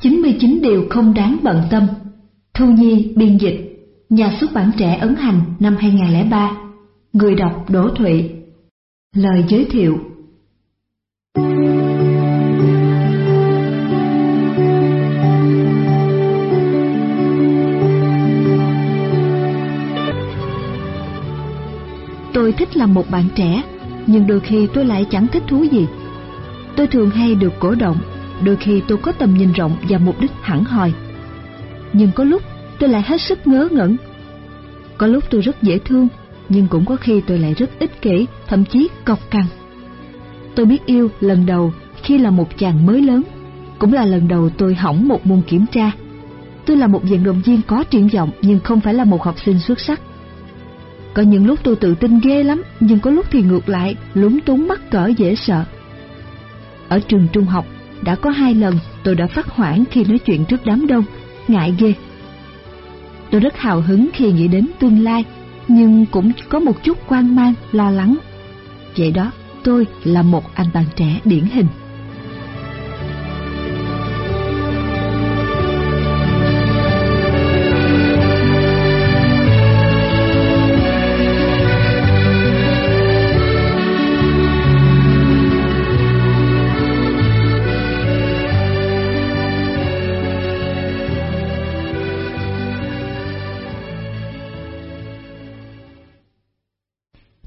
99 điều không đáng bận tâm. Thu Nhi biên dịch, nhà xuất bản trẻ ấn hành năm 2003. Người đọc Đỗ Thụy. Lời giới thiệu Tôi thích làm một bạn trẻ, nhưng đôi khi tôi lại chẳng thích thú gì. Tôi thường hay được cổ động, đôi khi tôi có tầm nhìn rộng và mục đích hẳn hoi. Nhưng có lúc tôi lại hết sức ngớ ngẩn. Có lúc tôi rất dễ thương, nhưng cũng có khi tôi lại rất ích kỷ, thậm chí cọc cằn. Tôi biết yêu lần đầu khi là một chàng mới lớn, cũng là lần đầu tôi hỏng một môn kiểm tra. Tôi là một vận động viên có triển vọng nhưng không phải là một học sinh xuất sắc. Có những lúc tôi tự tin ghê lắm, nhưng có lúc thì ngược lại, lúng túng mắc cỡ dễ sợ. Ở trường trung học, đã có hai lần tôi đã phát hoảng khi nói chuyện trước đám đông, ngại ghê. Tôi rất hào hứng khi nghĩ đến tương lai, nhưng cũng có một chút quan mang, lo lắng. Vậy đó, tôi là một anh bạn trẻ điển hình.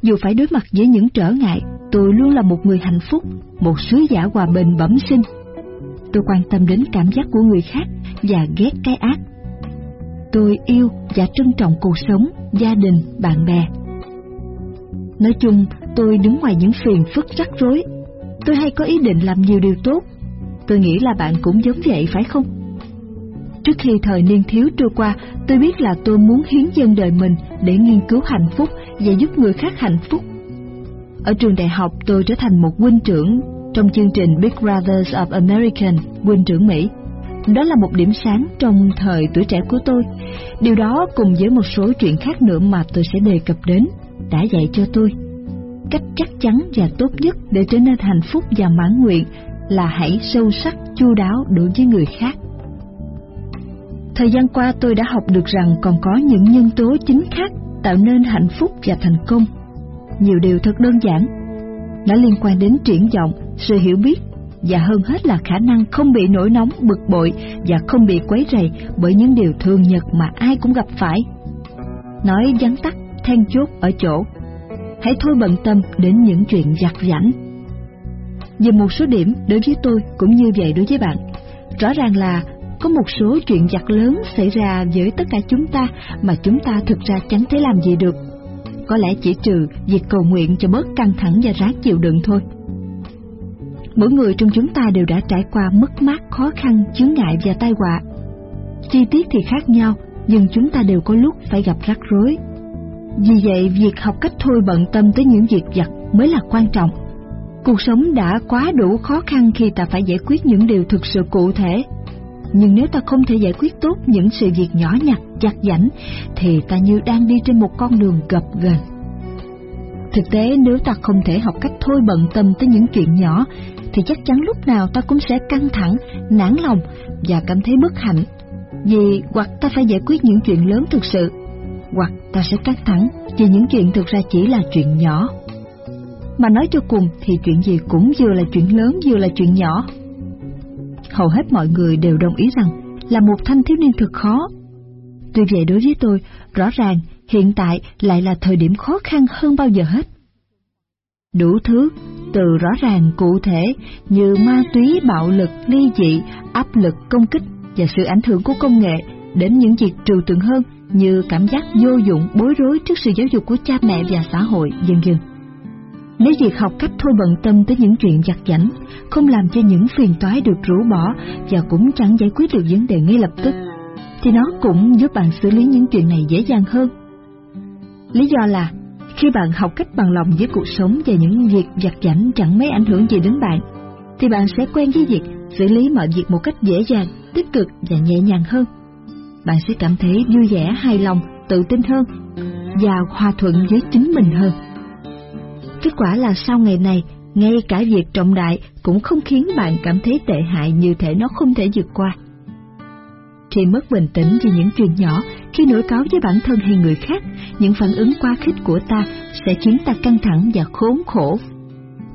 Dù phải đối mặt với những trở ngại, tôi luôn là một người hạnh phúc, một sứ giả hòa bình bẩm sinh. Tôi quan tâm đến cảm giác của người khác và ghét cái ác. Tôi yêu và trân trọng cuộc sống, gia đình, bạn bè. Nói chung, tôi đứng ngoài những phiền phức rắc rối. Tôi hay có ý định làm nhiều điều tốt. Tôi nghĩ là bạn cũng giống vậy phải không? Trước khi thời niên thiếu trôi qua, tôi biết là tôi muốn hiến dân đời mình để nghiên cứu hạnh phúc và giúp người khác hạnh phúc. Ở trường đại học, tôi trở thành một huynh trưởng trong chương trình Big Brothers of American, huynh trưởng Mỹ. Đó là một điểm sáng trong thời tuổi trẻ của tôi. Điều đó cùng với một số chuyện khác nữa mà tôi sẽ đề cập đến, đã dạy cho tôi. Cách chắc chắn và tốt nhất để trở nên hạnh phúc và mãn nguyện là hãy sâu sắc, chu đáo đối với người khác. Thời gian qua tôi đã học được rằng còn có những nhân tố chính khác tạo nên hạnh phúc và thành công. Nhiều điều thật đơn giản. Nó liên quan đến triển vọng, sự hiểu biết và hơn hết là khả năng không bị nổi nóng, bực bội và không bị quấy rầy bởi những điều thường nhật mà ai cũng gặp phải. Nói vắn tắt, then chốt ở chỗ. Hãy thôi bận tâm đến những chuyện giặt giảnh. Về một số điểm đối với tôi cũng như vậy đối với bạn. Rõ ràng là có một số chuyện giặt lớn xảy ra với tất cả chúng ta mà chúng ta thực ra chẳng thể làm gì được. Có lẽ chỉ trừ việc cầu nguyện cho bớt căng thẳng và ráng chịu đựng thôi. Mỗi người trong chúng ta đều đã trải qua mất mát, khó khăn, chướng ngại và tai họa. Chi tiết thì khác nhau, nhưng chúng ta đều có lúc phải gặp rắc rối. Vì vậy, việc học cách thôi bận tâm tới những việc giặt mới là quan trọng. Cuộc sống đã quá đủ khó khăn khi ta phải giải quyết những điều thực sự cụ thể nhưng nếu ta không thể giải quyết tốt những sự việc nhỏ nhặt, chặt dảnh, thì ta như đang đi trên một con đường gập ghềnh. Thực tế nếu ta không thể học cách thôi bận tâm tới những chuyện nhỏ, thì chắc chắn lúc nào ta cũng sẽ căng thẳng, nản lòng và cảm thấy bất hạnh. Vì hoặc ta phải giải quyết những chuyện lớn thực sự, hoặc ta sẽ căng thẳng vì những chuyện thực ra chỉ là chuyện nhỏ. Mà nói cho cùng thì chuyện gì cũng vừa là chuyện lớn vừa là chuyện nhỏ hầu hết mọi người đều đồng ý rằng là một thanh thiếu niên thật khó. Tuy vậy đối với tôi, rõ ràng hiện tại lại là thời điểm khó khăn hơn bao giờ hết. Đủ thứ, từ rõ ràng cụ thể như ma túy, bạo lực, ly dị, áp lực, công kích và sự ảnh hưởng của công nghệ đến những việc trừu tượng hơn như cảm giác vô dụng, bối rối trước sự giáo dục của cha mẹ và xã hội, dần dần. Nếu việc học cách thôi bận tâm tới những chuyện giặt giảnh, không làm cho những phiền toái được rũ bỏ và cũng chẳng giải quyết được vấn đề ngay lập tức, thì nó cũng giúp bạn xử lý những chuyện này dễ dàng hơn. Lý do là, khi bạn học cách bằng lòng với cuộc sống và những việc giặt giảnh chẳng mấy ảnh hưởng gì đến bạn, thì bạn sẽ quen với việc xử lý mọi việc một cách dễ dàng, tích cực và nhẹ nhàng hơn. Bạn sẽ cảm thấy vui vẻ, hài lòng, tự tin hơn và hòa thuận với chính mình hơn. Kết quả là sau ngày này, ngay cả việc trọng đại cũng không khiến bạn cảm thấy tệ hại như thể nó không thể vượt qua. Khi mất bình tĩnh vì những chuyện nhỏ, khi nổi cáo với bản thân hay người khác, những phản ứng quá khích của ta sẽ khiến ta căng thẳng và khốn khổ.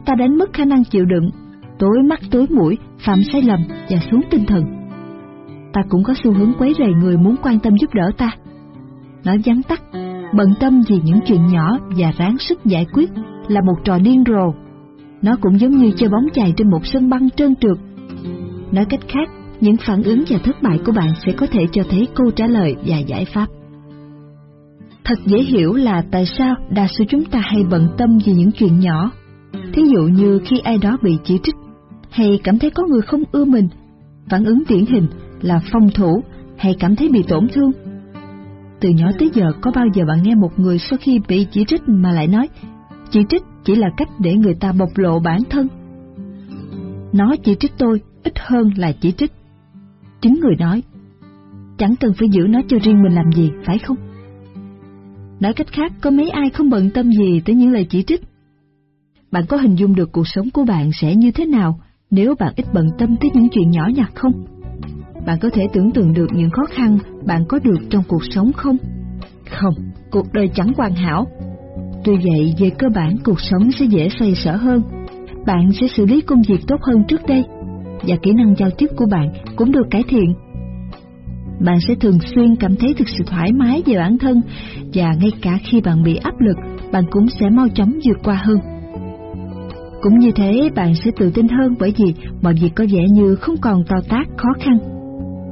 Ta đánh mất khả năng chịu đựng, tối mắt tối mũi, phạm sai lầm và xuống tinh thần. Ta cũng có xu hướng quấy rầy người muốn quan tâm giúp đỡ ta. Nói vắn tắt, bận tâm vì những chuyện nhỏ và ráng sức giải quyết là một trò điên rồ. Nó cũng giống như chơi bóng chày trên một sân băng trơn trượt. Nói cách khác, những phản ứng và thất bại của bạn sẽ có thể cho thấy câu trả lời và giải pháp. Thật dễ hiểu là tại sao đa số chúng ta hay bận tâm về những chuyện nhỏ. Thí dụ như khi ai đó bị chỉ trích, hay cảm thấy có người không ưa mình, phản ứng điển hình là phòng thủ hay cảm thấy bị tổn thương. Từ nhỏ tới giờ có bao giờ bạn nghe một người sau khi bị chỉ trích mà lại nói chỉ trích chỉ là cách để người ta bộc lộ bản thân. Nó chỉ trích tôi ít hơn là chỉ trích. Chính người nói, chẳng cần phải giữ nó cho riêng mình làm gì, phải không? Nói cách khác, có mấy ai không bận tâm gì tới những lời chỉ trích? Bạn có hình dung được cuộc sống của bạn sẽ như thế nào nếu bạn ít bận tâm tới những chuyện nhỏ nhặt không? Bạn có thể tưởng tượng được những khó khăn bạn có được trong cuộc sống không? Không, cuộc đời chẳng hoàn hảo. Tuy vậy, về cơ bản cuộc sống sẽ dễ xoay sở hơn. Bạn sẽ xử lý công việc tốt hơn trước đây, và kỹ năng giao tiếp của bạn cũng được cải thiện. Bạn sẽ thường xuyên cảm thấy thực sự thoải mái về bản thân, và ngay cả khi bạn bị áp lực, bạn cũng sẽ mau chóng vượt qua hơn. Cũng như thế, bạn sẽ tự tin hơn bởi vì mọi việc có vẻ như không còn to tác khó khăn.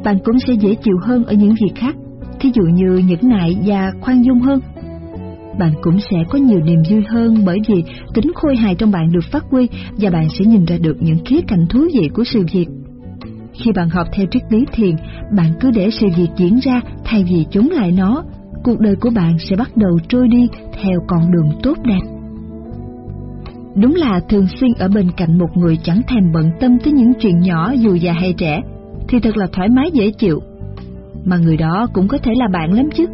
Bạn cũng sẽ dễ chịu hơn ở những việc khác, thí dụ như nhẫn nại và khoan dung hơn. Bạn cũng sẽ có nhiều niềm vui hơn bởi vì tính khôi hài trong bạn được phát huy và bạn sẽ nhìn ra được những khía cạnh thú vị của sự việc. Khi bạn học theo triết lý thiền, bạn cứ để sự việc diễn ra thay vì chống lại nó, cuộc đời của bạn sẽ bắt đầu trôi đi theo con đường tốt đẹp. Đúng là thường xuyên ở bên cạnh một người chẳng thèm bận tâm tới những chuyện nhỏ dù già hay trẻ, thì thật là thoải mái dễ chịu. Mà người đó cũng có thể là bạn lắm chứ.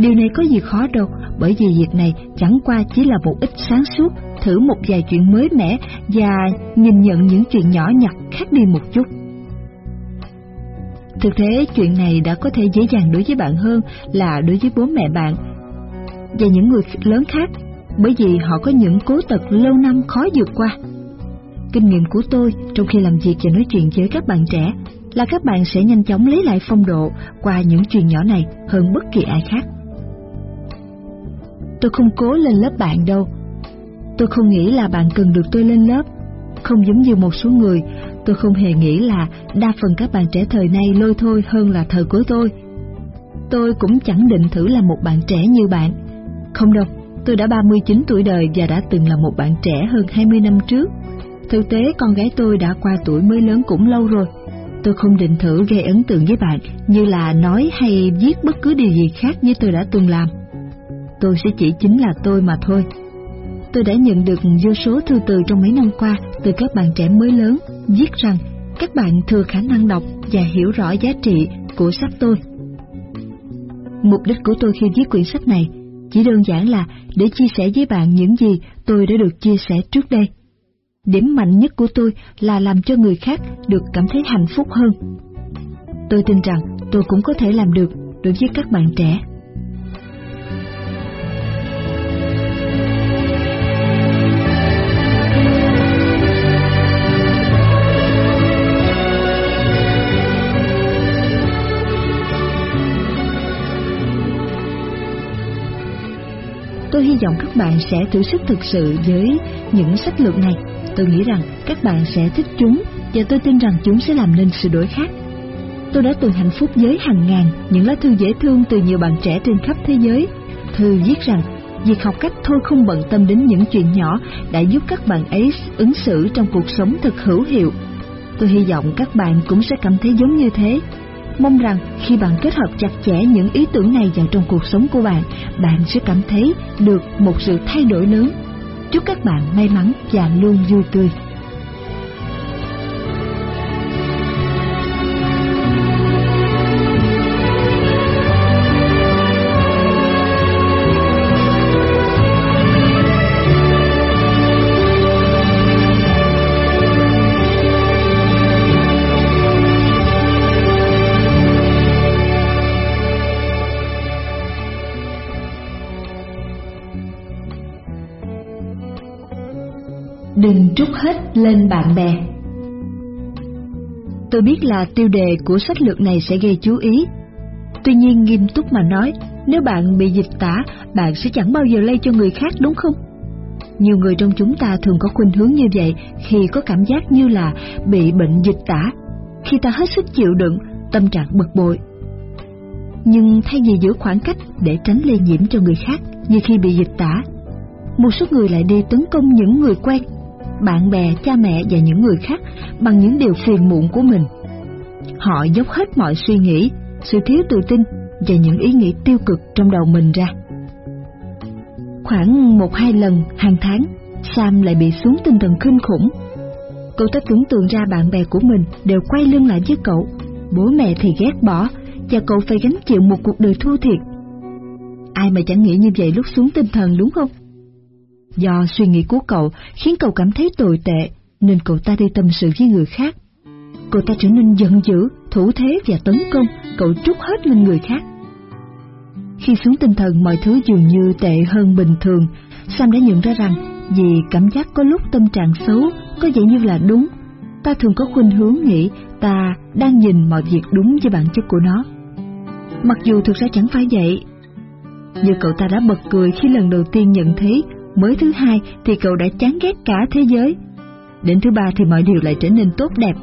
Điều này có gì khó đâu, bởi vì việc này chẳng qua chỉ là một ít sáng suốt, thử một vài chuyện mới mẻ và nhìn nhận những chuyện nhỏ nhặt khác đi một chút. Thực thế chuyện này đã có thể dễ dàng đối với bạn hơn là đối với bố mẹ bạn và những người lớn khác bởi vì họ có những cố tật lâu năm khó vượt qua. Kinh nghiệm của tôi trong khi làm việc và nói chuyện với các bạn trẻ là các bạn sẽ nhanh chóng lấy lại phong độ qua những chuyện nhỏ này hơn bất kỳ ai khác. Tôi không cố lên lớp bạn đâu. Tôi không nghĩ là bạn cần được tôi lên lớp. Không giống như một số người, tôi không hề nghĩ là đa phần các bạn trẻ thời nay lôi thôi hơn là thời của tôi. Tôi cũng chẳng định thử là một bạn trẻ như bạn. Không đâu, tôi đã 39 tuổi đời và đã từng là một bạn trẻ hơn 20 năm trước. Thực tế con gái tôi đã qua tuổi mới lớn cũng lâu rồi. Tôi không định thử gây ấn tượng với bạn như là nói hay viết bất cứ điều gì khác như tôi đã từng làm. Tôi sẽ chỉ chính là tôi mà thôi. Tôi đã nhận được vô số thư từ trong mấy năm qua từ các bạn trẻ mới lớn, viết rằng các bạn thừa khả năng đọc và hiểu rõ giá trị của sách tôi. Mục đích của tôi khi viết quyển sách này chỉ đơn giản là để chia sẻ với bạn những gì tôi đã được chia sẻ trước đây. Điểm mạnh nhất của tôi là làm cho người khác được cảm thấy hạnh phúc hơn. Tôi tin rằng tôi cũng có thể làm được đối với các bạn trẻ. Tôi hy vọng các bạn sẽ thử sức thực sự với những sách lược này. Tôi nghĩ rằng các bạn sẽ thích chúng và tôi tin rằng chúng sẽ làm nên sự đổi khác. Tôi đã từng hạnh phúc với hàng ngàn những lá thư dễ thương từ nhiều bạn trẻ trên khắp thế giới. Thư viết rằng, việc học cách thôi không bận tâm đến những chuyện nhỏ đã giúp các bạn ấy ứng xử trong cuộc sống thật hữu hiệu. Tôi hy vọng các bạn cũng sẽ cảm thấy giống như thế Mong rằng khi bạn kết hợp chặt chẽ những ý tưởng này vào trong cuộc sống của bạn, bạn sẽ cảm thấy được một sự thay đổi lớn. Chúc các bạn may mắn và luôn vui tươi. Đừng trút hết lên bạn bè Tôi biết là tiêu đề của sách lược này sẽ gây chú ý. Tuy nhiên nghiêm túc mà nói, nếu bạn bị dịch tả, bạn sẽ chẳng bao giờ lây cho người khác đúng không? Nhiều người trong chúng ta thường có khuynh hướng như vậy khi có cảm giác như là bị bệnh dịch tả, khi ta hết sức chịu đựng, tâm trạng bực bội. Nhưng thay vì giữ khoảng cách để tránh lây nhiễm cho người khác như khi bị dịch tả, một số người lại đi tấn công những người quen bạn bè, cha mẹ và những người khác bằng những điều phiền muộn của mình. Họ dốc hết mọi suy nghĩ, sự thiếu tự tin và những ý nghĩ tiêu cực trong đầu mình ra. Khoảng một hai lần hàng tháng, Sam lại bị xuống tinh thần kinh khủng. Cậu ta tưởng tượng ra bạn bè của mình đều quay lưng lại với cậu, bố mẹ thì ghét bỏ, và cậu phải gánh chịu một cuộc đời thua thiệt. Ai mà chẳng nghĩ như vậy lúc xuống tinh thần đúng không? Do suy nghĩ của cậu khiến cậu cảm thấy tồi tệ, nên cậu ta đi tâm sự với người khác. Cậu ta trở nên giận dữ, thủ thế và tấn công, cậu trút hết lên người khác. Khi xuống tinh thần mọi thứ dường như tệ hơn bình thường, Sam đã nhận ra rằng vì cảm giác có lúc tâm trạng xấu có vẻ như là đúng, ta thường có khuynh hướng nghĩ ta đang nhìn mọi việc đúng với bản chất của nó. Mặc dù thực ra chẳng phải vậy. Như cậu ta đã bật cười khi lần đầu tiên nhận thấy mới thứ hai thì cậu đã chán ghét cả thế giới. Đến thứ ba thì mọi điều lại trở nên tốt đẹp.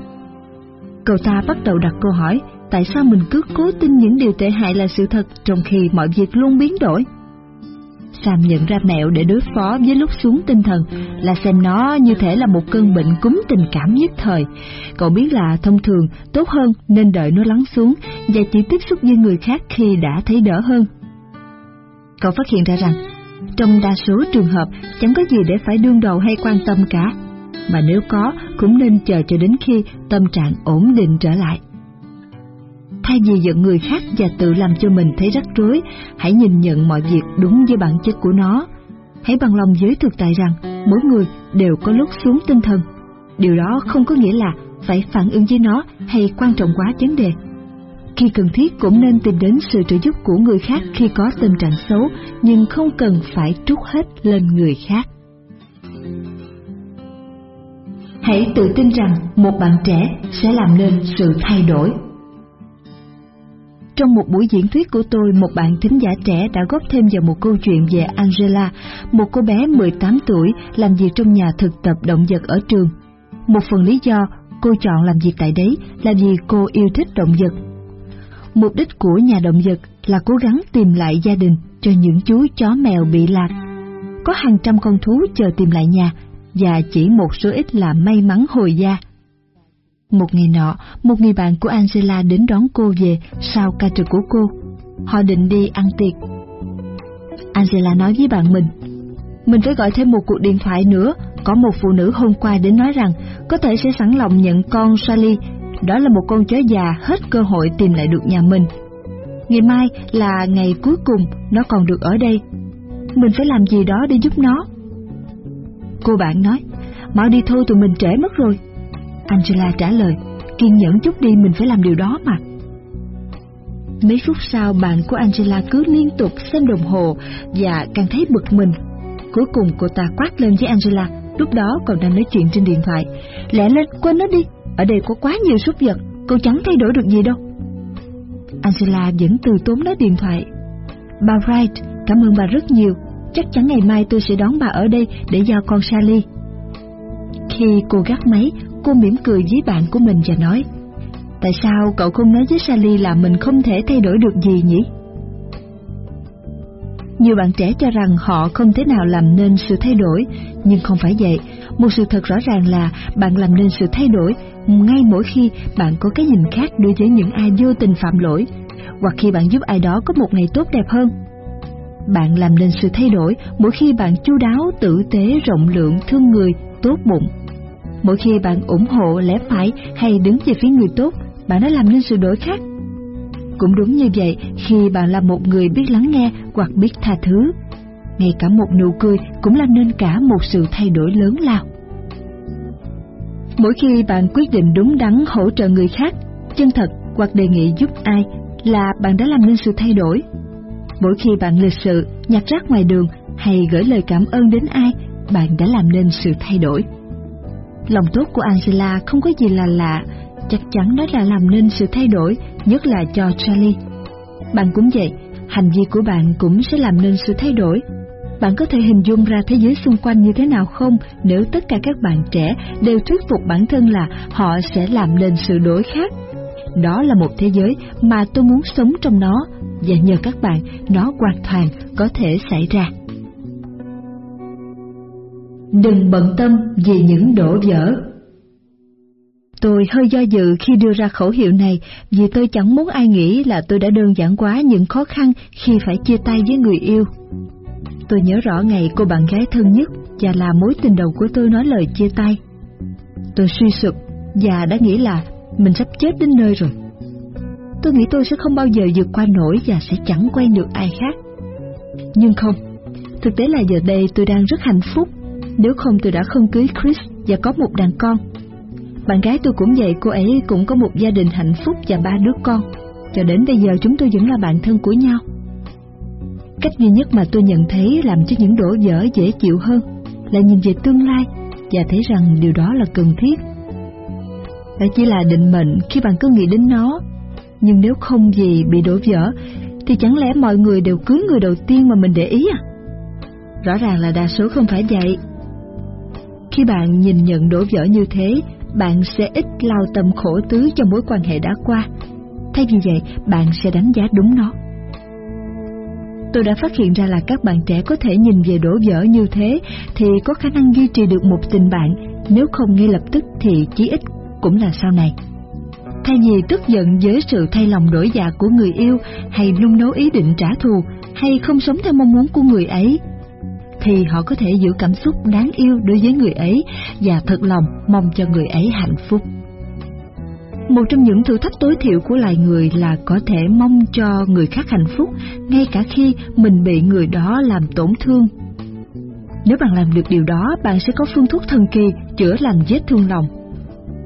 Cậu ta bắt đầu đặt câu hỏi, tại sao mình cứ cố tin những điều tệ hại là sự thật trong khi mọi việc luôn biến đổi. Sam nhận ra mẹo để đối phó với lúc xuống tinh thần, là xem nó như thể là một cơn bệnh cúm tình cảm nhất thời. Cậu biết là thông thường tốt hơn nên đợi nó lắng xuống và chỉ tiếp xúc với người khác khi đã thấy đỡ hơn. Cậu phát hiện ra rằng trong đa số trường hợp chẳng có gì để phải đương đầu hay quan tâm cả, mà nếu có cũng nên chờ cho đến khi tâm trạng ổn định trở lại. Thay vì giận người khác và tự làm cho mình thấy rắc rối, hãy nhìn nhận mọi việc đúng với bản chất của nó. Hãy bằng lòng giới thực tại rằng mỗi người đều có lúc xuống tinh thần. Điều đó không có nghĩa là phải phản ứng với nó hay quan trọng quá vấn đề khi cần thiết cũng nên tìm đến sự trợ giúp của người khác khi có tâm trạng xấu, nhưng không cần phải trút hết lên người khác. Hãy tự tin rằng một bạn trẻ sẽ làm nên sự thay đổi. Trong một buổi diễn thuyết của tôi, một bạn thính giả trẻ đã góp thêm vào một câu chuyện về Angela, một cô bé 18 tuổi làm việc trong nhà thực tập động vật ở trường. Một phần lý do cô chọn làm việc tại đấy là vì cô yêu thích động vật Mục đích của nhà động vật là cố gắng tìm lại gia đình cho những chú chó mèo bị lạc. Có hàng trăm con thú chờ tìm lại nhà và chỉ một số ít là may mắn hồi gia. Một ngày nọ, một người bạn của Angela đến đón cô về sau ca trực của cô. Họ định đi ăn tiệc. Angela nói với bạn mình, mình phải gọi thêm một cuộc điện thoại nữa. Có một phụ nữ hôm qua đến nói rằng có thể sẽ sẵn lòng nhận con Sally đó là một con chó già hết cơ hội tìm lại được nhà mình. Ngày mai là ngày cuối cùng nó còn được ở đây. Mình phải làm gì đó để giúp nó. Cô bạn nói, mau đi thôi tụi mình trễ mất rồi. Angela trả lời, kiên nhẫn chút đi mình phải làm điều đó mà. Mấy phút sau bạn của Angela cứ liên tục xem đồng hồ và càng thấy bực mình. Cuối cùng cô ta quát lên với Angela, lúc đó còn đang nói chuyện trên điện thoại. Lẹ lên, quên nó đi, ở đây có quá nhiều súc vật, cô chẳng thay đổi được gì đâu. Angela vẫn từ tốn nói điện thoại. Bà Wright, cảm ơn bà rất nhiều. Chắc chắn ngày mai tôi sẽ đón bà ở đây để giao con Sally. Khi cô gác máy, cô mỉm cười với bạn của mình và nói, Tại sao cậu không nói với Sally là mình không thể thay đổi được gì nhỉ? Nhiều bạn trẻ cho rằng họ không thể nào làm nên sự thay đổi, nhưng không phải vậy. Một sự thật rõ ràng là bạn làm nên sự thay đổi ngay mỗi khi bạn có cái nhìn khác đối với những ai vô tình phạm lỗi, hoặc khi bạn giúp ai đó có một ngày tốt đẹp hơn. Bạn làm nên sự thay đổi mỗi khi bạn chu đáo, tử tế, rộng lượng, thương người, tốt bụng. Mỗi khi bạn ủng hộ lẽ phải hay đứng về phía người tốt, bạn đã làm nên sự đổi khác. Cũng đúng như vậy khi bạn là một người biết lắng nghe hoặc biết tha thứ. Ngay cả một nụ cười cũng làm nên cả một sự thay đổi lớn lao. Mỗi khi bạn quyết định đúng đắn hỗ trợ người khác, chân thật hoặc đề nghị giúp ai là bạn đã làm nên sự thay đổi. Mỗi khi bạn lịch sự, nhặt rác ngoài đường hay gửi lời cảm ơn đến ai, bạn đã làm nên sự thay đổi. Lòng tốt của Angela không có gì là lạ, chắc chắn nó là làm nên sự thay đổi, nhất là cho Charlie. Bạn cũng vậy, hành vi của bạn cũng sẽ làm nên sự thay đổi. Bạn có thể hình dung ra thế giới xung quanh như thế nào không nếu tất cả các bạn trẻ đều thuyết phục bản thân là họ sẽ làm nên sự đổi khác? Đó là một thế giới mà tôi muốn sống trong nó và nhờ các bạn nó hoàn toàn có thể xảy ra. Đừng bận tâm vì những đổ vỡ Tôi hơi do dự khi đưa ra khẩu hiệu này vì tôi chẳng muốn ai nghĩ là tôi đã đơn giản quá những khó khăn khi phải chia tay với người yêu. Tôi nhớ rõ ngày cô bạn gái thân nhất và là mối tình đầu của tôi nói lời chia tay. Tôi suy sụp và đã nghĩ là mình sắp chết đến nơi rồi. Tôi nghĩ tôi sẽ không bao giờ vượt qua nổi và sẽ chẳng quen được ai khác. Nhưng không, thực tế là giờ đây tôi đang rất hạnh phúc, nếu không tôi đã không cưới Chris và có một đàn con. Bạn gái tôi cũng vậy, cô ấy cũng có một gia đình hạnh phúc và ba đứa con. Cho đến bây giờ chúng tôi vẫn là bạn thân của nhau. Cách duy nhất mà tôi nhận thấy làm cho những đổ vỡ dễ chịu hơn là nhìn về tương lai và thấy rằng điều đó là cần thiết. Đó chỉ là định mệnh khi bạn cứ nghĩ đến nó. Nhưng nếu không gì bị đổ vỡ, thì chẳng lẽ mọi người đều cưới người đầu tiên mà mình để ý à? Rõ ràng là đa số không phải vậy. Khi bạn nhìn nhận đổ vỡ như thế, bạn sẽ ít lao tâm khổ tứ cho mối quan hệ đã qua. Thay vì vậy, bạn sẽ đánh giá đúng nó. Tôi đã phát hiện ra là các bạn trẻ có thể nhìn về đổ vỡ như thế thì có khả năng duy trì được một tình bạn, nếu không ngay lập tức thì chí ít cũng là sau này. Thay vì tức giận với sự thay lòng đổi dạ của người yêu hay nung nấu ý định trả thù hay không sống theo mong muốn của người ấy, thì họ có thể giữ cảm xúc đáng yêu đối với người ấy và thật lòng mong cho người ấy hạnh phúc. Một trong những thử thách tối thiểu của loài người là có thể mong cho người khác hạnh phúc ngay cả khi mình bị người đó làm tổn thương. Nếu bạn làm được điều đó, bạn sẽ có phương thuốc thần kỳ chữa lành vết thương lòng.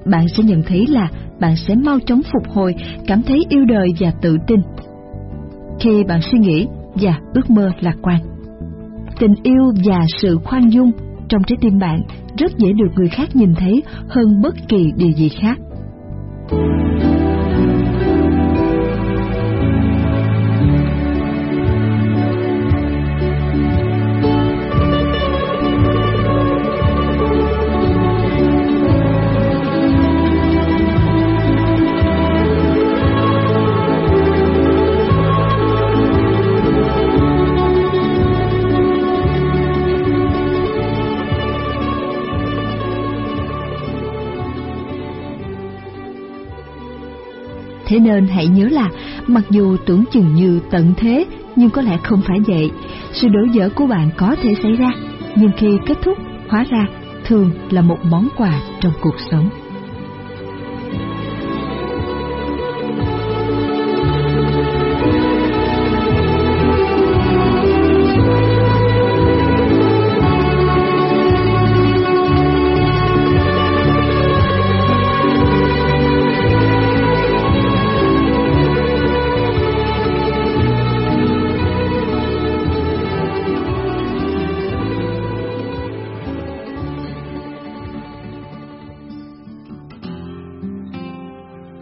Bạn sẽ nhận thấy là bạn sẽ mau chóng phục hồi, cảm thấy yêu đời và tự tin. Khi bạn suy nghĩ và ước mơ lạc quan tình yêu và sự khoan dung trong trái tim bạn rất dễ được người khác nhìn thấy hơn bất kỳ điều gì khác. Thế nên hãy nhớ là, mặc dù tưởng chừng như tận thế, nhưng có lẽ không phải vậy. Sự đổ vỡ của bạn có thể xảy ra, nhưng khi kết thúc, hóa ra thường là một món quà trong cuộc sống.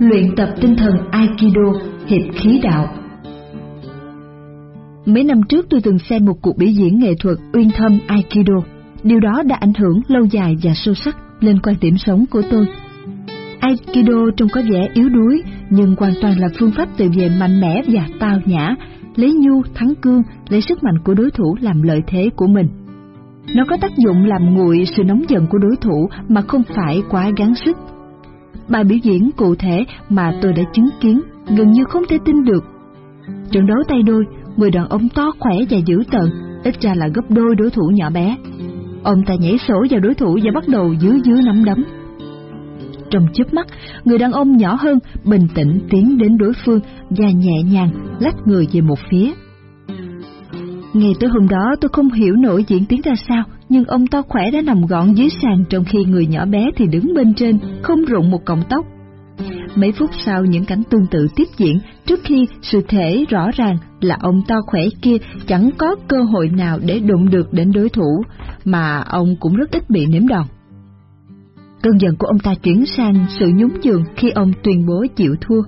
Luyện tập tinh thần Aikido, hiệp khí đạo. Mấy năm trước tôi từng xem một cuộc biểu diễn nghệ thuật uyên thâm Aikido. Điều đó đã ảnh hưởng lâu dài và sâu sắc lên quan điểm sống của tôi. Aikido trông có vẻ yếu đuối, nhưng hoàn toàn là phương pháp tự vệ mạnh mẽ và tao nhã, lấy nhu thắng cương, lấy sức mạnh của đối thủ làm lợi thế của mình. Nó có tác dụng làm nguội sự nóng giận của đối thủ mà không phải quá gắng sức Bài biểu diễn cụ thể mà tôi đã chứng kiến gần như không thể tin được. Trận đấu tay đôi, người đàn ông to khỏe và dữ tợn, ít ra là gấp đôi đối thủ nhỏ bé. Ông ta nhảy sổ vào đối thủ và bắt đầu dưới dưới nắm đấm. Trong chớp mắt, người đàn ông nhỏ hơn bình tĩnh tiến đến đối phương và nhẹ nhàng lách người về một phía. Ngày tối hôm đó tôi không hiểu nổi diễn tiến ra sao, nhưng ông to khỏe đã nằm gọn dưới sàn trong khi người nhỏ bé thì đứng bên trên, không rụng một cọng tóc. Mấy phút sau những cảnh tương tự tiếp diễn, trước khi sự thể rõ ràng là ông to khỏe kia chẳng có cơ hội nào để đụng được đến đối thủ, mà ông cũng rất ít bị nếm đòn. Cơn giận của ông ta chuyển sang sự nhún nhường khi ông tuyên bố chịu thua.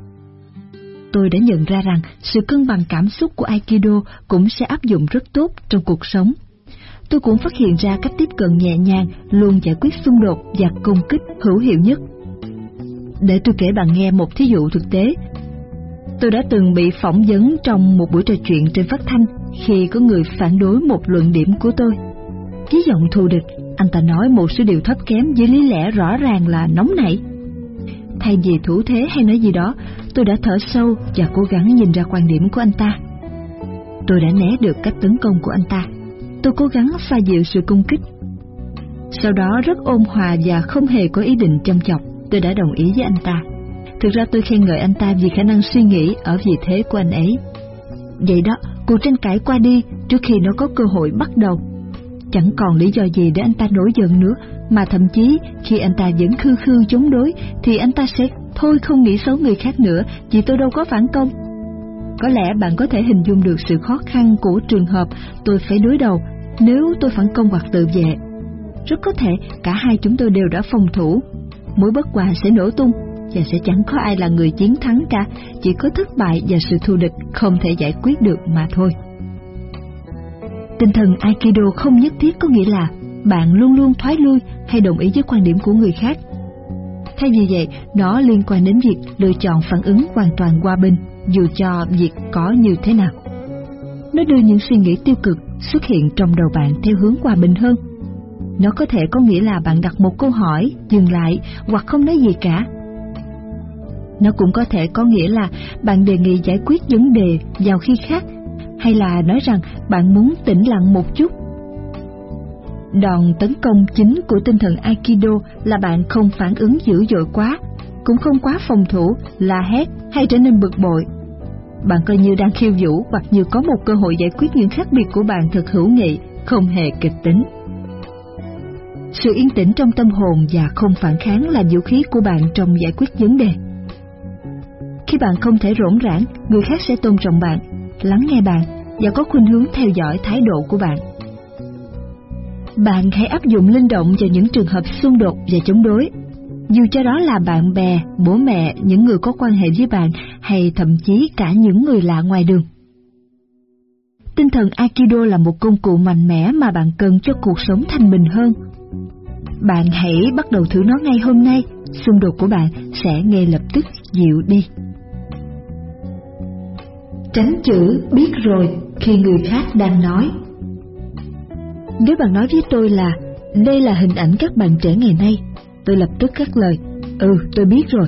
Tôi đã nhận ra rằng sự cân bằng cảm xúc của Aikido cũng sẽ áp dụng rất tốt trong cuộc sống. Tôi cũng phát hiện ra cách tiếp cận nhẹ nhàng, luôn giải quyết xung đột và công kích hữu hiệu nhất. Để tôi kể bạn nghe một thí dụ thực tế. Tôi đã từng bị phỏng vấn trong một buổi trò chuyện trên phát thanh khi có người phản đối một luận điểm của tôi. Với giọng thù địch, anh ta nói một số điều thấp kém với lý lẽ rõ ràng là nóng nảy. Thay vì thủ thế hay nói gì đó, tôi đã thở sâu và cố gắng nhìn ra quan điểm của anh ta. Tôi đã né được cách tấn công của anh ta. Tôi cố gắng xa dịu sự cung kích. Sau đó rất ôn hòa và không hề có ý định châm chọc, tôi đã đồng ý với anh ta. Thực ra tôi khen ngợi anh ta vì khả năng suy nghĩ ở vị thế của anh ấy. Vậy đó, cuộc tranh cãi qua đi trước khi nó có cơ hội bắt đầu. Chẳng còn lý do gì để anh ta nổi giận nữa, mà thậm chí khi anh ta vẫn khư khư chống đối thì anh ta sẽ thôi không nghĩ xấu người khác nữa, vì tôi đâu có phản công. Có lẽ bạn có thể hình dung được sự khó khăn của trường hợp tôi phải đối đầu nếu tôi phản công hoặc tự vệ. Rất có thể cả hai chúng tôi đều đã phòng thủ. Mối bất hòa sẽ nổ tung và sẽ chẳng có ai là người chiến thắng cả, chỉ có thất bại và sự thù địch không thể giải quyết được mà thôi. Tinh thần Aikido không nhất thiết có nghĩa là bạn luôn luôn thoái lui hay đồng ý với quan điểm của người khác. Thay vì vậy, nó liên quan đến việc lựa chọn phản ứng hoàn toàn hòa bình, dù cho việc có như thế nào. Nó đưa những suy nghĩ tiêu cực xuất hiện trong đầu bạn theo hướng hòa bình hơn. Nó có thể có nghĩa là bạn đặt một câu hỏi, dừng lại hoặc không nói gì cả. Nó cũng có thể có nghĩa là bạn đề nghị giải quyết vấn đề vào khi khác, hay là nói rằng bạn muốn tĩnh lặng một chút Đòn tấn công chính của tinh thần Aikido là bạn không phản ứng dữ dội quá, cũng không quá phòng thủ, la hét hay trở nên bực bội. Bạn coi như đang khiêu vũ hoặc như có một cơ hội giải quyết những khác biệt của bạn thật hữu nghị, không hề kịch tính. Sự yên tĩnh trong tâm hồn và không phản kháng là vũ khí của bạn trong giải quyết vấn đề. Khi bạn không thể rỗn rãng, người khác sẽ tôn trọng bạn, lắng nghe bạn và có khuynh hướng theo dõi thái độ của bạn. Bạn hãy áp dụng linh động vào những trường hợp xung đột và chống đối. Dù cho đó là bạn bè, bố mẹ, những người có quan hệ với bạn hay thậm chí cả những người lạ ngoài đường. Tinh thần Aikido là một công cụ mạnh mẽ mà bạn cần cho cuộc sống thanh bình hơn. Bạn hãy bắt đầu thử nó ngay hôm nay, xung đột của bạn sẽ ngay lập tức dịu đi. Tránh chữ biết rồi khi người khác đang nói. Nếu bạn nói với tôi là đây là hình ảnh các bạn trẻ ngày nay, tôi lập tức cắt lời, ừ tôi biết rồi.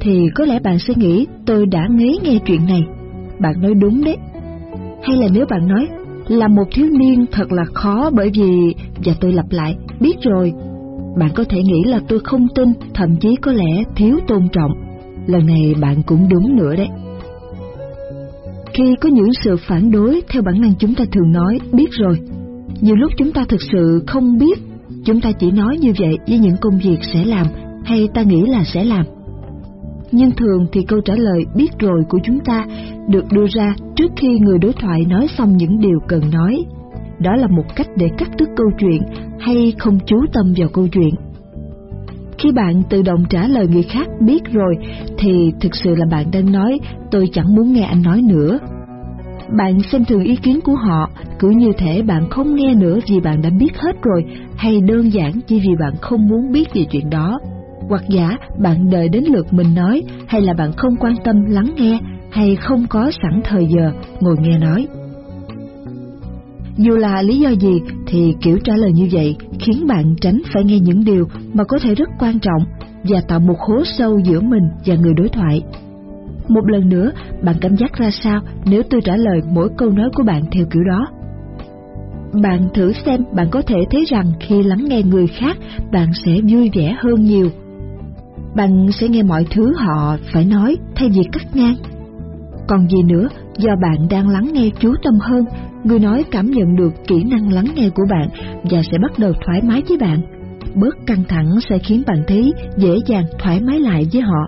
Thì có lẽ bạn sẽ nghĩ tôi đã ngấy nghe chuyện này. Bạn nói đúng đấy. Hay là nếu bạn nói là một thiếu niên thật là khó bởi vì... Và tôi lặp lại, biết rồi. Bạn có thể nghĩ là tôi không tin, thậm chí có lẽ thiếu tôn trọng. Lần này bạn cũng đúng nữa đấy. Khi có những sự phản đối, theo bản năng chúng ta thường nói, biết rồi, nhiều lúc chúng ta thực sự không biết, chúng ta chỉ nói như vậy với những công việc sẽ làm hay ta nghĩ là sẽ làm. Nhưng thường thì câu trả lời biết rồi của chúng ta được đưa ra trước khi người đối thoại nói xong những điều cần nói. Đó là một cách để cắt đứt câu chuyện hay không chú tâm vào câu chuyện. Khi bạn tự động trả lời người khác biết rồi thì thực sự là bạn đang nói, tôi chẳng muốn nghe anh nói nữa bạn xem thường ý kiến của họ, cứ như thể bạn không nghe nữa vì bạn đã biết hết rồi, hay đơn giản chỉ vì bạn không muốn biết về chuyện đó. Hoặc giả bạn đợi đến lượt mình nói, hay là bạn không quan tâm lắng nghe, hay không có sẵn thời giờ ngồi nghe nói. Dù là lý do gì thì kiểu trả lời như vậy khiến bạn tránh phải nghe những điều mà có thể rất quan trọng và tạo một hố sâu giữa mình và người đối thoại. Một lần nữa, bạn cảm giác ra sao nếu tôi trả lời mỗi câu nói của bạn theo kiểu đó? Bạn thử xem bạn có thể thấy rằng khi lắng nghe người khác, bạn sẽ vui vẻ hơn nhiều. Bạn sẽ nghe mọi thứ họ phải nói thay vì cắt ngang. Còn gì nữa, do bạn đang lắng nghe chú tâm hơn, người nói cảm nhận được kỹ năng lắng nghe của bạn và sẽ bắt đầu thoải mái với bạn. Bớt căng thẳng sẽ khiến bạn thấy dễ dàng thoải mái lại với họ.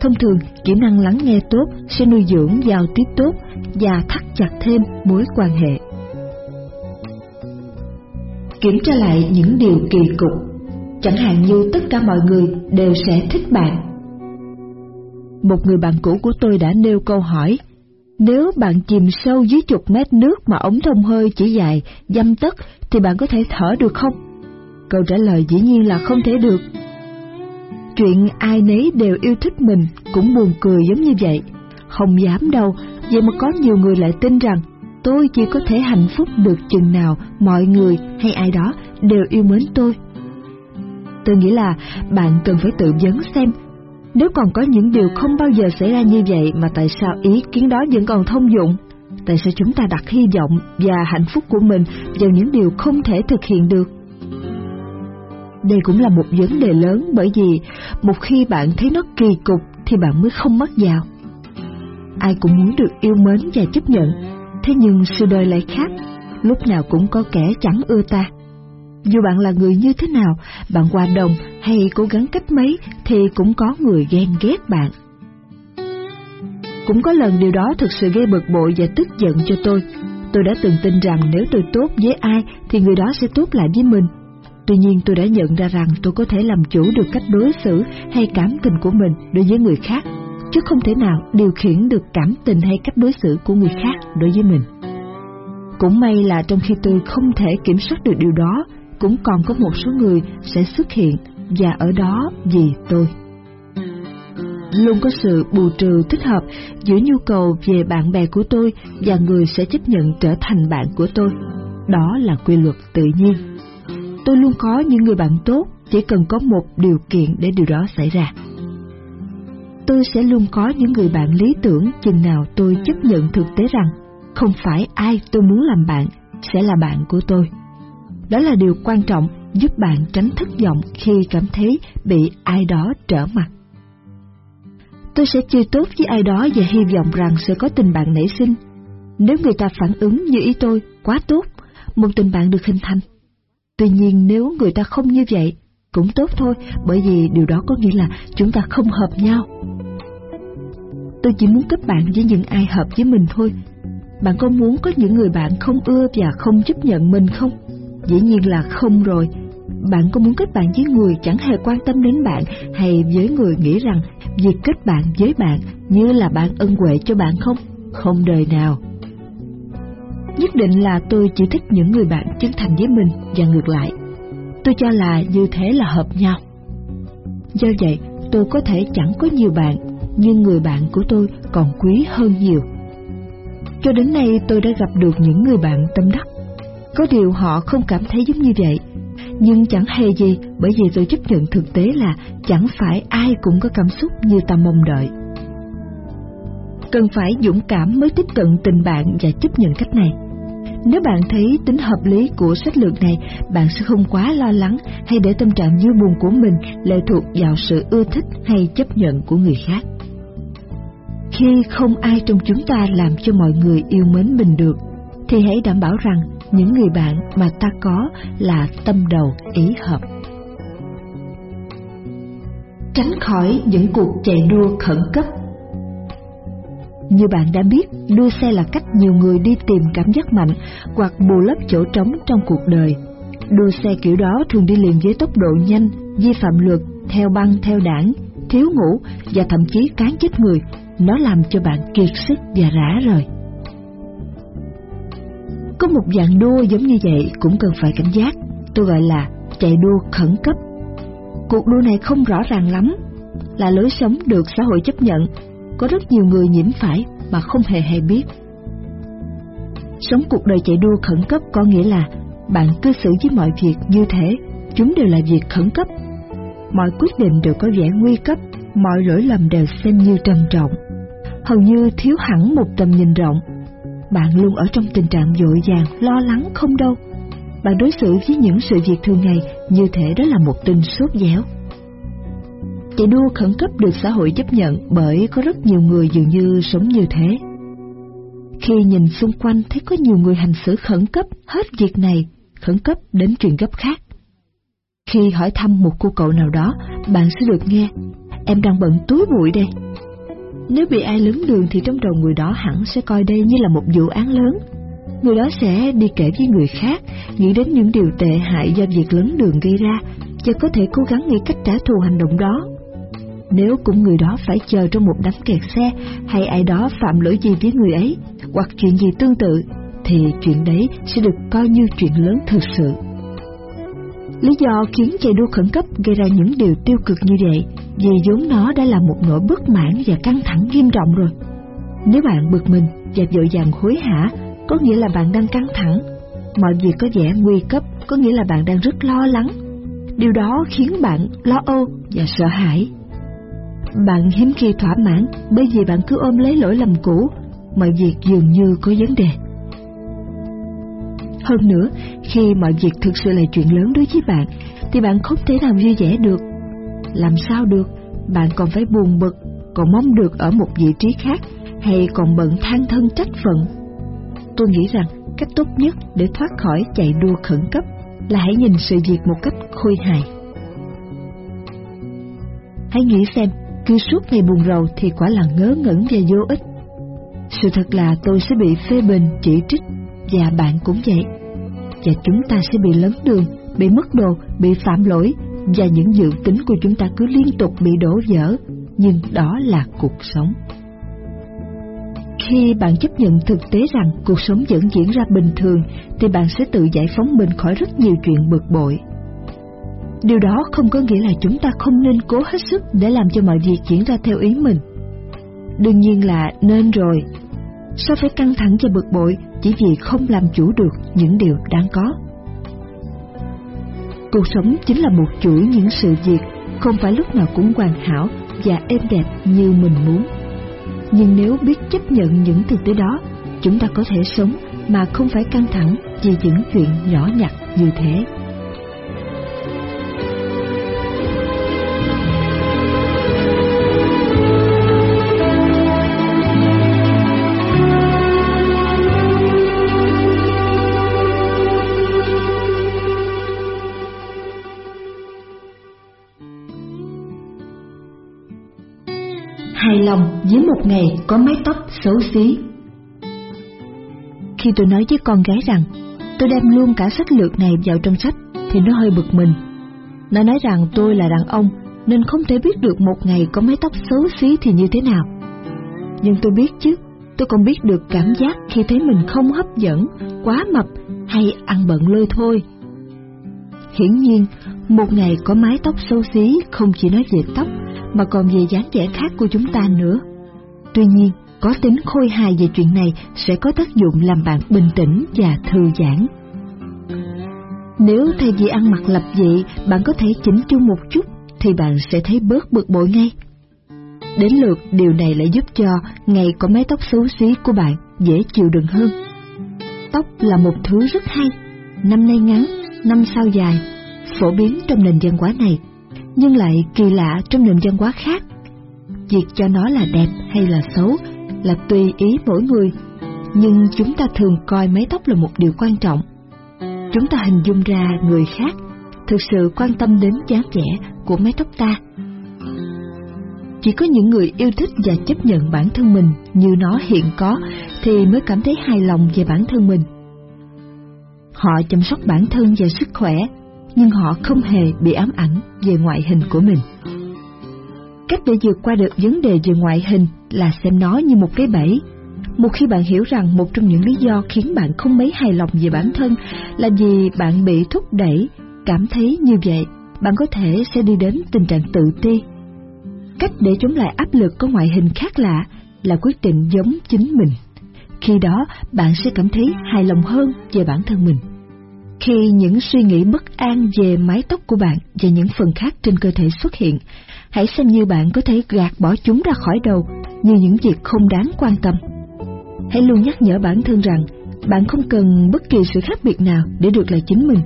Thông thường, kỹ năng lắng nghe tốt sẽ nuôi dưỡng giao tiếp tốt và thắt chặt thêm mối quan hệ. Kiểm tra lại những điều kỳ cục chẳng hạn như tất cả mọi người đều sẽ thích bạn. Một người bạn cũ của tôi đã nêu câu hỏi, nếu bạn chìm sâu dưới chục mét nước mà ống thông hơi chỉ dài dăm tấc thì bạn có thể thở được không? Câu trả lời dĩ nhiên là không thể được. Chuyện ai nấy đều yêu thích mình cũng buồn cười giống như vậy. Không dám đâu, vậy mà có nhiều người lại tin rằng tôi chỉ có thể hạnh phúc được chừng nào mọi người hay ai đó đều yêu mến tôi. Tôi nghĩ là bạn cần phải tự vấn xem nếu còn có những điều không bao giờ xảy ra như vậy mà tại sao ý kiến đó vẫn còn thông dụng? Tại sao chúng ta đặt hy vọng và hạnh phúc của mình vào những điều không thể thực hiện được? Đây cũng là một vấn đề lớn bởi vì một khi bạn thấy nó kỳ cục thì bạn mới không mất vào. Ai cũng muốn được yêu mến và chấp nhận, thế nhưng sự đời lại khác, lúc nào cũng có kẻ chẳng ưa ta. Dù bạn là người như thế nào, bạn hòa đồng hay cố gắng cách mấy thì cũng có người ghen ghét bạn. Cũng có lần điều đó thực sự gây bực bội và tức giận cho tôi. Tôi đã từng tin rằng nếu tôi tốt với ai thì người đó sẽ tốt lại với mình. Tuy nhiên tôi đã nhận ra rằng tôi có thể làm chủ được cách đối xử hay cảm tình của mình đối với người khác, chứ không thể nào điều khiển được cảm tình hay cách đối xử của người khác đối với mình. Cũng may là trong khi tôi không thể kiểm soát được điều đó, cũng còn có một số người sẽ xuất hiện và ở đó vì tôi. Luôn có sự bù trừ thích hợp giữa nhu cầu về bạn bè của tôi và người sẽ chấp nhận trở thành bạn của tôi. Đó là quy luật tự nhiên. Tôi luôn có những người bạn tốt, chỉ cần có một điều kiện để điều đó xảy ra. Tôi sẽ luôn có những người bạn lý tưởng chừng nào tôi chấp nhận thực tế rằng không phải ai tôi muốn làm bạn sẽ là bạn của tôi. Đó là điều quan trọng giúp bạn tránh thất vọng khi cảm thấy bị ai đó trở mặt. Tôi sẽ chơi tốt với ai đó và hy vọng rằng sẽ có tình bạn nảy sinh. Nếu người ta phản ứng như ý tôi, quá tốt, một tình bạn được hình thành. Tuy nhiên nếu người ta không như vậy, cũng tốt thôi, bởi vì điều đó có nghĩa là chúng ta không hợp nhau. Tôi chỉ muốn kết bạn với những ai hợp với mình thôi. Bạn có muốn có những người bạn không ưa và không chấp nhận mình không? Dĩ nhiên là không rồi. Bạn có muốn kết bạn với người chẳng hề quan tâm đến bạn hay với người nghĩ rằng việc kết bạn với bạn như là bạn ân huệ cho bạn không? Không đời nào. Nhất định là tôi chỉ thích những người bạn chân thành với mình và ngược lại. Tôi cho là như thế là hợp nhau. Do vậy, tôi có thể chẳng có nhiều bạn, nhưng người bạn của tôi còn quý hơn nhiều. Cho đến nay tôi đã gặp được những người bạn tâm đắc có điều họ không cảm thấy giống như vậy. Nhưng chẳng hề gì bởi vì tôi chấp nhận thực tế là chẳng phải ai cũng có cảm xúc như ta mong đợi. Cần phải dũng cảm mới tiếp cận tình bạn và chấp nhận cách này. Nếu bạn thấy tính hợp lý của sách lược này, bạn sẽ không quá lo lắng hay để tâm trạng vui buồn của mình lệ thuộc vào sự ưa thích hay chấp nhận của người khác. Khi không ai trong chúng ta làm cho mọi người yêu mến mình được, thì hãy đảm bảo rằng những người bạn mà ta có là tâm đầu ý hợp. Tránh khỏi những cuộc chạy đua khẩn cấp như bạn đã biết, đua xe là cách nhiều người đi tìm cảm giác mạnh hoặc bù lấp chỗ trống trong cuộc đời. Đua xe kiểu đó thường đi liền với tốc độ nhanh, vi phạm luật, theo băng theo đảng, thiếu ngủ và thậm chí cán chết người. Nó làm cho bạn kiệt sức và rã rời. Có một dạng đua giống như vậy cũng cần phải cảnh giác, tôi gọi là chạy đua khẩn cấp. Cuộc đua này không rõ ràng lắm, là lối sống được xã hội chấp nhận, có rất nhiều người nhiễm phải mà không hề hay biết. Sống cuộc đời chạy đua khẩn cấp có nghĩa là bạn cư xử với mọi việc như thế, chúng đều là việc khẩn cấp. Mọi quyết định đều có vẻ nguy cấp, mọi lỗi lầm đều xem như trầm trọng. Hầu như thiếu hẳn một tầm nhìn rộng bạn luôn ở trong tình trạng dội vàng, lo lắng không đâu. Bạn đối xử với những sự việc thường ngày như thể đó là một tin sốt dẻo. Chạy đua khẩn cấp được xã hội chấp nhận bởi có rất nhiều người dường như sống như thế. Khi nhìn xung quanh thấy có nhiều người hành xử khẩn cấp hết việc này, khẩn cấp đến chuyện gấp khác. Khi hỏi thăm một cô cậu nào đó, bạn sẽ được nghe, em đang bận túi bụi đây, nếu bị ai lớn đường thì trong đầu người đó hẳn sẽ coi đây như là một vụ án lớn. Người đó sẽ đi kể với người khác, nghĩ đến những điều tệ hại do việc lớn đường gây ra, và có thể cố gắng nghĩ cách trả thù hành động đó. Nếu cũng người đó phải chờ trong một đám kẹt xe hay ai đó phạm lỗi gì với người ấy hoặc chuyện gì tương tự thì chuyện đấy sẽ được coi như chuyện lớn thực sự. Lý do khiến chạy đua khẩn cấp gây ra những điều tiêu cực như vậy vì vốn nó đã là một nỗi bất mãn và căng thẳng nghiêm trọng rồi. Nếu bạn bực mình và vội vàng hối hả, có nghĩa là bạn đang căng thẳng. Mọi việc có vẻ nguy cấp, có nghĩa là bạn đang rất lo lắng. Điều đó khiến bạn lo âu và sợ hãi. Bạn hiếm khi thỏa mãn bởi vì bạn cứ ôm lấy lỗi lầm cũ, mọi việc dường như có vấn đề. Hơn nữa, khi mọi việc thực sự là chuyện lớn đối với bạn, thì bạn không thể nào vui vẻ được. Làm sao được, bạn còn phải buồn bực, còn mong được ở một vị trí khác, hay còn bận than thân trách phận. Tôi nghĩ rằng cách tốt nhất để thoát khỏi chạy đua khẩn cấp là hãy nhìn sự việc một cách khôi hài. Hãy nghĩ xem, cứ suốt ngày buồn rầu thì quả là ngớ ngẩn và vô ích. Sự thật là tôi sẽ bị phê bình, chỉ trích, và bạn cũng vậy. Và chúng ta sẽ bị lấn đường, bị mất đồ, bị phạm lỗi, và những dự tính của chúng ta cứ liên tục bị đổ vỡ, nhưng đó là cuộc sống. Khi bạn chấp nhận thực tế rằng cuộc sống vẫn diễn ra bình thường, thì bạn sẽ tự giải phóng mình khỏi rất nhiều chuyện bực bội. Điều đó không có nghĩa là chúng ta không nên cố hết sức để làm cho mọi việc diễn ra theo ý mình. Đương nhiên là nên rồi. Sao phải căng thẳng và bực bội chỉ vì không làm chủ được những điều đáng có? Cuộc sống chính là một chuỗi những sự việc không phải lúc nào cũng hoàn hảo và êm đẹp như mình muốn. Nhưng nếu biết chấp nhận những thực tế đó, chúng ta có thể sống mà không phải căng thẳng vì những chuyện nhỏ nhặt như thế. Lòng với một ngày có mái tóc xấu xí. Khi tôi nói với con gái rằng tôi đem luôn cả sách lược này vào trong sách thì nó hơi bực mình. Nó nói rằng tôi là đàn ông nên không thể biết được một ngày có mái tóc xấu xí thì như thế nào. Nhưng tôi biết chứ, tôi còn biết được cảm giác khi thấy mình không hấp dẫn, quá mập hay ăn bận lơi thôi. Hiển nhiên, một ngày có mái tóc xấu xí không chỉ nói về tóc mà còn về dáng vẻ khác của chúng ta nữa. Tuy nhiên, có tính khôi hài về chuyện này sẽ có tác dụng làm bạn bình tĩnh và thư giãn. Nếu thay vì ăn mặc lập dị, bạn có thể chỉnh chu một chút, thì bạn sẽ thấy bớt bực bội ngay. Đến lượt điều này lại giúp cho ngày có mái tóc xấu xí của bạn dễ chịu đựng hơn. Tóc là một thứ rất hay, năm nay ngắn, năm sau dài, phổ biến trong nền văn hóa này nhưng lại kỳ lạ trong nền văn hóa khác. Việc cho nó là đẹp hay là xấu là tùy ý mỗi người, nhưng chúng ta thường coi mái tóc là một điều quan trọng. Chúng ta hình dung ra người khác thực sự quan tâm đến dáng vẻ của mái tóc ta. Chỉ có những người yêu thích và chấp nhận bản thân mình như nó hiện có thì mới cảm thấy hài lòng về bản thân mình. Họ chăm sóc bản thân và sức khỏe nhưng họ không hề bị ám ảnh về ngoại hình của mình. Cách để vượt qua được vấn đề về ngoại hình là xem nó như một cái bẫy. Một khi bạn hiểu rằng một trong những lý do khiến bạn không mấy hài lòng về bản thân là vì bạn bị thúc đẩy, cảm thấy như vậy, bạn có thể sẽ đi đến tình trạng tự ti. Cách để chống lại áp lực có ngoại hình khác lạ là quyết định giống chính mình. Khi đó, bạn sẽ cảm thấy hài lòng hơn về bản thân mình. Khi những suy nghĩ bất an về mái tóc của bạn và những phần khác trên cơ thể xuất hiện, hãy xem như bạn có thể gạt bỏ chúng ra khỏi đầu như những việc không đáng quan tâm. Hãy luôn nhắc nhở bản thân rằng bạn không cần bất kỳ sự khác biệt nào để được là chính mình.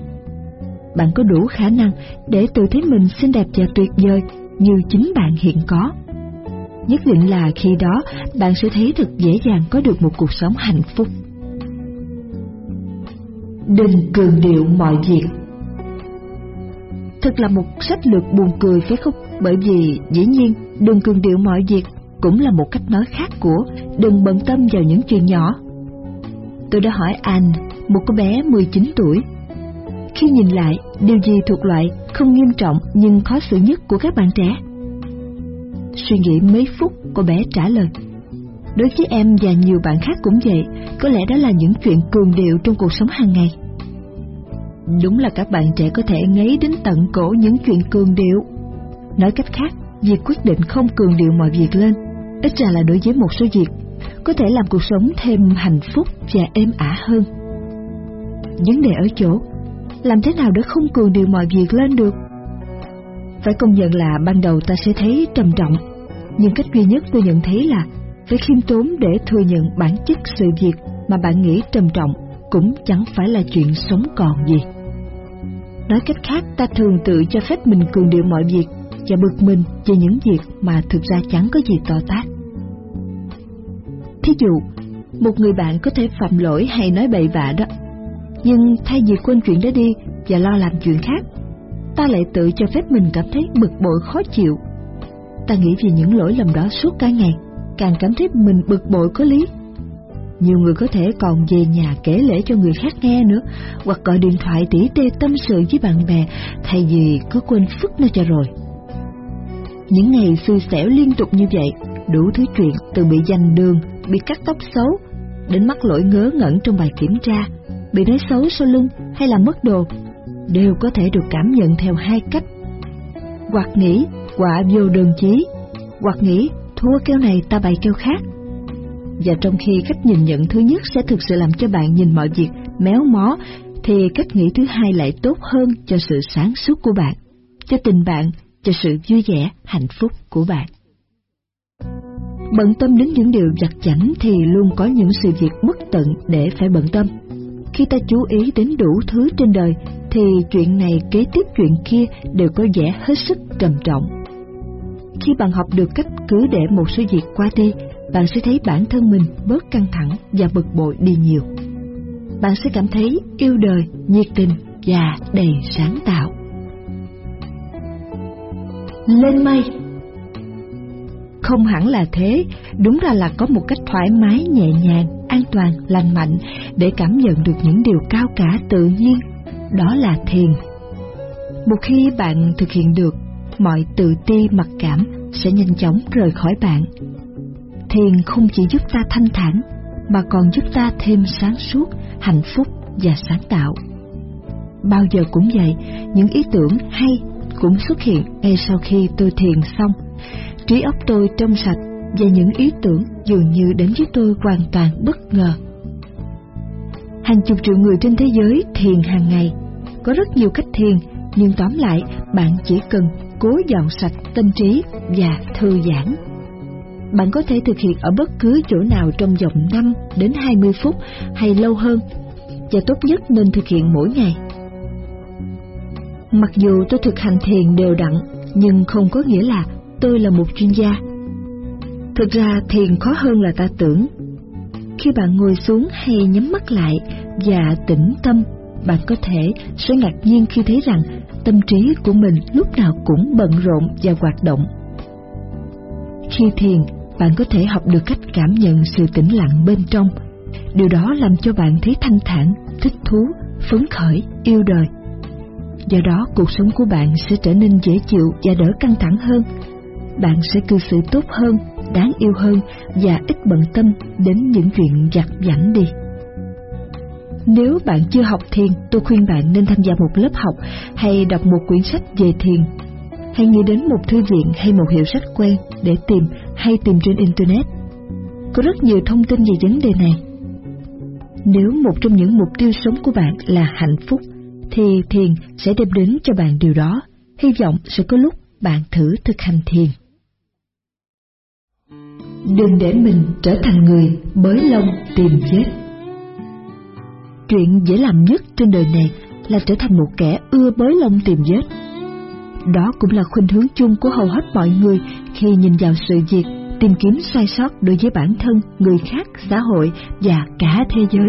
Bạn có đủ khả năng để tự thấy mình xinh đẹp và tuyệt vời như chính bạn hiện có. Nhất định là khi đó bạn sẽ thấy thật dễ dàng có được một cuộc sống hạnh phúc đừng cường điệu mọi việc. Thật là một sách lược buồn cười phải không? Bởi vì dĩ nhiên đừng cường điệu mọi việc cũng là một cách nói khác của đừng bận tâm vào những chuyện nhỏ. Tôi đã hỏi Anne, một cô bé 19 tuổi. Khi nhìn lại, điều gì thuộc loại không nghiêm trọng nhưng khó xử nhất của các bạn trẻ? Suy nghĩ mấy phút, cô bé trả lời. Đối với em và nhiều bạn khác cũng vậy, có lẽ đó là những chuyện cường điệu trong cuộc sống hàng ngày. Đúng là các bạn trẻ có thể ngấy đến tận cổ những chuyện cường điệu. Nói cách khác, việc quyết định không cường điệu mọi việc lên, ít ra là đối với một số việc, có thể làm cuộc sống thêm hạnh phúc và êm ả hơn. Vấn đề ở chỗ, làm thế nào để không cường điệu mọi việc lên được? Phải công nhận là ban đầu ta sẽ thấy trầm trọng, nhưng cách duy nhất tôi nhận thấy là phải khiêm tốn để thừa nhận bản chất sự việc mà bạn nghĩ trầm trọng cũng chẳng phải là chuyện sống còn gì. Nói cách khác, ta thường tự cho phép mình cường điệu mọi việc và bực mình về những việc mà thực ra chẳng có gì to tát. Thí dụ, một người bạn có thể phạm lỗi hay nói bậy bạ đó, nhưng thay vì quên chuyện đó đi và lo làm chuyện khác, ta lại tự cho phép mình cảm thấy bực bội khó chịu. Ta nghĩ về những lỗi lầm đó suốt cả ngày, càng cảm thấy mình bực bội có lý. Nhiều người có thể còn về nhà kể lễ cho người khác nghe nữa, hoặc gọi điện thoại tỉ tê tâm sự với bạn bè, thay vì cứ quên phức nó cho rồi. Những ngày xui xẻo liên tục như vậy, đủ thứ chuyện từ bị giành đường, bị cắt tóc xấu, đến mắc lỗi ngớ ngẩn trong bài kiểm tra, bị nói xấu sau lưng hay là mất đồ, đều có thể được cảm nhận theo hai cách. Hoặc nghĩ quả vô đơn chí, hoặc nghĩ thua kêu này ta bày kêu khác. Và trong khi cách nhìn nhận thứ nhất sẽ thực sự làm cho bạn nhìn mọi việc méo mó, thì cách nghĩ thứ hai lại tốt hơn cho sự sáng suốt của bạn, cho tình bạn, cho sự vui vẻ, hạnh phúc của bạn. Bận tâm đến những điều giặt chảnh thì luôn có những sự việc bất tận để phải bận tâm. Khi ta chú ý đến đủ thứ trên đời thì chuyện này kế tiếp chuyện kia đều có vẻ hết sức trầm trọng. Khi bạn học được cách cứ để một số việc qua đi, bạn sẽ thấy bản thân mình bớt căng thẳng và bực bội đi nhiều. Bạn sẽ cảm thấy yêu đời, nhiệt tình và đầy sáng tạo. Lên mây Không hẳn là thế, đúng ra là có một cách thoải mái, nhẹ nhàng, an toàn, lành mạnh để cảm nhận được những điều cao cả tự nhiên, đó là thiền. Một khi bạn thực hiện được, mọi tự ti mặc cảm sẽ nhanh chóng rời khỏi bạn. Thiền không chỉ giúp ta thanh thản, mà còn giúp ta thêm sáng suốt, hạnh phúc và sáng tạo. Bao giờ cũng vậy, những ý tưởng hay cũng xuất hiện ngay sau khi tôi thiền xong. Trí óc tôi trong sạch và những ý tưởng dường như đến với tôi hoàn toàn bất ngờ. Hàng chục triệu người trên thế giới thiền hàng ngày. Có rất nhiều cách thiền, nhưng tóm lại bạn chỉ cần cố dọn sạch tâm trí và thư giãn. Bạn có thể thực hiện ở bất cứ chỗ nào trong vòng 5 đến 20 phút hay lâu hơn, và tốt nhất nên thực hiện mỗi ngày. Mặc dù tôi thực hành thiền đều đặn, nhưng không có nghĩa là tôi là một chuyên gia. Thực ra thiền khó hơn là ta tưởng. Khi bạn ngồi xuống hay nhắm mắt lại và tĩnh tâm, bạn có thể sẽ ngạc nhiên khi thấy rằng tâm trí của mình lúc nào cũng bận rộn và hoạt động. Khi thiền, bạn có thể học được cách cảm nhận sự tĩnh lặng bên trong. Điều đó làm cho bạn thấy thanh thản, thích thú, phấn khởi, yêu đời. Do đó, cuộc sống của bạn sẽ trở nên dễ chịu và đỡ căng thẳng hơn. Bạn sẽ cư xử tốt hơn, đáng yêu hơn và ít bận tâm đến những chuyện giặt giảnh đi. Nếu bạn chưa học thiền, tôi khuyên bạn nên tham gia một lớp học hay đọc một quyển sách về thiền. Hay nghĩ đến một thư viện hay một hiệu sách quen để tìm hay tìm trên Internet. Có rất nhiều thông tin về vấn đề này. Nếu một trong những mục tiêu sống của bạn là hạnh phúc, thì thiền sẽ đem đến cho bạn điều đó. Hy vọng sẽ có lúc bạn thử thực hành thiền. Đừng để mình trở thành người bới lông tìm chết. Chuyện dễ làm nhất trên đời này là trở thành một kẻ ưa bới lông tìm vết. Đó cũng là khuynh hướng chung của hầu hết mọi người khi nhìn vào sự việc tìm kiếm sai sót đối với bản thân, người khác, xã hội và cả thế giới.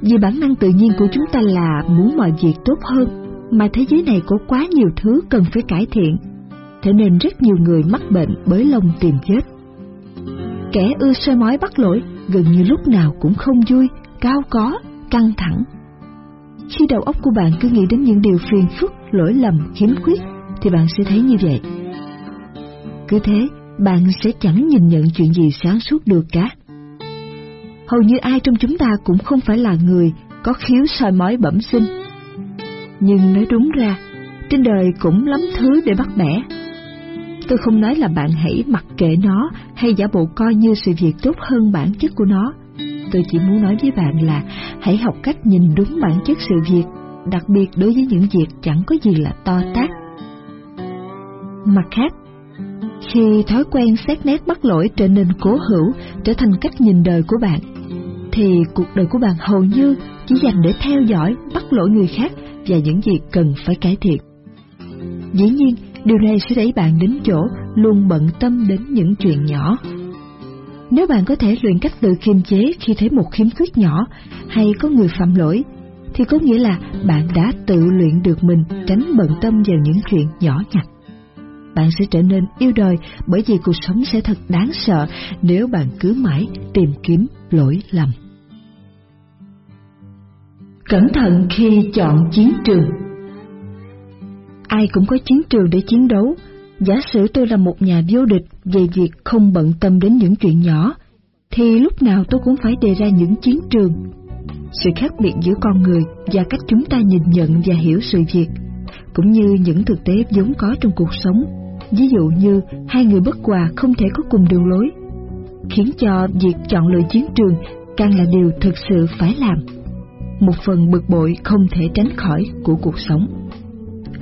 Vì bản năng tự nhiên của chúng ta là muốn mọi việc tốt hơn, mà thế giới này có quá nhiều thứ cần phải cải thiện, thế nên rất nhiều người mắc bệnh bới lông tìm vết. Kẻ ưa soi mói bắt lỗi gần như lúc nào cũng không vui, cao có, căng thẳng. Khi đầu óc của bạn cứ nghĩ đến những điều phiền phức, lỗi lầm, khiếm khuyết, thì bạn sẽ thấy như vậy. Cứ thế, bạn sẽ chẳng nhìn nhận chuyện gì sáng suốt được cả. Hầu như ai trong chúng ta cũng không phải là người có khiếu soi mói bẩm sinh. Nhưng nói đúng ra, trên đời cũng lắm thứ để bắt bẻ. Tôi không nói là bạn hãy mặc kệ nó hay giả bộ coi như sự việc tốt hơn bản chất của nó. Tôi chỉ muốn nói với bạn là hãy học cách nhìn đúng bản chất sự việc, đặc biệt đối với những việc chẳng có gì là to tát. Mặt khác, khi thói quen xét nét bắt lỗi trở nên cố hữu, trở thành cách nhìn đời của bạn, thì cuộc đời của bạn hầu như chỉ dành để theo dõi, bắt lỗi người khác và những gì cần phải cải thiện. Dĩ nhiên, điều này sẽ đẩy bạn đến chỗ luôn bận tâm đến những chuyện nhỏ. Nếu bạn có thể luyện cách tự kiềm chế khi thấy một khiếm khuyết nhỏ hay có người phạm lỗi, thì có nghĩa là bạn đã tự luyện được mình tránh bận tâm vào những chuyện nhỏ nhặt. Bạn sẽ trở nên yêu đời bởi vì cuộc sống sẽ thật đáng sợ nếu bạn cứ mãi tìm kiếm lỗi lầm. Cẩn thận khi chọn chiến trường Ai cũng có chiến trường để chiến đấu. Giả sử tôi là một nhà vô địch về việc không bận tâm đến những chuyện nhỏ, thì lúc nào tôi cũng phải đề ra những chiến trường. Sự khác biệt giữa con người và cách chúng ta nhìn nhận và hiểu sự việc, cũng như những thực tế vốn có trong cuộc sống. Ví dụ như hai người bất hòa không thể có cùng đường lối, khiến cho việc chọn lựa chiến trường càng là điều thực sự phải làm. Một phần bực bội không thể tránh khỏi của cuộc sống.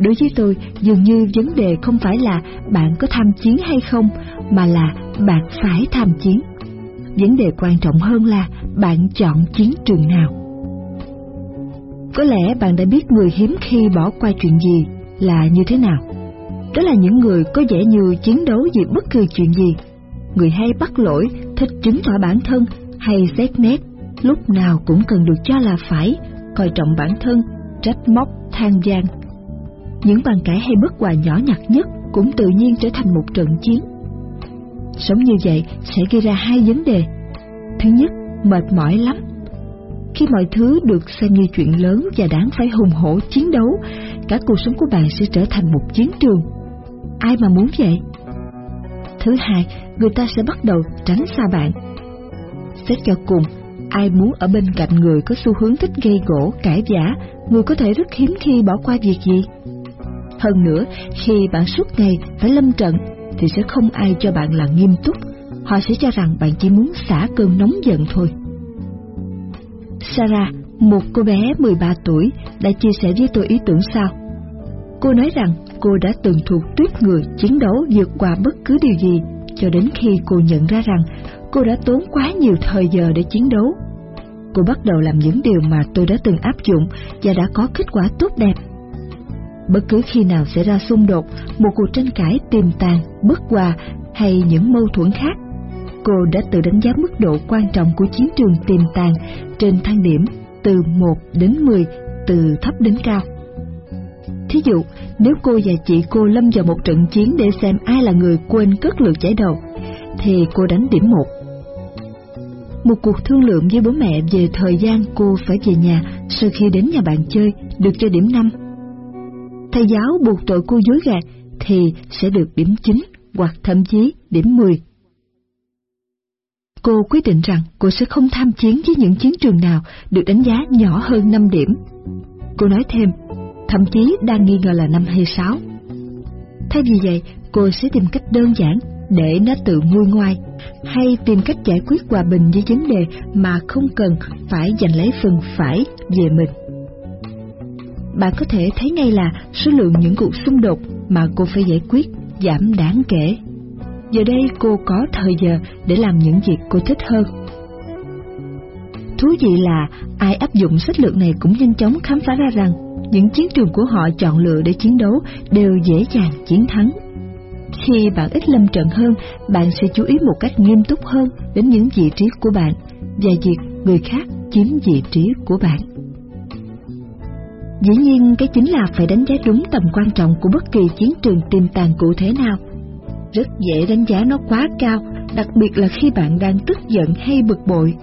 Đối với tôi, dường như vấn đề không phải là bạn có tham chiến hay không, mà là bạn phải tham chiến. Vấn đề quan trọng hơn là bạn chọn chiến trường nào. Có lẽ bạn đã biết người hiếm khi bỏ qua chuyện gì là như thế nào. Đó là những người có vẻ như chiến đấu vì bất cứ chuyện gì. Người hay bắt lỗi, thích chứng tỏ bản thân hay xét nét, lúc nào cũng cần được cho là phải, coi trọng bản thân, trách móc, than gian những bàn cãi hay bất hòa nhỏ nhặt nhất cũng tự nhiên trở thành một trận chiến. Sống như vậy sẽ gây ra hai vấn đề. Thứ nhất, mệt mỏi lắm. Khi mọi thứ được xem như chuyện lớn và đáng phải hùng hổ chiến đấu, cả cuộc sống của bạn sẽ trở thành một chiến trường. Ai mà muốn vậy? Thứ hai, người ta sẽ bắt đầu tránh xa bạn. Xét cho cùng, ai muốn ở bên cạnh người có xu hướng thích gây gỗ, cãi vã, người có thể rất hiếm khi bỏ qua việc gì. Hơn nữa, khi bạn suốt ngày phải lâm trận, thì sẽ không ai cho bạn là nghiêm túc. Họ sẽ cho rằng bạn chỉ muốn xả cơn nóng giận thôi. Sarah, một cô bé 13 tuổi, đã chia sẻ với tôi ý tưởng sau. Cô nói rằng cô đã từng thuộc tuyết người chiến đấu vượt qua bất cứ điều gì, cho đến khi cô nhận ra rằng cô đã tốn quá nhiều thời giờ để chiến đấu. Cô bắt đầu làm những điều mà tôi đã từng áp dụng và đã có kết quả tốt đẹp bất cứ khi nào xảy ra xung đột, một cuộc tranh cãi tiềm tàng, bất hòa hay những mâu thuẫn khác. Cô đã tự đánh giá mức độ quan trọng của chiến trường tiềm tàng trên thang điểm từ 1 đến 10, từ thấp đến cao. Thí dụ, nếu cô và chị cô lâm vào một trận chiến để xem ai là người quên cất lượt giải đầu, thì cô đánh điểm 1. Một cuộc thương lượng với bố mẹ về thời gian cô phải về nhà sau khi đến nhà bạn chơi được cho điểm 5 thầy giáo buộc tội cô dối gạt thì sẽ được điểm 9 hoặc thậm chí điểm 10. Cô quyết định rằng cô sẽ không tham chiến với những chiến trường nào được đánh giá nhỏ hơn 5 điểm. Cô nói thêm, thậm chí đang nghi ngờ là năm hay 6. Thay vì vậy, cô sẽ tìm cách đơn giản để nó tự nguôi ngoai, hay tìm cách giải quyết hòa bình với vấn đề mà không cần phải giành lấy phần phải về mình bạn có thể thấy ngay là số lượng những cuộc xung đột mà cô phải giải quyết giảm đáng kể. Giờ đây cô có thời giờ để làm những việc cô thích hơn. Thú vị là ai áp dụng sách lược này cũng nhanh chóng khám phá ra rằng những chiến trường của họ chọn lựa để chiến đấu đều dễ dàng chiến thắng. Khi bạn ít lâm trận hơn, bạn sẽ chú ý một cách nghiêm túc hơn đến những vị trí của bạn và việc người khác chiếm vị trí của bạn. Dĩ nhiên cái chính là phải đánh giá đúng tầm quan trọng của bất kỳ chiến trường tiềm tàng cụ thể nào. Rất dễ đánh giá nó quá cao, đặc biệt là khi bạn đang tức giận hay bực bội.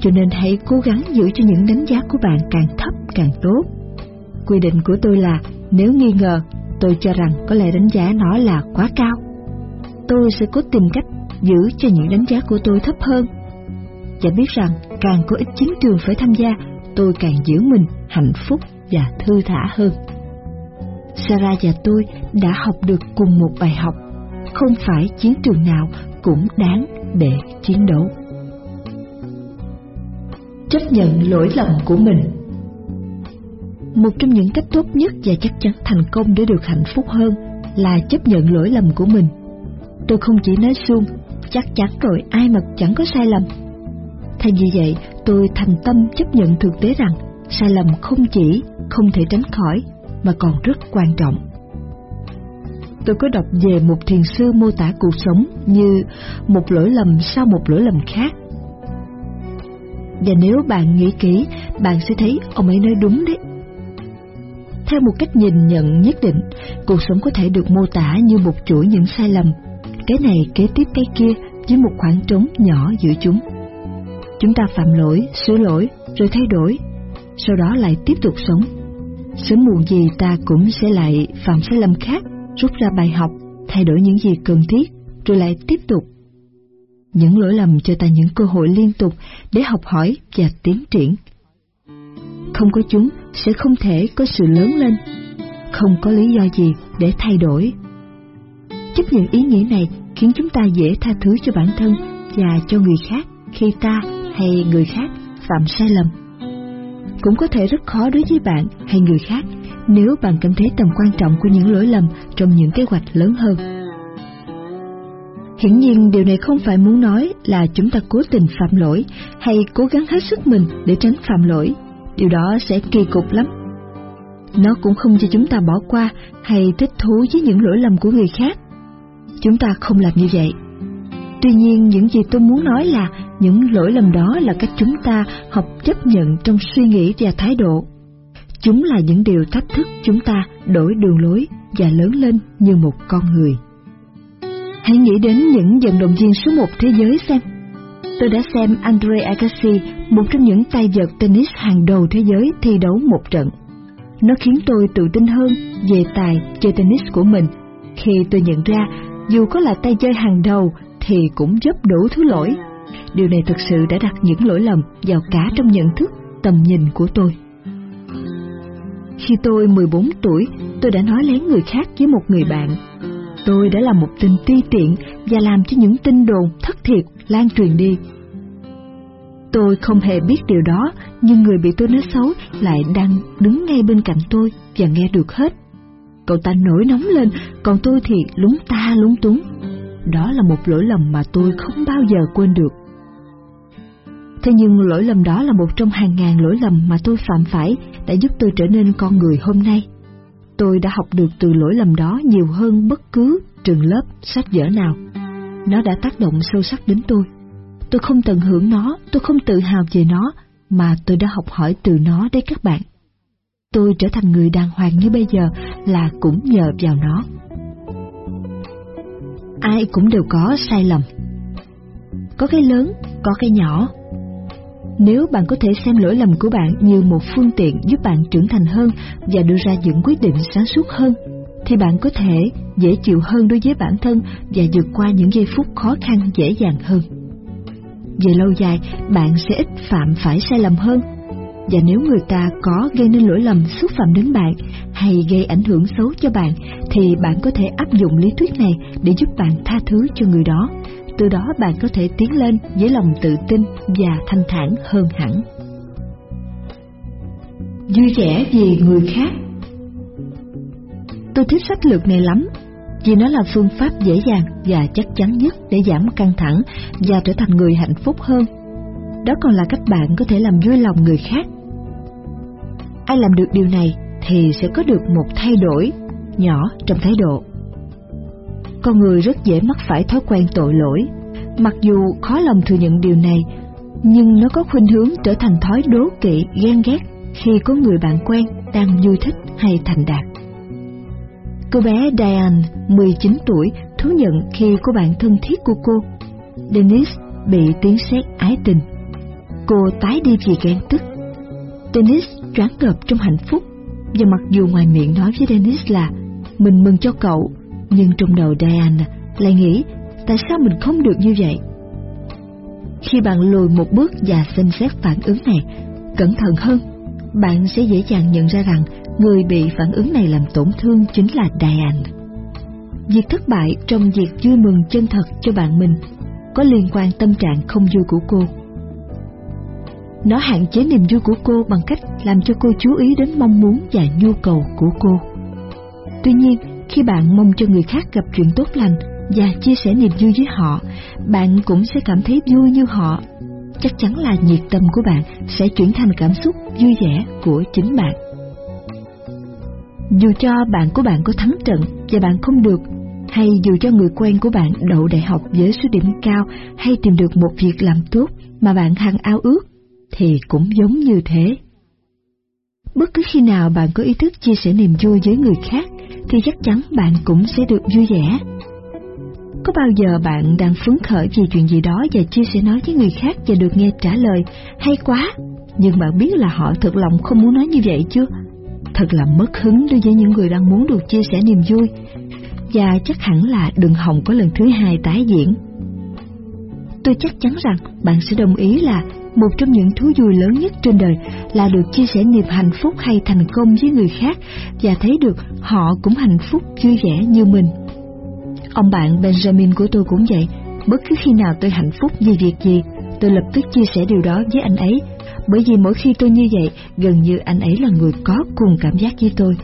Cho nên hãy cố gắng giữ cho những đánh giá của bạn càng thấp càng tốt. Quy định của tôi là nếu nghi ngờ, tôi cho rằng có lẽ đánh giá nó là quá cao. Tôi sẽ cố tìm cách giữ cho những đánh giá của tôi thấp hơn. Và biết rằng càng có ít chiến trường phải tham gia, tôi càng giữ mình hạnh phúc và thư thả hơn. Sarah và tôi đã học được cùng một bài học, không phải chiến trường nào cũng đáng để chiến đấu. Chấp nhận lỗi lầm của mình Một trong những cách tốt nhất và chắc chắn thành công để được hạnh phúc hơn là chấp nhận lỗi lầm của mình. Tôi không chỉ nói suông, chắc chắn rồi ai mà chẳng có sai lầm. Thay vì vậy, tôi thành tâm chấp nhận thực tế rằng sai lầm không chỉ không thể tránh khỏi mà còn rất quan trọng. Tôi có đọc về một thiền sư mô tả cuộc sống như một lỗi lầm sau một lỗi lầm khác. Và nếu bạn nghĩ kỹ, bạn sẽ thấy ông ấy nói đúng đấy. Theo một cách nhìn nhận nhất định, cuộc sống có thể được mô tả như một chuỗi những sai lầm, cái này kế tiếp cái kia với một khoảng trống nhỏ giữa chúng. Chúng ta phạm lỗi, sửa lỗi, rồi thay đổi, sau đó lại tiếp tục sống. Sớm muộn gì ta cũng sẽ lại phạm sai lầm khác, rút ra bài học, thay đổi những gì cần thiết, rồi lại tiếp tục. Những lỗi lầm cho ta những cơ hội liên tục để học hỏi và tiến triển. Không có chúng sẽ không thể có sự lớn lên, không có lý do gì để thay đổi. Chấp nhận ý nghĩa này khiến chúng ta dễ tha thứ cho bản thân và cho người khác khi ta hay người khác phạm sai lầm cũng có thể rất khó đối với bạn hay người khác nếu bạn cảm thấy tầm quan trọng của những lỗi lầm trong những kế hoạch lớn hơn. Hiển nhiên điều này không phải muốn nói là chúng ta cố tình phạm lỗi hay cố gắng hết sức mình để tránh phạm lỗi. Điều đó sẽ kỳ cục lắm. Nó cũng không cho chúng ta bỏ qua hay thích thú với những lỗi lầm của người khác. Chúng ta không làm như vậy. Tuy nhiên những gì tôi muốn nói là những lỗi lầm đó là cách chúng ta học chấp nhận trong suy nghĩ và thái độ. Chúng là những điều thách thức chúng ta đổi đường lối và lớn lên như một con người. Hãy nghĩ đến những vận động viên số một thế giới xem. Tôi đã xem Andre Agassi, một trong những tay vợt tennis hàng đầu thế giới thi đấu một trận. Nó khiến tôi tự tin hơn về tài chơi tennis của mình khi tôi nhận ra dù có là tay chơi hàng đầu thì cũng dấp đủ thứ lỗi. Điều này thực sự đã đặt những lỗi lầm vào cả trong nhận thức, tầm nhìn của tôi. Khi tôi 14 tuổi, tôi đã nói lén người khác với một người bạn. Tôi đã làm một tình ti tiện và làm cho những tin đồn thất thiệt lan truyền đi. Tôi không hề biết điều đó, nhưng người bị tôi nói xấu lại đang đứng ngay bên cạnh tôi và nghe được hết. Cậu ta nổi nóng lên, còn tôi thì lúng ta lúng túng. Đó là một lỗi lầm mà tôi không bao giờ quên được. Thế nhưng lỗi lầm đó là một trong hàng ngàn lỗi lầm mà tôi phạm phải đã giúp tôi trở nên con người hôm nay. Tôi đã học được từ lỗi lầm đó nhiều hơn bất cứ trường lớp, sách vở nào. Nó đã tác động sâu sắc đến tôi. Tôi không tận hưởng nó, tôi không tự hào về nó, mà tôi đã học hỏi từ nó đấy các bạn. Tôi trở thành người đàng hoàng như bây giờ là cũng nhờ vào nó. Ai cũng đều có sai lầm. Có cái lớn, có cái nhỏ, nếu bạn có thể xem lỗi lầm của bạn như một phương tiện giúp bạn trưởng thành hơn và đưa ra những quyết định sáng suốt hơn, thì bạn có thể dễ chịu hơn đối với bản thân và vượt qua những giây phút khó khăn dễ dàng hơn. Về lâu dài, bạn sẽ ít phạm phải sai lầm hơn. Và nếu người ta có gây nên lỗi lầm xúc phạm đến bạn hay gây ảnh hưởng xấu cho bạn, thì bạn có thể áp dụng lý thuyết này để giúp bạn tha thứ cho người đó từ đó bạn có thể tiến lên với lòng tự tin và thanh thản hơn hẳn. Vui vẻ vì người khác Tôi thích sách lược này lắm, vì nó là phương pháp dễ dàng và chắc chắn nhất để giảm căng thẳng và trở thành người hạnh phúc hơn. Đó còn là cách bạn có thể làm vui lòng người khác. Ai làm được điều này thì sẽ có được một thay đổi nhỏ trong thái độ con người rất dễ mắc phải thói quen tội lỗi. Mặc dù khó lòng thừa nhận điều này, nhưng nó có khuynh hướng trở thành thói đố kỵ, ghen ghét khi có người bạn quen đang vui thích hay thành đạt. Cô bé Diane, 19 tuổi, thú nhận khi cô bạn thân thiết của cô, Dennis, bị tiếng sét ái tình. Cô tái đi vì ghen tức. Dennis choáng ngợp trong hạnh phúc, Và mặc dù ngoài miệng nói với Dennis là mình mừng cho cậu, nhưng trong đầu Diane lại nghĩ tại sao mình không được như vậy. Khi bạn lùi một bước và xem xét phản ứng này, cẩn thận hơn, bạn sẽ dễ dàng nhận ra rằng người bị phản ứng này làm tổn thương chính là Diane. Việc thất bại trong việc vui mừng chân thật cho bạn mình có liên quan tâm trạng không vui của cô. Nó hạn chế niềm vui của cô bằng cách làm cho cô chú ý đến mong muốn và nhu cầu của cô. Tuy nhiên, khi bạn mong cho người khác gặp chuyện tốt lành và chia sẻ niềm vui với họ, bạn cũng sẽ cảm thấy vui như họ. Chắc chắn là nhiệt tâm của bạn sẽ chuyển thành cảm xúc vui vẻ của chính bạn. Dù cho bạn của bạn có thắng trận và bạn không được, hay dù cho người quen của bạn đậu đại học với số điểm cao hay tìm được một việc làm tốt mà bạn hằng ao ước, thì cũng giống như thế. Bất cứ khi nào bạn có ý thức chia sẻ niềm vui với người khác, thì chắc chắn bạn cũng sẽ được vui vẻ. Có bao giờ bạn đang phấn khởi vì chuyện gì đó và chia sẻ nói với người khác và được nghe trả lời hay quá, nhưng bạn biết là họ thật lòng không muốn nói như vậy chưa? Thật là mất hứng đối với những người đang muốn được chia sẻ niềm vui, và chắc hẳn là đừng hòng có lần thứ hai tái diễn. Tôi chắc chắn rằng bạn sẽ đồng ý là một trong những thú vui lớn nhất trên đời là được chia sẻ niềm hạnh phúc hay thành công với người khác và thấy được họ cũng hạnh phúc vui vẻ như mình. Ông bạn Benjamin của tôi cũng vậy, bất cứ khi nào tôi hạnh phúc vì việc gì, tôi lập tức chia sẻ điều đó với anh ấy, bởi vì mỗi khi tôi như vậy, gần như anh ấy là người có cùng cảm giác với tôi.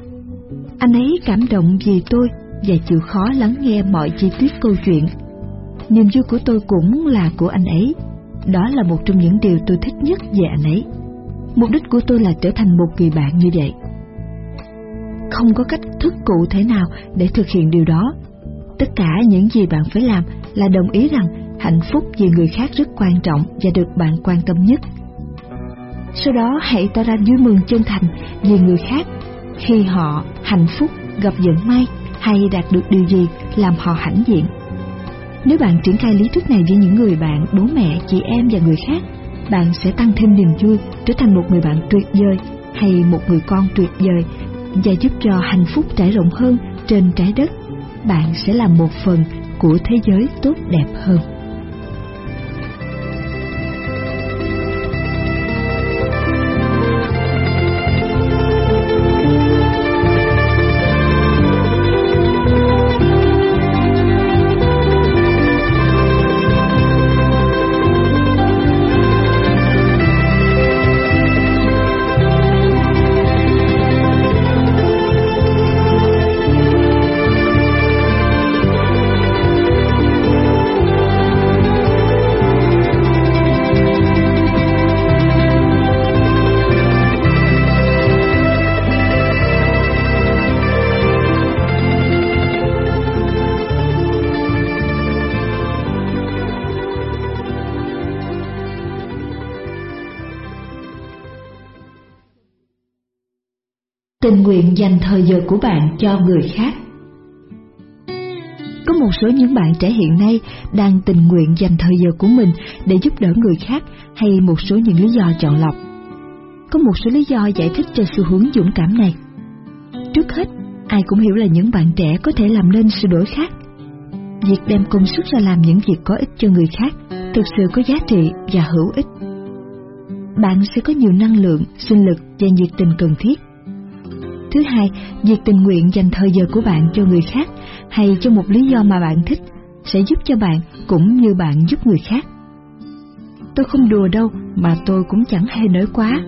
Anh ấy cảm động vì tôi và chịu khó lắng nghe mọi chi tiết câu chuyện. Niềm vui của tôi cũng là của anh ấy. Đó là một trong những điều tôi thích nhất về anh ấy. Mục đích của tôi là trở thành một người bạn như vậy. Không có cách thức cụ thể nào để thực hiện điều đó. Tất cả những gì bạn phải làm là đồng ý rằng hạnh phúc vì người khác rất quan trọng và được bạn quan tâm nhất. Sau đó hãy tỏ ra vui mừng chân thành vì người khác khi họ hạnh phúc, gặp vận may hay đạt được điều gì làm họ hãnh diện. Nếu bạn triển khai lý thuyết này với những người bạn, bố mẹ, chị em và người khác, bạn sẽ tăng thêm niềm vui, trở thành một người bạn tuyệt vời hay một người con tuyệt vời và giúp cho hạnh phúc trải rộng hơn trên trái đất. Bạn sẽ là một phần của thế giới tốt đẹp hơn. Tình nguyện dành thời giờ của bạn cho người khác. Có một số những bạn trẻ hiện nay đang tình nguyện dành thời giờ của mình để giúp đỡ người khác hay một số những lý do chọn lọc. Có một số lý do giải thích cho xu hướng dũng cảm này. Trước hết, ai cũng hiểu là những bạn trẻ có thể làm nên sự đổi khác. Việc đem công sức ra làm những việc có ích cho người khác thực sự có giá trị và hữu ích. Bạn sẽ có nhiều năng lượng, sinh lực và nhiệt tình cần thiết Thứ hai, việc tình nguyện dành thời giờ của bạn cho người khác hay cho một lý do mà bạn thích sẽ giúp cho bạn cũng như bạn giúp người khác. Tôi không đùa đâu mà tôi cũng chẳng hề nói quá.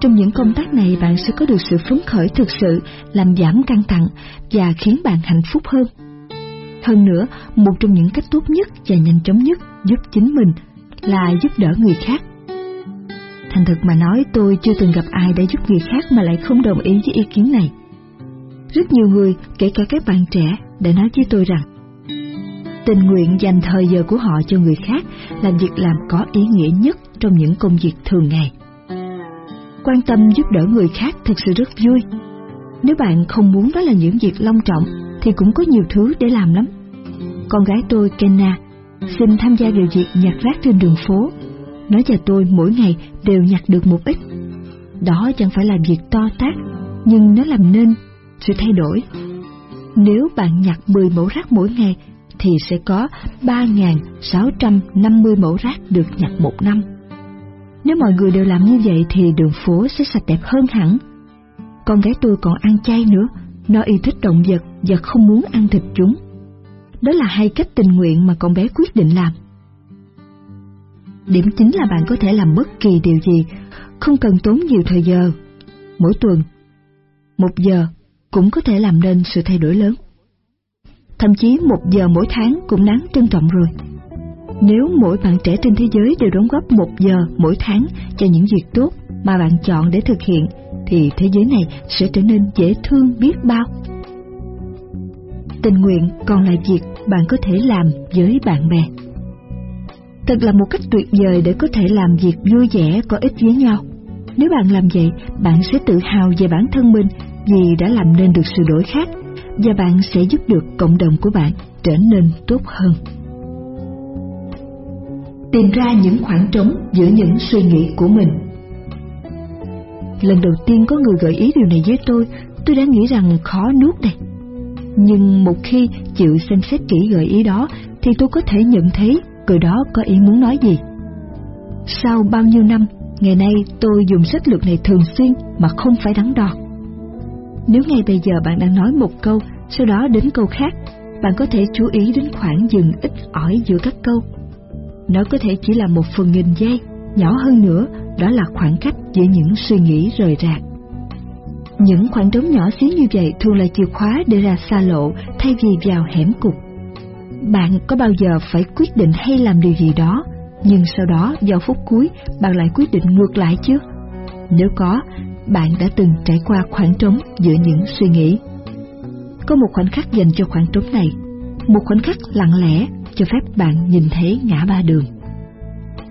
Trong những công tác này bạn sẽ có được sự phấn khởi thực sự, làm giảm căng thẳng và khiến bạn hạnh phúc hơn. Hơn nữa, một trong những cách tốt nhất và nhanh chóng nhất giúp chính mình là giúp đỡ người khác. Thành thực mà nói tôi chưa từng gặp ai đã giúp người khác mà lại không đồng ý với ý kiến này. Rất nhiều người, kể cả các bạn trẻ, đã nói với tôi rằng tình nguyện dành thời giờ của họ cho người khác là việc làm có ý nghĩa nhất trong những công việc thường ngày. Quan tâm giúp đỡ người khác thật sự rất vui. Nếu bạn không muốn đó là những việc long trọng thì cũng có nhiều thứ để làm lắm. Con gái tôi Kenna xin tham gia vào việc nhặt rác trên đường phố nó và tôi mỗi ngày đều nhặt được một ít. Đó chẳng phải là việc to tát, nhưng nó làm nên sự thay đổi. Nếu bạn nhặt 10 mẫu rác mỗi ngày, thì sẽ có 3.650 mẫu rác được nhặt một năm. Nếu mọi người đều làm như vậy thì đường phố sẽ sạch đẹp hơn hẳn. Con gái tôi còn ăn chay nữa, nó yêu thích động vật và không muốn ăn thịt chúng. Đó là hai cách tình nguyện mà con bé quyết định làm. Điểm chính là bạn có thể làm bất kỳ điều gì, không cần tốn nhiều thời giờ. Mỗi tuần, một giờ cũng có thể làm nên sự thay đổi lớn. Thậm chí một giờ mỗi tháng cũng đáng trân trọng rồi. Nếu mỗi bạn trẻ trên thế giới đều đóng góp một giờ mỗi tháng cho những việc tốt mà bạn chọn để thực hiện, thì thế giới này sẽ trở nên dễ thương biết bao. Tình nguyện còn là việc bạn có thể làm với bạn bè. Thật là một cách tuyệt vời để có thể làm việc vui vẻ có ích với nhau. Nếu bạn làm vậy, bạn sẽ tự hào về bản thân mình vì đã làm nên được sự đổi khác và bạn sẽ giúp được cộng đồng của bạn trở nên tốt hơn. Tìm ra những khoảng trống giữa những suy nghĩ của mình. Lần đầu tiên có người gợi ý điều này với tôi, tôi đã nghĩ rằng khó nuốt đây. Nhưng một khi chịu xem xét kỹ gợi ý đó thì tôi có thể nhận thấy cười đó có ý muốn nói gì. Sau bao nhiêu năm, ngày nay tôi dùng sách lược này thường xuyên mà không phải đắn đo. Nếu ngay bây giờ bạn đang nói một câu, sau đó đến câu khác, bạn có thể chú ý đến khoảng dừng ít ỏi giữa các câu. Nó có thể chỉ là một phần nghìn giây, nhỏ hơn nữa, đó là khoảng cách giữa những suy nghĩ rời rạc. Những khoảng trống nhỏ xíu như vậy thường là chìa khóa để ra xa lộ thay vì vào hẻm cục. Bạn có bao giờ phải quyết định hay làm điều gì đó, nhưng sau đó vào phút cuối bạn lại quyết định ngược lại chứ? Nếu có, bạn đã từng trải qua khoảng trống giữa những suy nghĩ. Có một khoảnh khắc dành cho khoảng trống này, một khoảnh khắc lặng lẽ cho phép bạn nhìn thấy ngã ba đường.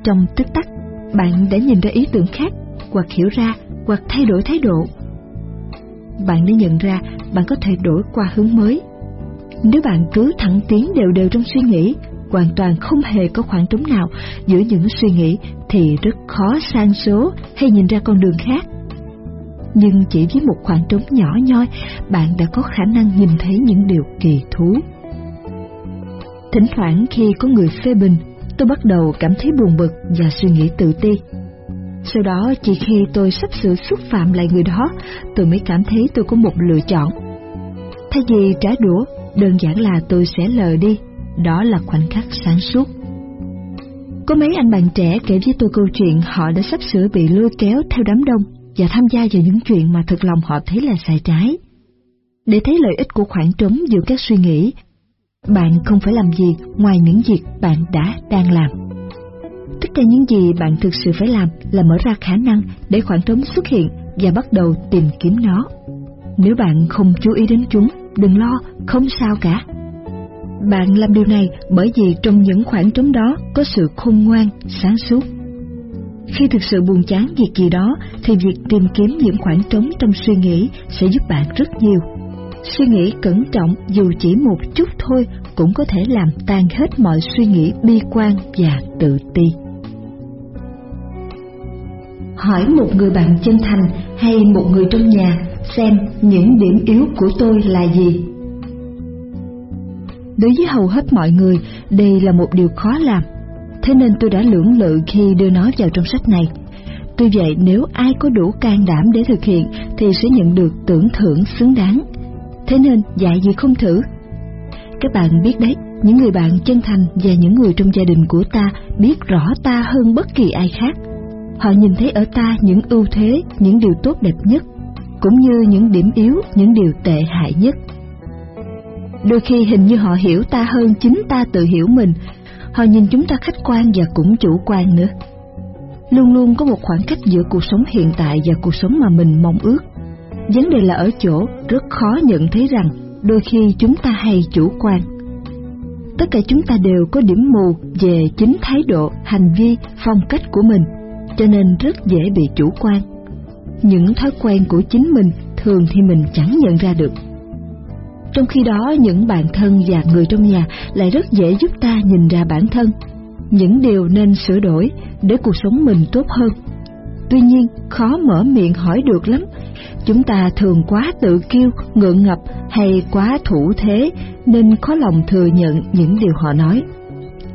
Trong tích tắc, bạn đã nhìn ra ý tưởng khác, hoặc hiểu ra, hoặc thay đổi thái độ. Bạn đã nhận ra bạn có thể đổi qua hướng mới. Nếu bạn cứ thẳng tiến đều đều trong suy nghĩ, hoàn toàn không hề có khoảng trống nào giữa những suy nghĩ thì rất khó sang số hay nhìn ra con đường khác nhưng chỉ với một khoảng trống nhỏ nhoi, bạn đã có khả năng nhìn thấy những điều kỳ thú. Thỉnh thoảng khi có người phê bình, tôi bắt đầu cảm thấy buồn bực và suy nghĩ tự ti. Sau đó chỉ khi tôi sắp sửa xúc phạm lại người đó, tôi mới cảm thấy tôi có một lựa chọn. Thay vì trả đũa, đơn giản là tôi sẽ lờ đi, đó là khoảnh khắc sáng suốt. Có mấy anh bạn trẻ kể với tôi câu chuyện họ đã sắp sửa bị lôi kéo theo đám đông và tham gia vào những chuyện mà thực lòng họ thấy là sai trái. Để thấy lợi ích của khoảng trống giữa các suy nghĩ, bạn không phải làm gì ngoài những việc bạn đã đang làm. Tất cả những gì bạn thực sự phải làm là mở ra khả năng để khoảng trống xuất hiện và bắt đầu tìm kiếm nó. Nếu bạn không chú ý đến chúng, đừng lo, không sao cả. Bạn làm điều này bởi vì trong những khoảng trống đó có sự khôn ngoan, sáng suốt khi thực sự buồn chán việc gì đó, thì việc tìm kiếm những khoảng trống trong suy nghĩ sẽ giúp bạn rất nhiều. Suy nghĩ cẩn trọng dù chỉ một chút thôi cũng có thể làm tan hết mọi suy nghĩ bi quan và tự ti. Hỏi một người bạn chân thành hay một người trong nhà xem những điểm yếu của tôi là gì. Đối với hầu hết mọi người, đây là một điều khó làm thế nên tôi đã lưỡng lự khi đưa nó vào trong sách này. Tuy vậy nếu ai có đủ can đảm để thực hiện thì sẽ nhận được tưởng thưởng xứng đáng. Thế nên dạy gì không thử. Các bạn biết đấy, những người bạn chân thành và những người trong gia đình của ta biết rõ ta hơn bất kỳ ai khác. Họ nhìn thấy ở ta những ưu thế, những điều tốt đẹp nhất, cũng như những điểm yếu, những điều tệ hại nhất. Đôi khi hình như họ hiểu ta hơn chính ta tự hiểu mình, họ nhìn chúng ta khách quan và cũng chủ quan nữa. Luôn luôn có một khoảng cách giữa cuộc sống hiện tại và cuộc sống mà mình mong ước. Vấn đề là ở chỗ rất khó nhận thấy rằng đôi khi chúng ta hay chủ quan. Tất cả chúng ta đều có điểm mù về chính thái độ, hành vi, phong cách của mình, cho nên rất dễ bị chủ quan. Những thói quen của chính mình thường thì mình chẳng nhận ra được. Trong khi đó, những bạn thân và người trong nhà lại rất dễ giúp ta nhìn ra bản thân, những điều nên sửa đổi để cuộc sống mình tốt hơn. Tuy nhiên, khó mở miệng hỏi được lắm chúng ta thường quá tự kiêu, ngượng ngập hay quá thủ thế nên khó lòng thừa nhận những điều họ nói.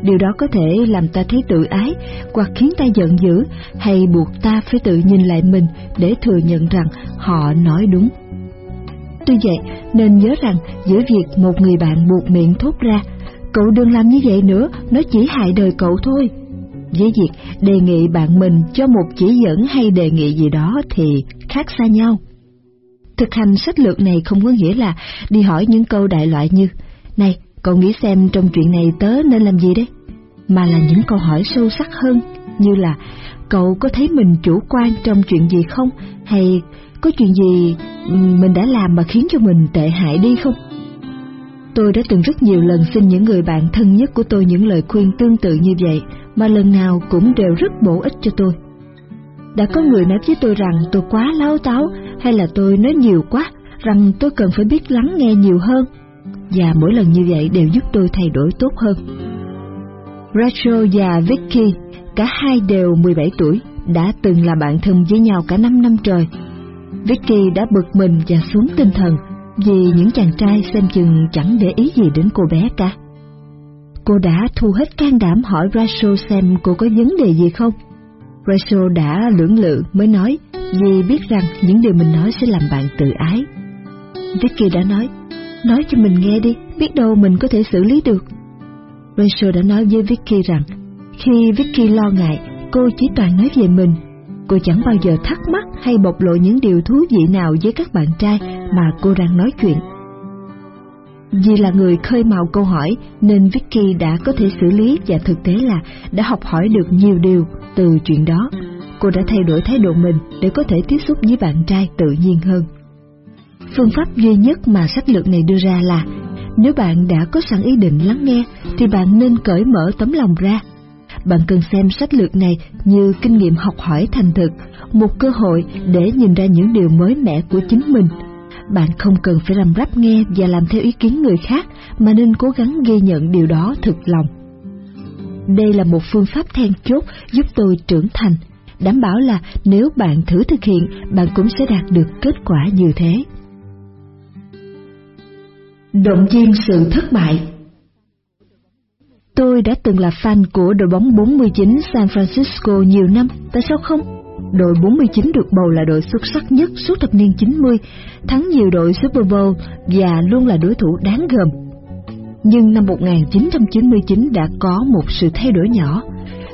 Điều đó có thể làm ta thấy tự ái hoặc khiến ta giận dữ hay buộc ta phải tự nhìn lại mình để thừa nhận rằng họ nói đúng. Tuy vậy, nên nhớ rằng giữa việc một người bạn buộc miệng thốt ra, cậu đừng làm như vậy nữa, nó chỉ hại đời cậu thôi. Với việc đề nghị bạn mình cho một chỉ dẫn hay đề nghị gì đó thì khác xa nhau. Thực hành sách lược này không có nghĩa là đi hỏi những câu đại loại như Này, cậu nghĩ xem trong chuyện này tớ nên làm gì đấy? Mà là những câu hỏi sâu sắc hơn như là Cậu có thấy mình chủ quan trong chuyện gì không? Hay có chuyện gì mình đã làm mà khiến cho mình tệ hại đi không? Tôi đã từng rất nhiều lần xin những người bạn thân nhất của tôi những lời khuyên tương tự như vậy, mà lần nào cũng đều rất bổ ích cho tôi. Đã có người nói với tôi rằng tôi quá láo táo hay là tôi nói nhiều quá, rằng tôi cần phải biết lắng nghe nhiều hơn, và mỗi lần như vậy đều giúp tôi thay đổi tốt hơn. Rachel và Vicky, cả hai đều 17 tuổi, đã từng là bạn thân với nhau cả 5 năm trời. Vicky đã bực mình và xuống tinh thần vì những chàng trai xem chừng chẳng để ý gì đến cô bé cả. Cô đã thu hết can đảm hỏi Rachel xem cô có vấn đề gì không. Rachel đã lưỡng lự mới nói vì biết rằng những điều mình nói sẽ làm bạn tự ái. Vicky đã nói, nói cho mình nghe đi, biết đâu mình có thể xử lý được. Rachel đã nói với Vicky rằng, khi Vicky lo ngại, cô chỉ toàn nói về mình. Cô chẳng bao giờ thắc mắc hay bộc lộ những điều thú vị nào với các bạn trai mà cô đang nói chuyện. Vì là người khơi mào câu hỏi nên Vicky đã có thể xử lý và thực tế là đã học hỏi được nhiều điều từ chuyện đó. Cô đã thay đổi thái độ mình để có thể tiếp xúc với bạn trai tự nhiên hơn. Phương pháp duy nhất mà sách lược này đưa ra là nếu bạn đã có sẵn ý định lắng nghe thì bạn nên cởi mở tấm lòng ra. Bạn cần xem sách lược này như kinh nghiệm học hỏi thành thực, một cơ hội để nhìn ra những điều mới mẻ của chính mình bạn không cần phải làm rắp nghe và làm theo ý kiến người khác, mà nên cố gắng ghi nhận điều đó thực lòng. Đây là một phương pháp then chốt giúp tôi trưởng thành, đảm bảo là nếu bạn thử thực hiện, bạn cũng sẽ đạt được kết quả như thế. Động viên sự thất bại Tôi đã từng là fan của đội bóng 49 San Francisco nhiều năm, tại sao không? đội 49 được bầu là đội xuất sắc nhất suốt thập niên 90, thắng nhiều đội Super Bowl và luôn là đối thủ đáng gờm. Nhưng năm 1999 đã có một sự thay đổi nhỏ.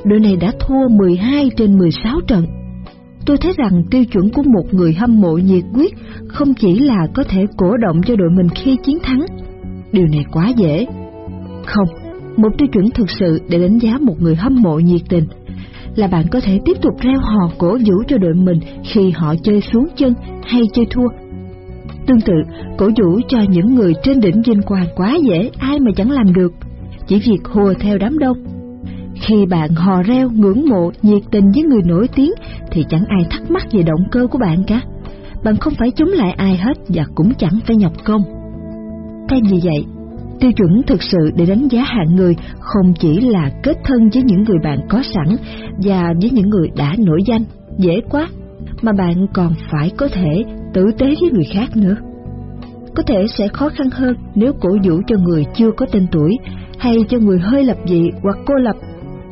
Đội này đã thua 12 trên 16 trận. Tôi thấy rằng tiêu chuẩn của một người hâm mộ nhiệt quyết không chỉ là có thể cổ động cho đội mình khi chiến thắng. Điều này quá dễ. Không, một tiêu chuẩn thực sự để đánh giá một người hâm mộ nhiệt tình là bạn có thể tiếp tục reo hò cổ vũ cho đội mình khi họ chơi xuống chân hay chơi thua. Tương tự, cổ vũ cho những người trên đỉnh vinh quang quá dễ, ai mà chẳng làm được, chỉ việc hùa theo đám đông. Khi bạn hò reo, ngưỡng mộ, nhiệt tình với người nổi tiếng thì chẳng ai thắc mắc về động cơ của bạn cả. Bạn không phải chống lại ai hết và cũng chẳng phải nhọc công. Thay vì vậy, Tiêu chuẩn thực sự để đánh giá hạng người không chỉ là kết thân với những người bạn có sẵn và với những người đã nổi danh, dễ quá, mà bạn còn phải có thể tử tế với người khác nữa. Có thể sẽ khó khăn hơn nếu cổ vũ cho người chưa có tên tuổi hay cho người hơi lập dị hoặc cô lập.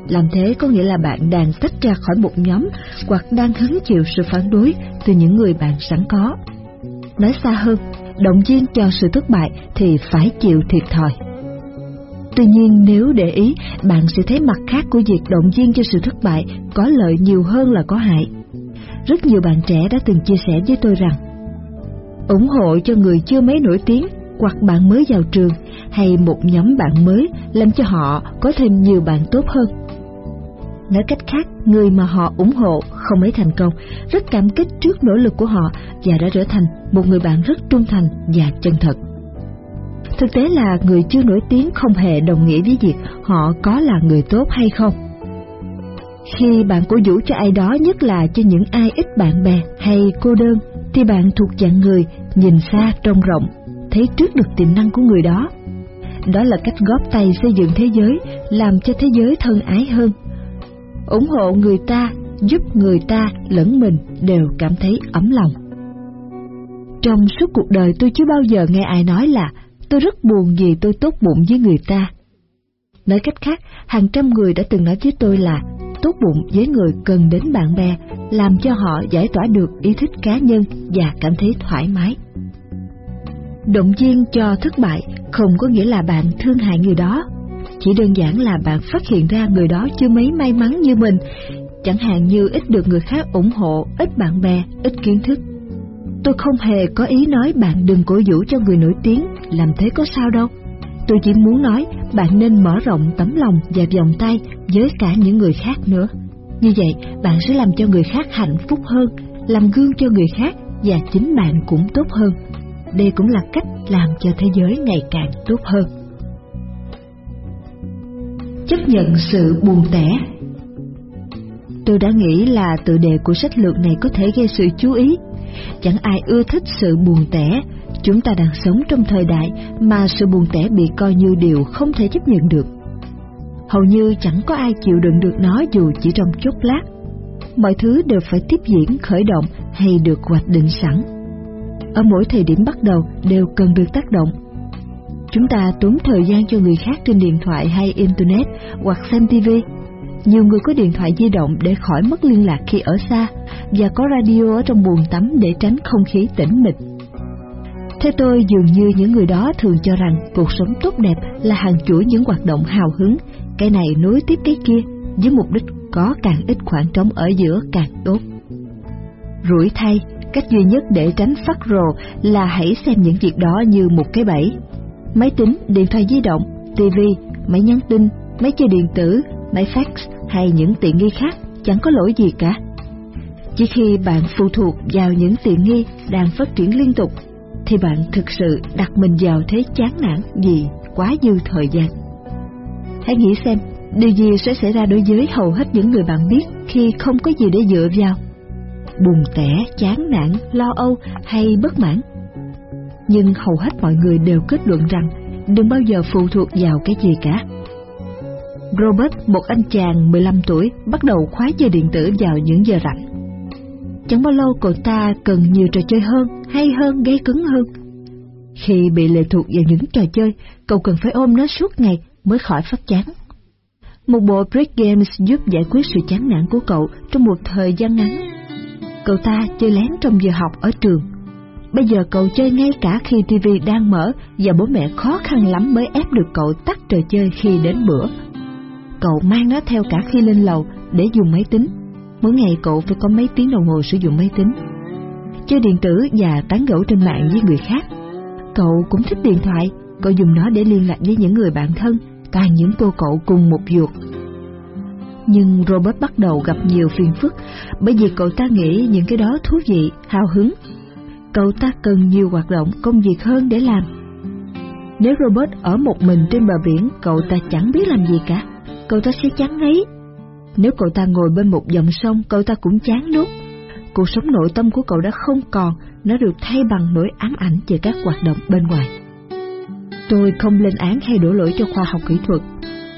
Làm thế có nghĩa là bạn đang tách ra khỏi một nhóm hoặc đang hứng chịu sự phản đối từ những người bạn sẵn có. Nói xa hơn, động viên cho sự thất bại thì phải chịu thiệt thòi. Tuy nhiên nếu để ý, bạn sẽ thấy mặt khác của việc động viên cho sự thất bại có lợi nhiều hơn là có hại. Rất nhiều bạn trẻ đã từng chia sẻ với tôi rằng, ủng hộ cho người chưa mấy nổi tiếng hoặc bạn mới vào trường hay một nhóm bạn mới làm cho họ có thêm nhiều bạn tốt hơn. Nói cách khác, người mà họ ủng hộ không mấy thành công, rất cảm kích trước nỗ lực của họ và đã trở thành một người bạn rất trung thành và chân thật. Thực tế là người chưa nổi tiếng không hề đồng nghĩa với việc họ có là người tốt hay không. Khi bạn cổ vũ cho ai đó, nhất là cho những ai ít bạn bè hay cô đơn, thì bạn thuộc dạng người nhìn xa trông rộng, thấy trước được tiềm năng của người đó. Đó là cách góp tay xây dựng thế giới, làm cho thế giới thân ái hơn ủng hộ người ta, giúp người ta lẫn mình đều cảm thấy ấm lòng. Trong suốt cuộc đời tôi chưa bao giờ nghe ai nói là tôi rất buồn vì tôi tốt bụng với người ta. Nói cách khác, hàng trăm người đã từng nói với tôi là tốt bụng với người cần đến bạn bè, làm cho họ giải tỏa được ý thích cá nhân và cảm thấy thoải mái. Động viên cho thất bại không có nghĩa là bạn thương hại người đó, chỉ đơn giản là bạn phát hiện ra người đó chưa mấy may mắn như mình, chẳng hạn như ít được người khác ủng hộ, ít bạn bè, ít kiến thức. Tôi không hề có ý nói bạn đừng cổ vũ cho người nổi tiếng, làm thế có sao đâu. Tôi chỉ muốn nói bạn nên mở rộng tấm lòng và vòng tay với cả những người khác nữa. Như vậy, bạn sẽ làm cho người khác hạnh phúc hơn, làm gương cho người khác và chính bạn cũng tốt hơn. Đây cũng là cách làm cho thế giới ngày càng tốt hơn. Chấp nhận sự buồn tẻ Tôi đã nghĩ là tựa đề của sách lược này có thể gây sự chú ý. Chẳng ai ưa thích sự buồn tẻ, chúng ta đang sống trong thời đại mà sự buồn tẻ bị coi như điều không thể chấp nhận được. Hầu như chẳng có ai chịu đựng được nó dù chỉ trong chốc lát. Mọi thứ đều phải tiếp diễn khởi động hay được hoạch định sẵn. Ở mỗi thời điểm bắt đầu đều cần được tác động. Chúng ta tốn thời gian cho người khác trên điện thoại hay Internet hoặc xem TV nhiều người có điện thoại di động để khỏi mất liên lạc khi ở xa và có radio ở trong buồng tắm để tránh không khí tĩnh mịch. Theo tôi, dường như những người đó thường cho rằng cuộc sống tốt đẹp là hàng chuỗi những hoạt động hào hứng, cái này nối tiếp cái kia, với mục đích có càng ít khoảng trống ở giữa càng tốt. Rủi thay, cách duy nhất để tránh phát rồ là hãy xem những việc đó như một cái bẫy. Máy tính, điện thoại di động, TV, máy nhắn tin, máy chơi điện tử, máy fax hay những tiện nghi khác chẳng có lỗi gì cả. Chỉ khi bạn phụ thuộc vào những tiện nghi đang phát triển liên tục, thì bạn thực sự đặt mình vào thế chán nản vì quá dư thời gian. Hãy nghĩ xem, điều gì sẽ xảy ra đối với hầu hết những người bạn biết khi không có gì để dựa vào? Buồn tẻ, chán nản, lo âu hay bất mãn? Nhưng hầu hết mọi người đều kết luận rằng đừng bao giờ phụ thuộc vào cái gì cả Robert, một anh chàng 15 tuổi, bắt đầu khoái chơi điện tử vào những giờ rảnh. Chẳng bao lâu cậu ta cần nhiều trò chơi hơn, hay hơn, gây cứng hơn. Khi bị lệ thuộc vào những trò chơi, cậu cần phải ôm nó suốt ngày mới khỏi phát chán. Một bộ break games giúp giải quyết sự chán nản của cậu trong một thời gian ngắn. Cậu ta chơi lén trong giờ học ở trường. Bây giờ cậu chơi ngay cả khi TV đang mở và bố mẹ khó khăn lắm mới ép được cậu tắt trò chơi khi đến bữa Cậu mang nó theo cả khi lên lầu để dùng máy tính. Mỗi ngày cậu phải có mấy tiếng đồng hồ sử dụng máy tính. Chơi điện tử và tán gẫu trên mạng với người khác. Cậu cũng thích điện thoại, cậu dùng nó để liên lạc với những người bạn thân, toàn những cô cậu cùng một ruột. Nhưng Robert bắt đầu gặp nhiều phiền phức bởi vì cậu ta nghĩ những cái đó thú vị, hào hứng. Cậu ta cần nhiều hoạt động, công việc hơn để làm. Nếu Robert ở một mình trên bờ biển, cậu ta chẳng biết làm gì cả cậu ta sẽ chán ngấy. Nếu cậu ta ngồi bên một dòng sông, cậu ta cũng chán nốt. Cuộc sống nội tâm của cậu đã không còn, nó được thay bằng nỗi ám ảnh về các hoạt động bên ngoài. Tôi không lên án hay đổ lỗi cho khoa học kỹ thuật.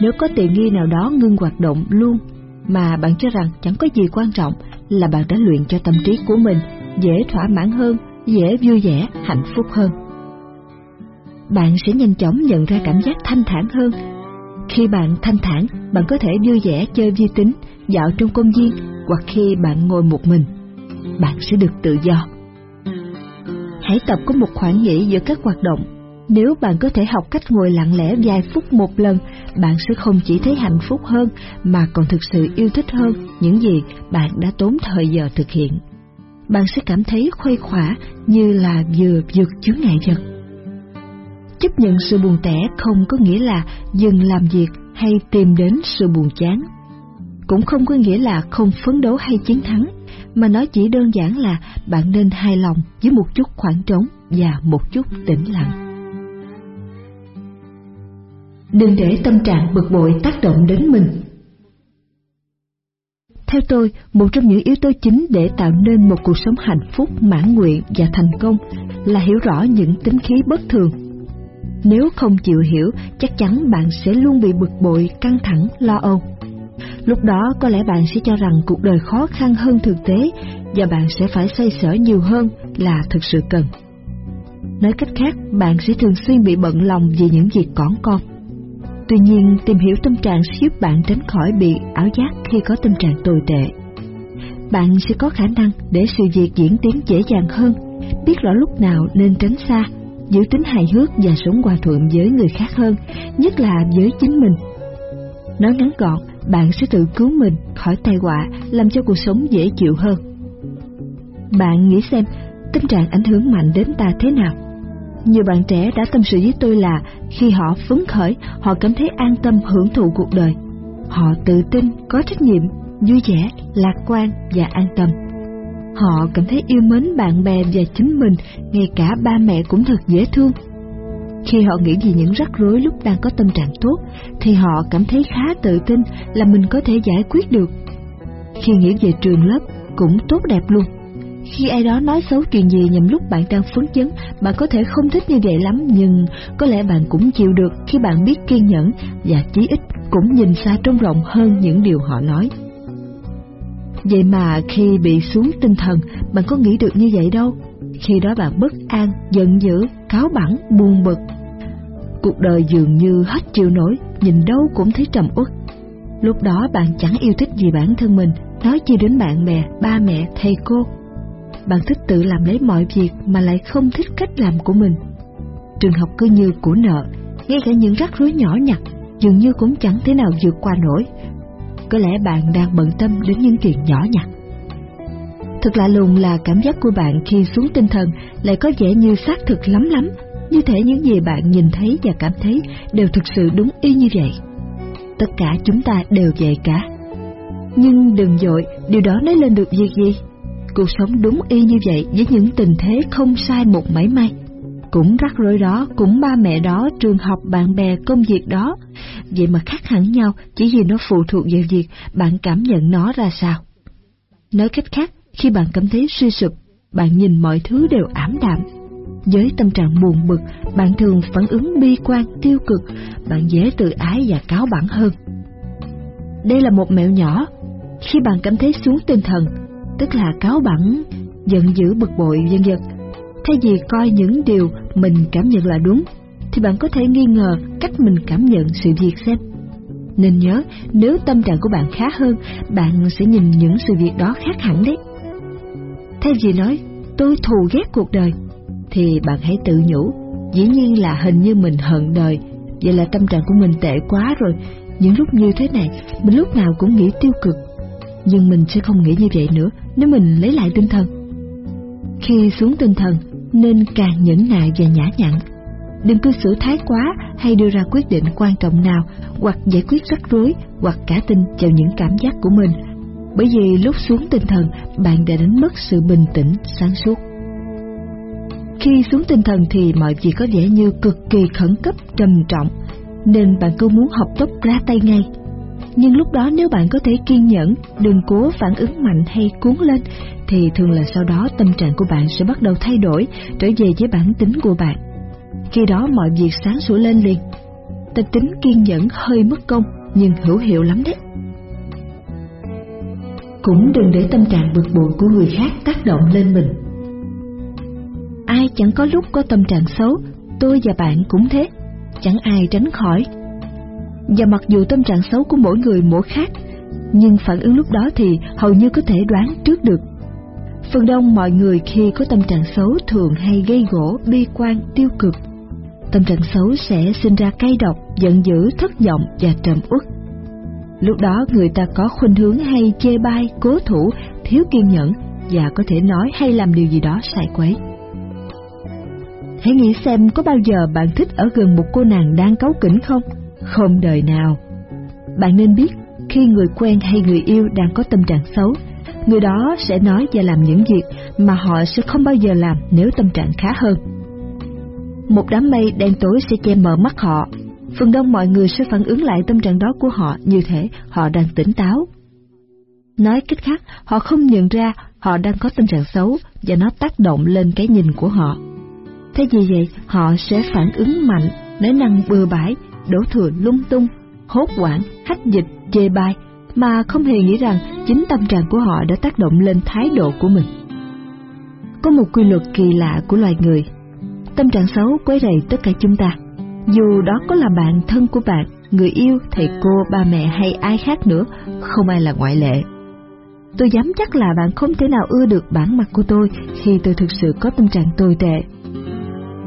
Nếu có tiện nghi nào đó ngưng hoạt động luôn, mà bạn cho rằng chẳng có gì quan trọng là bạn đã luyện cho tâm trí của mình dễ thỏa mãn hơn, dễ vui vẻ, hạnh phúc hơn. Bạn sẽ nhanh chóng nhận ra cảm giác thanh thản hơn khi bạn thanh thản, bạn có thể vui vẻ chơi vi tính, dạo trong công viên, hoặc khi bạn ngồi một mình, bạn sẽ được tự do. Hãy tập có một khoảng nghỉ giữa các hoạt động. Nếu bạn có thể học cách ngồi lặng lẽ vài phút một lần, bạn sẽ không chỉ thấy hạnh phúc hơn mà còn thực sự yêu thích hơn những gì bạn đã tốn thời giờ thực hiện. Bạn sẽ cảm thấy khuây khỏa như là vừa vượt chướng ngại vật. Chấp nhận sự buồn tẻ không có nghĩa là dừng làm việc hay tìm đến sự buồn chán. Cũng không có nghĩa là không phấn đấu hay chiến thắng, mà nó chỉ đơn giản là bạn nên hài lòng với một chút khoảng trống và một chút tĩnh lặng. Đừng để tâm trạng bực bội tác động đến mình. Theo tôi, một trong những yếu tố chính để tạo nên một cuộc sống hạnh phúc, mãn nguyện và thành công là hiểu rõ những tính khí bất thường nếu không chịu hiểu, chắc chắn bạn sẽ luôn bị bực bội, căng thẳng, lo âu. Lúc đó có lẽ bạn sẽ cho rằng cuộc đời khó khăn hơn thực tế và bạn sẽ phải xoay sở nhiều hơn là thực sự cần. Nói cách khác, bạn sẽ thường xuyên bị bận lòng vì những việc cỏn con. Tuy nhiên, tìm hiểu tâm trạng sẽ giúp bạn tránh khỏi bị ảo giác khi có tâm trạng tồi tệ. Bạn sẽ có khả năng để sự việc diễn tiến dễ dàng hơn, biết rõ lúc nào nên tránh xa, giữ tính hài hước và sống hòa thuận với người khác hơn, nhất là với chính mình. Nói ngắn gọn, bạn sẽ tự cứu mình khỏi tai họa, làm cho cuộc sống dễ chịu hơn. Bạn nghĩ xem, tâm trạng ảnh hưởng mạnh đến ta thế nào? Nhiều bạn trẻ đã tâm sự với tôi là khi họ phấn khởi, họ cảm thấy an tâm hưởng thụ cuộc đời. Họ tự tin, có trách nhiệm, vui vẻ, lạc quan và an tâm. Họ cảm thấy yêu mến bạn bè và chính mình, ngay cả ba mẹ cũng thật dễ thương. Khi họ nghĩ về những rắc rối lúc đang có tâm trạng tốt, thì họ cảm thấy khá tự tin là mình có thể giải quyết được. Khi nghĩ về trường lớp, cũng tốt đẹp luôn. Khi ai đó nói xấu chuyện gì nhằm lúc bạn đang phấn chấn, bạn có thể không thích như vậy lắm, nhưng có lẽ bạn cũng chịu được khi bạn biết kiên nhẫn và chí ít cũng nhìn xa trông rộng hơn những điều họ nói. Vậy mà khi bị xuống tinh thần, bạn có nghĩ được như vậy đâu. Khi đó bạn bất an, giận dữ, cáo bẳn, buồn bực. Cuộc đời dường như hết chịu nổi, nhìn đâu cũng thấy trầm uất. Lúc đó bạn chẳng yêu thích gì bản thân mình, nói chi đến bạn bè, ba mẹ, thầy cô. Bạn thích tự làm lấy mọi việc mà lại không thích cách làm của mình. Trường học cứ như của nợ, ngay cả những rắc rối nhỏ nhặt dường như cũng chẳng thế nào vượt qua nổi. Có lẽ bạn đang bận tâm đến những chuyện nhỏ nhặt. Thật lạ lùng là cảm giác của bạn khi xuống tinh thần lại có vẻ như xác thực lắm lắm, như thể những gì bạn nhìn thấy và cảm thấy đều thực sự đúng y như vậy. Tất cả chúng ta đều vậy cả. Nhưng đừng dội, điều đó nói lên được việc gì? Cuộc sống đúng y như vậy với những tình thế không sai một mảy may. Cũng rắc rối đó, cũng ba mẹ đó, trường học, bạn bè, công việc đó. Vậy mà khác hẳn nhau chỉ vì nó phụ thuộc vào việc bạn cảm nhận nó ra sao. Nói cách khác, khi bạn cảm thấy suy sụp, bạn nhìn mọi thứ đều ảm đạm. Với tâm trạng buồn bực, bạn thường phản ứng bi quan, tiêu cực, bạn dễ tự ái và cáo bản hơn. Đây là một mẹo nhỏ. Khi bạn cảm thấy xuống tinh thần, tức là cáo bẳn giận dữ bực bội vân dật thay vì coi những điều mình cảm nhận là đúng, thì bạn có thể nghi ngờ cách mình cảm nhận sự việc xem. Nên nhớ, nếu tâm trạng của bạn khá hơn, bạn sẽ nhìn những sự việc đó khác hẳn đấy. Thay vì nói, tôi thù ghét cuộc đời, thì bạn hãy tự nhủ, dĩ nhiên là hình như mình hận đời, vậy là tâm trạng của mình tệ quá rồi. Những lúc như thế này, mình lúc nào cũng nghĩ tiêu cực. Nhưng mình sẽ không nghĩ như vậy nữa nếu mình lấy lại tinh thần. Khi xuống tinh thần, nên càng nhẫn nại và nhã nhặn. Đừng cư xử thái quá hay đưa ra quyết định quan trọng nào hoặc giải quyết rắc rối hoặc cả tin vào những cảm giác của mình bởi vì lúc xuống tinh thần bạn đã đánh mất sự bình tĩnh, sáng suốt. Khi xuống tinh thần thì mọi việc có vẻ như cực kỳ khẩn cấp, trầm trọng, nên bạn cứ muốn học tốc ra tay ngay. Nhưng lúc đó nếu bạn có thể kiên nhẫn, đừng cố phản ứng mạnh hay cuốn lên, thì thường là sau đó tâm trạng của bạn sẽ bắt đầu thay đổi, trở về với bản tính của bạn. Khi đó mọi việc sáng sủa lên liền. Tập tính kiên nhẫn hơi mất công, nhưng hữu hiệu lắm đấy. Cũng đừng để tâm trạng bực bội của người khác tác động lên mình. Ai chẳng có lúc có tâm trạng xấu, tôi và bạn cũng thế, chẳng ai tránh khỏi. Và mặc dù tâm trạng xấu của mỗi người mỗi khác, nhưng phản ứng lúc đó thì hầu như có thể đoán trước được. Phần đông mọi người khi có tâm trạng xấu thường hay gây gỗ, bi quan, tiêu cực. Tâm trạng xấu sẽ sinh ra cay độc, giận dữ, thất vọng và trầm uất. Lúc đó người ta có khuynh hướng hay chê bai, cố thủ, thiếu kiên nhẫn và có thể nói hay làm điều gì đó sai quấy. Hãy nghĩ xem có bao giờ bạn thích ở gần một cô nàng đang cáu kỉnh không? Không đời nào. Bạn nên biết khi người quen hay người yêu đang có tâm trạng xấu, người đó sẽ nói và làm những việc mà họ sẽ không bao giờ làm nếu tâm trạng khá hơn. Một đám mây đen tối sẽ che mờ mắt họ phần đông mọi người sẽ phản ứng lại tâm trạng đó của họ như thể họ đang tỉnh táo. Nói cách khác, họ không nhận ra họ đang có tâm trạng xấu và nó tác động lên cái nhìn của họ. Thế vì vậy, họ sẽ phản ứng mạnh, nói năng bừa bãi, đổ thừa lung tung, hốt hoảng, hách dịch, chê bai, mà không hề nghĩ rằng chính tâm trạng của họ đã tác động lên thái độ của mình. Có một quy luật kỳ lạ của loài người. Tâm trạng xấu quấy rầy tất cả chúng ta. Dù đó có là bạn thân của bạn, người yêu, thầy cô, ba mẹ hay ai khác nữa, không ai là ngoại lệ. Tôi dám chắc là bạn không thể nào ưa được bản mặt của tôi khi tôi thực sự có tâm trạng tồi tệ.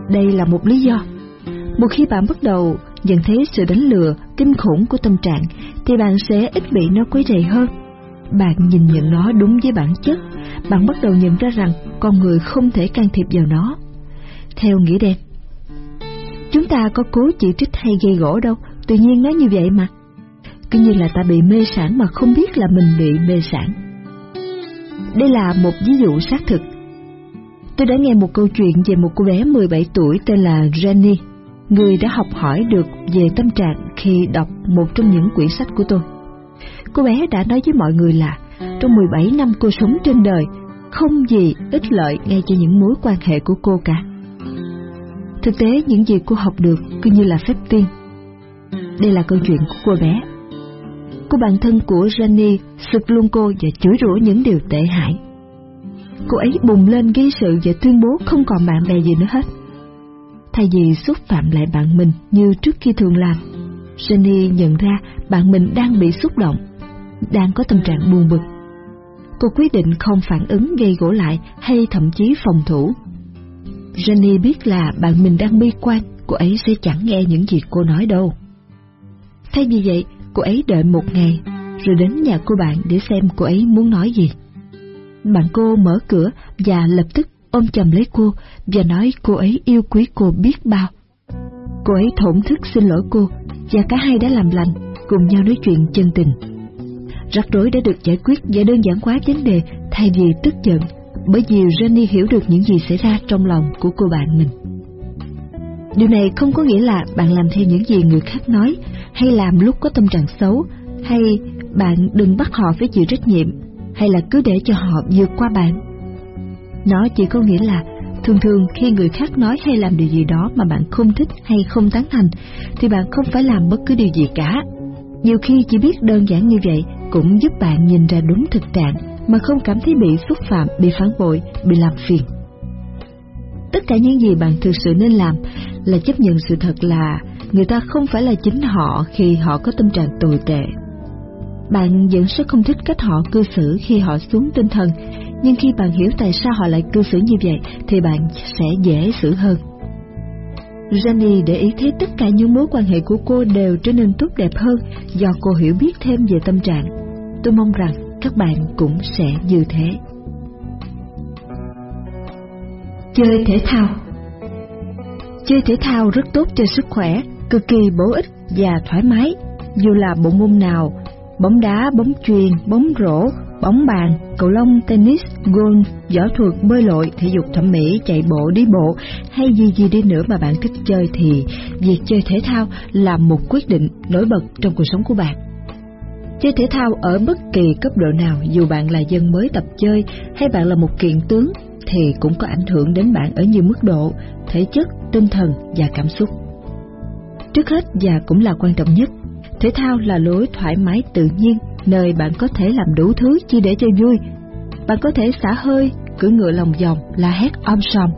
Đây là một lý do. Một khi bạn bắt đầu nhận thấy sự đánh lừa, kinh khủng của tâm trạng, thì bạn sẽ ít bị nó quấy rầy hơn. Bạn nhìn nhận nó đúng với bản chất, bạn bắt đầu nhận ra rằng con người không thể can thiệp vào nó. Theo nghĩa đen, chúng ta có cố chỉ trích hay gây gỗ đâu, tự nhiên nó như vậy mà. Cứ như là ta bị mê sản mà không biết là mình bị mê sản. Đây là một ví dụ xác thực. Tôi đã nghe một câu chuyện về một cô bé 17 tuổi tên là Jenny, người đã học hỏi được về tâm trạng khi đọc một trong những quyển sách của tôi. Cô bé đã nói với mọi người là trong 17 năm cô sống trên đời, không gì ích lợi ngay cho những mối quan hệ của cô cả. Thực tế những gì cô học được cứ như là phép tiên. Đây là câu chuyện của cô bé. Cô bạn thân của Jenny sực luôn cô và chửi rủa những điều tệ hại. Cô ấy bùng lên gây sự và tuyên bố không còn bạn bè gì nữa hết. Thay vì xúc phạm lại bạn mình như trước khi thường làm, Jenny nhận ra bạn mình đang bị xúc động, đang có tâm trạng buồn bực. Cô quyết định không phản ứng gây gỗ lại hay thậm chí phòng thủ. Jenny biết là bạn mình đang bi quan, cô ấy sẽ chẳng nghe những gì cô nói đâu. Thay vì vậy, cô ấy đợi một ngày, rồi đến nhà cô bạn để xem cô ấy muốn nói gì. Bạn cô mở cửa và lập tức ôm chầm lấy cô và nói cô ấy yêu quý cô biết bao. Cô ấy thổn thức xin lỗi cô và cả hai đã làm lành, cùng nhau nói chuyện chân tình. Rắc rối đã được giải quyết và đơn giản hóa vấn đề thay vì tức giận, bởi vì Jenny hiểu được những gì xảy ra trong lòng của cô bạn mình. Điều này không có nghĩa là bạn làm theo những gì người khác nói, hay làm lúc có tâm trạng xấu, hay bạn đừng bắt họ phải chịu trách nhiệm, hay là cứ để cho họ vượt qua bạn. Nó chỉ có nghĩa là thường thường khi người khác nói hay làm điều gì đó mà bạn không thích hay không tán thành, thì bạn không phải làm bất cứ điều gì cả. Nhiều khi chỉ biết đơn giản như vậy cũng giúp bạn nhìn ra đúng thực trạng mà không cảm thấy bị xúc phạm, bị phản bội, bị làm phiền. Tất cả những gì bạn thực sự nên làm là chấp nhận sự thật là người ta không phải là chính họ khi họ có tâm trạng tồi tệ. Bạn vẫn sẽ không thích cách họ cư xử khi họ xuống tinh thần, nhưng khi bạn hiểu tại sao họ lại cư xử như vậy thì bạn sẽ dễ xử hơn. Jenny để ý thấy tất cả những mối quan hệ của cô đều trở nên tốt đẹp hơn do cô hiểu biết thêm về tâm trạng. Tôi mong rằng các bạn cũng sẽ như thế. Chơi thể thao Chơi thể thao rất tốt cho sức khỏe, cực kỳ bổ ích và thoải mái. Dù là bộ môn nào, bóng đá, bóng chuyền, bóng rổ, bóng bàn, cầu lông, tennis, golf, võ thuật, bơi lội, thể dục thẩm mỹ, chạy bộ, đi bộ hay gì gì đi nữa mà bạn thích chơi thì việc chơi thể thao là một quyết định nổi bật trong cuộc sống của bạn. Chơi thể thao ở bất kỳ cấp độ nào, dù bạn là dân mới tập chơi hay bạn là một kiện tướng, thì cũng có ảnh hưởng đến bạn ở nhiều mức độ, thể chất, tinh thần và cảm xúc. Trước hết và cũng là quan trọng nhất, thể thao là lối thoải mái tự nhiên, nơi bạn có thể làm đủ thứ chỉ để cho vui. Bạn có thể xả hơi, cưỡi ngựa lòng vòng, la hét om sòm,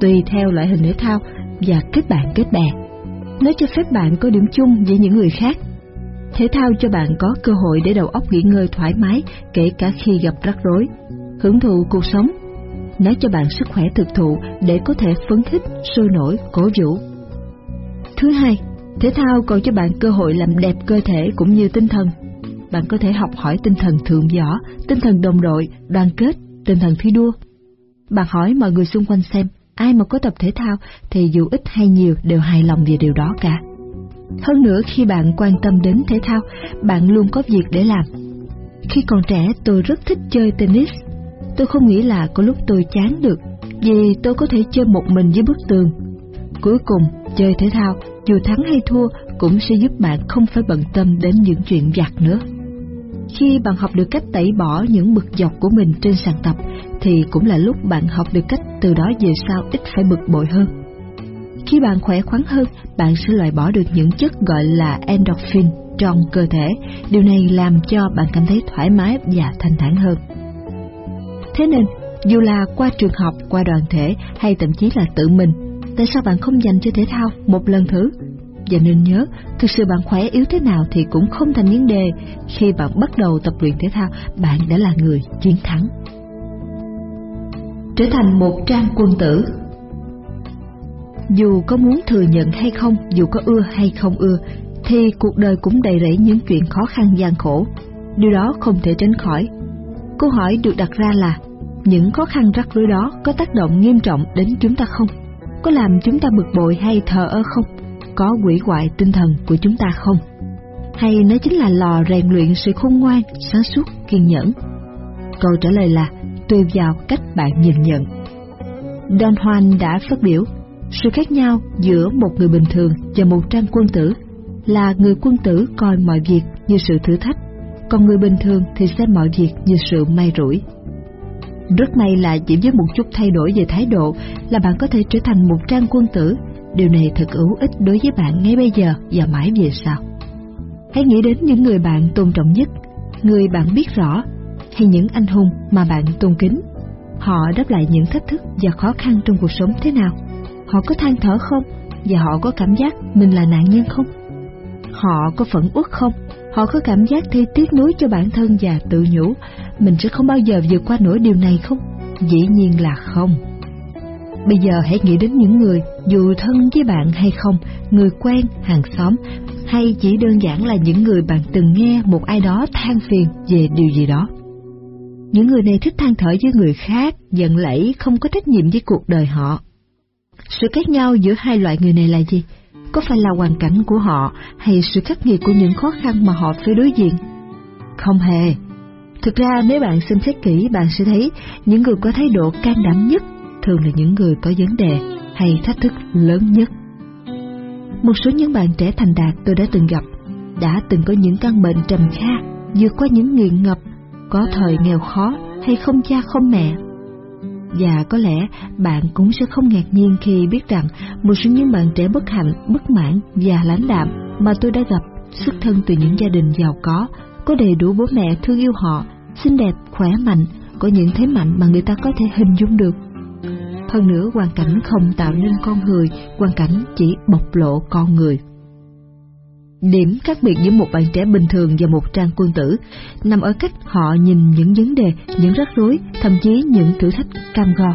tùy theo loại hình thể thao và kết bạn kết bè. Nó cho phép bạn có điểm chung với những người khác Thể thao cho bạn có cơ hội để đầu óc nghỉ ngơi thoải mái kể cả khi gặp rắc rối. Hưởng thụ cuộc sống. Nó cho bạn sức khỏe thực thụ để có thể phấn khích, sôi nổi, cổ vũ. Thứ hai, thể thao còn cho bạn cơ hội làm đẹp cơ thể cũng như tinh thần. Bạn có thể học hỏi tinh thần thượng võ, tinh thần đồng đội, đoàn kết, tinh thần thi đua. Bạn hỏi mọi người xung quanh xem, ai mà có tập thể thao thì dù ít hay nhiều đều hài lòng về điều đó cả. Hơn nữa khi bạn quan tâm đến thể thao, bạn luôn có việc để làm. Khi còn trẻ tôi rất thích chơi tennis. Tôi không nghĩ là có lúc tôi chán được, vì tôi có thể chơi một mình với bức tường. Cuối cùng, chơi thể thao, dù thắng hay thua, cũng sẽ giúp bạn không phải bận tâm đến những chuyện vặt nữa. Khi bạn học được cách tẩy bỏ những bực dọc của mình trên sàn tập, thì cũng là lúc bạn học được cách từ đó về sau ít phải bực bội hơn. Khi bạn khỏe khoắn hơn, bạn sẽ loại bỏ được những chất gọi là endorphin trong cơ thể. Điều này làm cho bạn cảm thấy thoải mái và thanh thản hơn. Thế nên, dù là qua trường học, qua đoàn thể hay thậm chí là tự mình, tại sao bạn không dành cho thể thao một lần thử? Và nên nhớ, thực sự bạn khỏe yếu thế nào thì cũng không thành vấn đề. Khi bạn bắt đầu tập luyện thể thao, bạn đã là người chiến thắng. Trở thành một trang quân tử Dù có muốn thừa nhận hay không, dù có ưa hay không ưa, thì cuộc đời cũng đầy rẫy những chuyện khó khăn gian khổ. Điều đó không thể tránh khỏi. Câu hỏi được đặt ra là, những khó khăn rắc rối đó có tác động nghiêm trọng đến chúng ta không? Có làm chúng ta bực bội hay thờ ơ không? Có quỷ hoại tinh thần của chúng ta không? Hay nó chính là lò rèn luyện sự khôn ngoan, sáng suốt, kiên nhẫn? Câu trả lời là tùy vào cách bạn nhìn nhận. Don Juan đã phát biểu, sự khác nhau giữa một người bình thường và một trang quân tử là người quân tử coi mọi việc như sự thử thách, còn người bình thường thì xem mọi việc như sự may rủi. Rất may là chỉ với một chút thay đổi về thái độ là bạn có thể trở thành một trang quân tử. Điều này thật hữu ích đối với bạn ngay bây giờ và mãi về sau. Hãy nghĩ đến những người bạn tôn trọng nhất, người bạn biết rõ, hay những anh hùng mà bạn tôn kính. Họ đáp lại những thách thức và khó khăn trong cuộc sống thế nào? Họ có than thở không? Và họ có cảm giác mình là nạn nhân không? Họ có phẫn uất không? Họ có cảm giác thi tiếc nuối cho bản thân và tự nhủ, mình sẽ không bao giờ vượt qua nổi điều này không? Dĩ nhiên là không. Bây giờ hãy nghĩ đến những người, dù thân với bạn hay không, người quen, hàng xóm, hay chỉ đơn giản là những người bạn từng nghe một ai đó than phiền về điều gì đó. Những người này thích than thở với người khác, giận lẫy, không có trách nhiệm với cuộc đời họ. Sự khác nhau giữa hai loại người này là gì? có phải là hoàn cảnh của họ hay sự khắc nghiệt của những khó khăn mà họ phải đối diện? Không hề. Thực ra nếu bạn xem xét kỹ bạn sẽ thấy những người có thái độ can đảm nhất thường là những người có vấn đề hay thách thức lớn nhất. Một số những bạn trẻ thành đạt tôi đã từng gặp đã từng có những căn bệnh trầm kha, vượt qua những nghiện ngập, có thời nghèo khó hay không cha không mẹ và có lẽ bạn cũng sẽ không ngạc nhiên khi biết rằng một số những bạn trẻ bất hạnh, bất mãn và lãnh đạm mà tôi đã gặp xuất thân từ những gia đình giàu có, có đầy đủ bố mẹ thương yêu họ, xinh đẹp, khỏe mạnh, có những thế mạnh mà người ta có thể hình dung được. Hơn nữa, hoàn cảnh không tạo nên con người, hoàn cảnh chỉ bộc lộ con người. Điểm khác biệt giữa một bạn trẻ bình thường và một trang quân tử nằm ở cách họ nhìn những vấn đề, những rắc rối, thậm chí những thử thách cam go.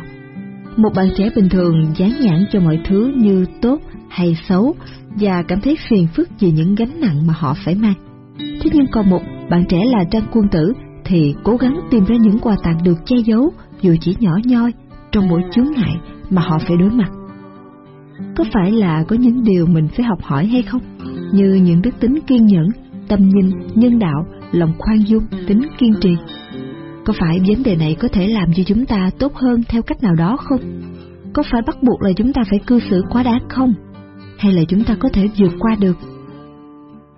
Một bạn trẻ bình thường dán nhãn cho mọi thứ như tốt hay xấu và cảm thấy phiền phức vì những gánh nặng mà họ phải mang. Thế nhưng còn một bạn trẻ là trang quân tử thì cố gắng tìm ra những quà tặng được che giấu dù chỉ nhỏ nhoi trong mỗi chướng ngại mà họ phải đối mặt. Có phải là có những điều mình phải học hỏi hay không? như những đức tính kiên nhẫn, tâm nhìn, nhân đạo, lòng khoan dung, tính kiên trì. Có phải vấn đề này có thể làm cho chúng ta tốt hơn theo cách nào đó không? Có phải bắt buộc là chúng ta phải cư xử quá đáng không? Hay là chúng ta có thể vượt qua được?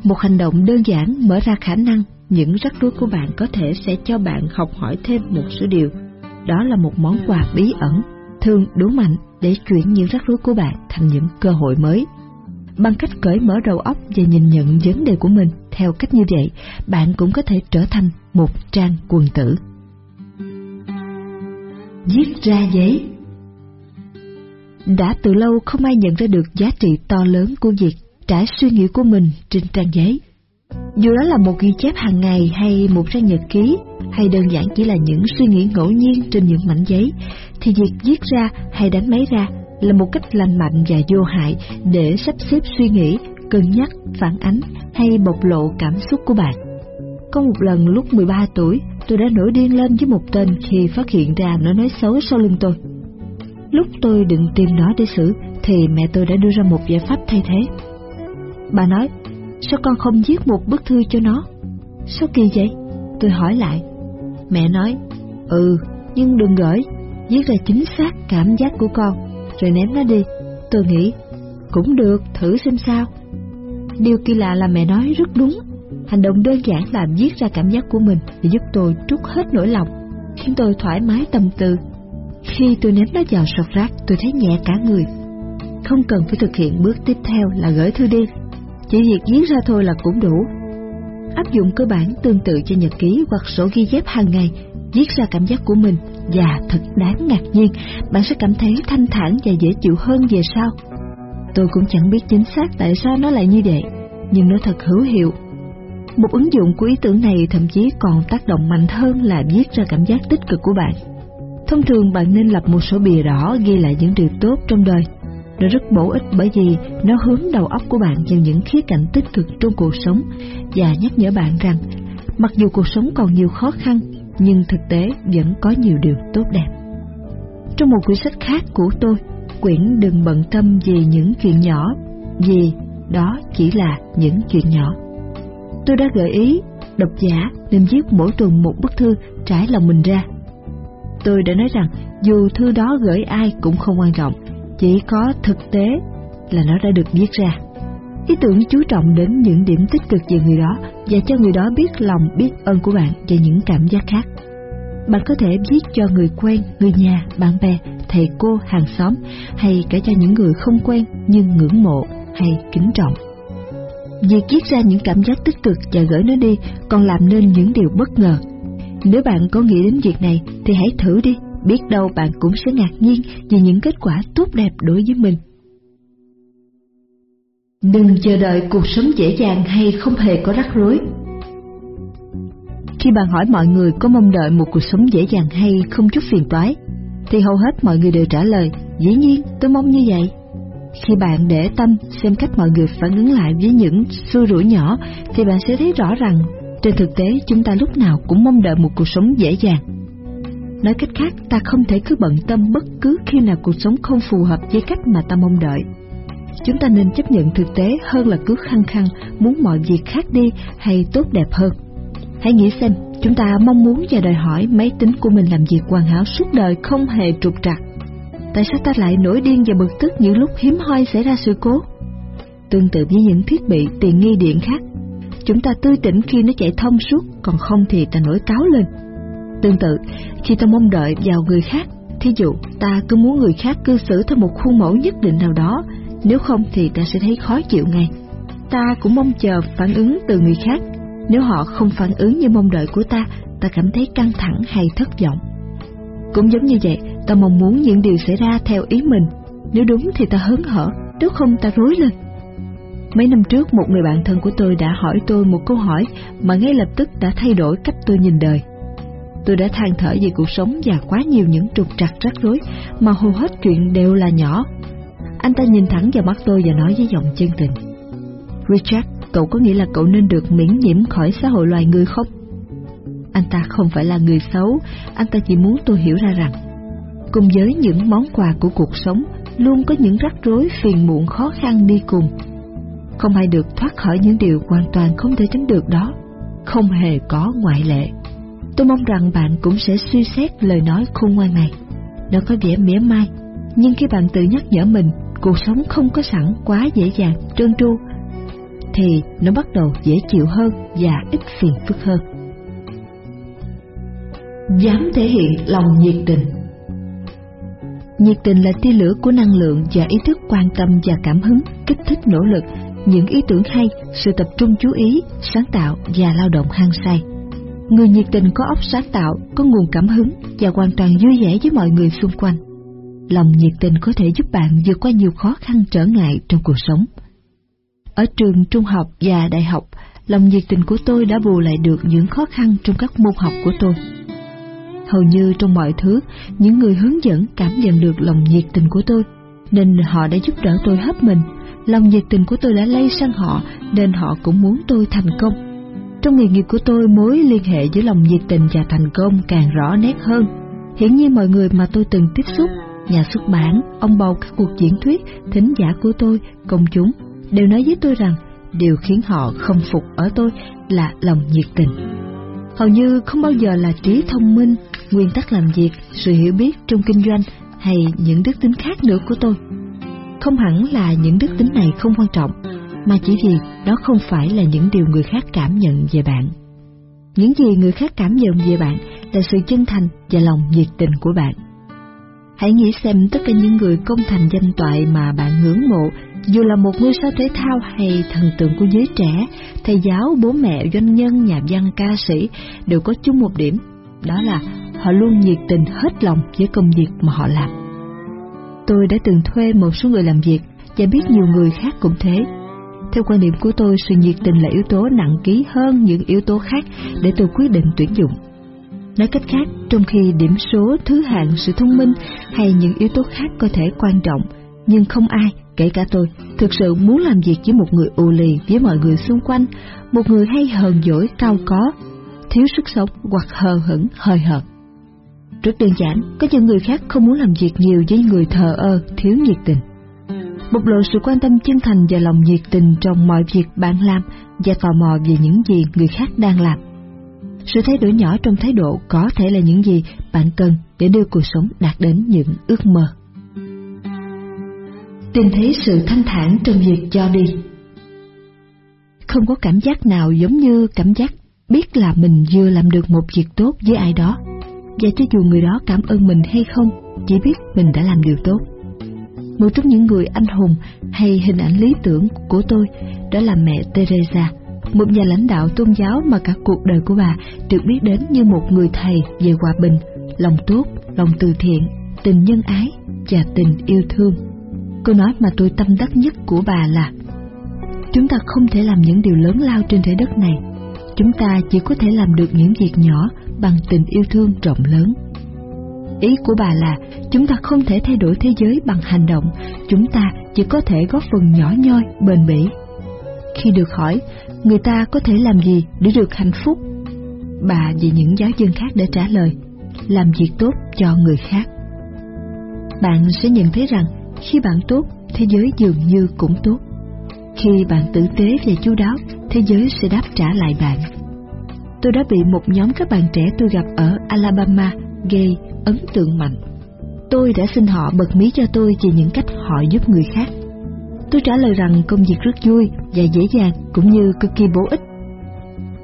Một hành động đơn giản mở ra khả năng những rắc rối của bạn có thể sẽ cho bạn học hỏi thêm một số điều. Đó là một món quà bí ẩn, thường đủ mạnh để chuyển những rắc rối của bạn thành những cơ hội mới. Bằng cách cởi mở đầu óc và nhìn nhận vấn đề của mình theo cách như vậy, bạn cũng có thể trở thành một trang quần tử. Viết ra giấy Đã từ lâu không ai nhận ra được giá trị to lớn của việc trải suy nghĩ của mình trên trang giấy. Dù đó là một ghi chép hàng ngày hay một trang nhật ký, hay đơn giản chỉ là những suy nghĩ ngẫu nhiên trên những mảnh giấy, thì việc viết ra hay đánh máy ra là một cách lành mạnh và vô hại để sắp xếp suy nghĩ, cân nhắc, phản ánh hay bộc lộ cảm xúc của bạn. Có một lần lúc 13 tuổi, tôi đã nổi điên lên với một tên khi phát hiện ra nó nói xấu sau lưng tôi. Lúc tôi định tìm nó để xử, thì mẹ tôi đã đưa ra một giải pháp thay thế. Bà nói, sao con không viết một bức thư cho nó? Sao kỳ vậy? Tôi hỏi lại. Mẹ nói, ừ, nhưng đừng gửi, viết ra chính xác cảm giác của con rồi ném nó đi. Tôi nghĩ, cũng được, thử xem sao. Điều kỳ lạ là mẹ nói rất đúng. Hành động đơn giản là viết ra cảm giác của mình để giúp tôi trút hết nỗi lòng, khiến tôi thoải mái tâm tư. Khi tôi ném nó vào sọt rác, tôi thấy nhẹ cả người. Không cần phải thực hiện bước tiếp theo là gửi thư đi. Chỉ việc viết ra thôi là cũng đủ. Áp dụng cơ bản tương tự cho nhật ký hoặc sổ ghi chép hàng ngày, viết ra cảm giác của mình và thật đáng ngạc nhiên, bạn sẽ cảm thấy thanh thản và dễ chịu hơn về sau. Tôi cũng chẳng biết chính xác tại sao nó lại như vậy, nhưng nó thật hữu hiệu. Một ứng dụng của ý tưởng này thậm chí còn tác động mạnh hơn là viết ra cảm giác tích cực của bạn. Thông thường bạn nên lập một sổ bìa đỏ ghi lại những điều tốt trong đời. Nó rất bổ ích bởi vì nó hướng đầu óc của bạn vào những khía cạnh tích cực trong cuộc sống và nhắc nhở bạn rằng mặc dù cuộc sống còn nhiều khó khăn nhưng thực tế vẫn có nhiều điều tốt đẹp. Trong một quyển sách khác của tôi, quyển đừng bận tâm về những chuyện nhỏ, vì đó chỉ là những chuyện nhỏ. Tôi đã gợi ý độc giả nên viết mỗi tuần một bức thư trải lòng mình ra. Tôi đã nói rằng dù thư đó gửi ai cũng không quan trọng, chỉ có thực tế là nó đã được viết ra. Ý tưởng chú trọng đến những điểm tích cực về người đó và cho người đó biết lòng biết ơn của bạn và những cảm giác khác. Bạn có thể viết cho người quen, người nhà, bạn bè, thầy cô, hàng xóm hay cả cho những người không quen nhưng ngưỡng mộ hay kính trọng. Việc viết ra những cảm giác tích cực và gửi nó đi còn làm nên những điều bất ngờ. Nếu bạn có nghĩ đến việc này thì hãy thử đi, biết đâu bạn cũng sẽ ngạc nhiên về những kết quả tốt đẹp đối với mình. Đừng chờ đợi cuộc sống dễ dàng hay không hề có rắc rối. Khi bạn hỏi mọi người có mong đợi một cuộc sống dễ dàng hay không chút phiền toái, thì hầu hết mọi người đều trả lời, dĩ nhiên tôi mong như vậy. Khi bạn để tâm xem cách mọi người phản ứng lại với những xui rủi nhỏ, thì bạn sẽ thấy rõ rằng trên thực tế chúng ta lúc nào cũng mong đợi một cuộc sống dễ dàng. Nói cách khác, ta không thể cứ bận tâm bất cứ khi nào cuộc sống không phù hợp với cách mà ta mong đợi. Chúng ta nên chấp nhận thực tế hơn là cứ khăng khăng muốn mọi việc khác đi hay tốt đẹp hơn. Hãy nghĩ xem, chúng ta mong muốn và đòi hỏi máy tính của mình làm việc hoàn hảo suốt đời không hề trục trặc. Tại sao ta lại nổi điên và bực tức những lúc hiếm hoi xảy ra sự cố? Tương tự với những thiết bị tiền nghi điện khác, chúng ta tươi tỉnh khi nó chạy thông suốt, còn không thì ta nổi cáo lên. Tương tự, khi ta mong đợi vào người khác, thí dụ ta cứ muốn người khác cư xử theo một khuôn mẫu nhất định nào đó, nếu không thì ta sẽ thấy khó chịu ngay. Ta cũng mong chờ phản ứng từ người khác, nếu họ không phản ứng như mong đợi của ta, ta cảm thấy căng thẳng hay thất vọng. Cũng giống như vậy, ta mong muốn những điều xảy ra theo ý mình. Nếu đúng thì ta hớn hở, nếu không ta rối lên. Mấy năm trước, một người bạn thân của tôi đã hỏi tôi một câu hỏi mà ngay lập tức đã thay đổi cách tôi nhìn đời. Tôi đã than thở về cuộc sống và quá nhiều những trục trặc rắc rối mà hầu hết chuyện đều là nhỏ. Anh ta nhìn thẳng vào mắt tôi và nói với giọng chân tình. Richard, cậu có nghĩ là cậu nên được miễn nhiễm khỏi xã hội loài người không? Anh ta không phải là người xấu, anh ta chỉ muốn tôi hiểu ra rằng, cùng với những món quà của cuộc sống, luôn có những rắc rối phiền muộn khó khăn đi cùng. Không ai được thoát khỏi những điều hoàn toàn không thể tránh được đó, không hề có ngoại lệ. Tôi mong rằng bạn cũng sẽ suy xét lời nói khôn ngoan này. Nó có vẻ mỉa mai, nhưng khi bạn tự nhắc nhở mình cuộc sống không có sẵn quá dễ dàng, trơn tru, thì nó bắt đầu dễ chịu hơn và ít phiền phức hơn. Dám thể hiện lòng nhiệt tình Nhiệt tình là tia lửa của năng lượng và ý thức quan tâm và cảm hứng, kích thích nỗ lực, những ý tưởng hay, sự tập trung chú ý, sáng tạo và lao động hăng say. Người nhiệt tình có óc sáng tạo, có nguồn cảm hứng và hoàn toàn vui vẻ với mọi người xung quanh. Lòng nhiệt tình có thể giúp bạn vượt qua nhiều khó khăn trở ngại trong cuộc sống. Ở trường trung học và đại học, lòng nhiệt tình của tôi đã bù lại được những khó khăn trong các môn học của tôi. Hầu như trong mọi thứ, những người hướng dẫn cảm nhận được lòng nhiệt tình của tôi, nên họ đã giúp đỡ tôi hết mình. Lòng nhiệt tình của tôi đã lây sang họ, nên họ cũng muốn tôi thành công. Trong nghề nghiệp của tôi, mối liên hệ giữa lòng nhiệt tình và thành công càng rõ nét hơn. Hiển nhiên mọi người mà tôi từng tiếp xúc, nhà xuất bản, ông bầu các cuộc diễn thuyết, thính giả của tôi, công chúng, đều nói với tôi rằng điều khiến họ không phục ở tôi là lòng nhiệt tình. Hầu như không bao giờ là trí thông minh, nguyên tắc làm việc, sự hiểu biết trong kinh doanh hay những đức tính khác nữa của tôi. Không hẳn là những đức tính này không quan trọng, mà chỉ vì đó không phải là những điều người khác cảm nhận về bạn. Những gì người khác cảm nhận về bạn là sự chân thành và lòng nhiệt tình của bạn. Hãy nghĩ xem tất cả những người công thành danh toại mà bạn ngưỡng mộ, dù là một ngôi sao thể thao hay thần tượng của giới trẻ, thầy giáo, bố mẹ, doanh nhân, nhà văn, ca sĩ, đều có chung một điểm, đó là họ luôn nhiệt tình hết lòng với công việc mà họ làm. Tôi đã từng thuê một số người làm việc và biết nhiều người khác cũng thế. Theo quan điểm của tôi, sự nhiệt tình là yếu tố nặng ký hơn những yếu tố khác để tôi quyết định tuyển dụng. Nói cách khác, trong khi điểm số, thứ hạng, sự thông minh hay những yếu tố khác có thể quan trọng, nhưng không ai, kể cả tôi, thực sự muốn làm việc với một người ù lì với mọi người xung quanh, một người hay hờn dỗi cao có, thiếu sức sống hoặc hờ hững, hơi hợt. Rất đơn giản, có những người khác không muốn làm việc nhiều với người thờ ơ, thiếu nhiệt tình. Bộc lộ sự quan tâm chân thành và lòng nhiệt tình trong mọi việc bạn làm và tò mò về những gì người khác đang làm. Sự thay đổi nhỏ trong thái độ có thể là những gì bạn cần để đưa cuộc sống đạt đến những ước mơ. Tìm thấy sự thanh thản trong việc cho đi Không có cảm giác nào giống như cảm giác biết là mình vừa làm được một việc tốt với ai đó và cho dù người đó cảm ơn mình hay không, chỉ biết mình đã làm điều tốt. Một trong những người anh hùng hay hình ảnh lý tưởng của tôi đó là mẹ Teresa, một nhà lãnh đạo tôn giáo mà cả cuộc đời của bà được biết đến như một người thầy về hòa bình, lòng tốt, lòng từ thiện, tình nhân ái và tình yêu thương. Câu nói mà tôi tâm đắc nhất của bà là Chúng ta không thể làm những điều lớn lao trên thế đất này. Chúng ta chỉ có thể làm được những việc nhỏ bằng tình yêu thương rộng lớn. Ý của bà là chúng ta không thể thay đổi thế giới bằng hành động, chúng ta chỉ có thể góp phần nhỏ nhoi, bền bỉ. Khi được hỏi, người ta có thể làm gì để được hạnh phúc? Bà và những giáo dân khác đã trả lời, làm việc tốt cho người khác. Bạn sẽ nhận thấy rằng khi bạn tốt, thế giới dường như cũng tốt. Khi bạn tử tế và chu đáo, thế giới sẽ đáp trả lại bạn tôi đã bị một nhóm các bạn trẻ tôi gặp ở Alabama gây ấn tượng mạnh. Tôi đã xin họ bật mí cho tôi về những cách họ giúp người khác. Tôi trả lời rằng công việc rất vui và dễ dàng cũng như cực kỳ bổ ích.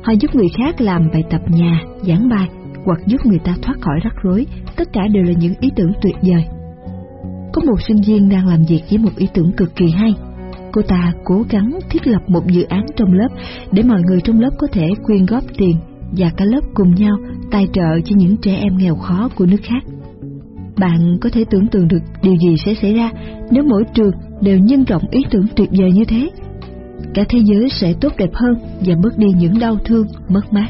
Họ giúp người khác làm bài tập nhà, giảng bài hoặc giúp người ta thoát khỏi rắc rối, tất cả đều là những ý tưởng tuyệt vời. Có một sinh viên đang làm việc với một ý tưởng cực kỳ hay cô ta cố gắng thiết lập một dự án trong lớp để mọi người trong lớp có thể quyên góp tiền và cả lớp cùng nhau tài trợ cho những trẻ em nghèo khó của nước khác. Bạn có thể tưởng tượng được điều gì sẽ xảy ra nếu mỗi trường đều nhân rộng ý tưởng tuyệt vời như thế. Cả thế giới sẽ tốt đẹp hơn và bớt đi những đau thương, mất mát.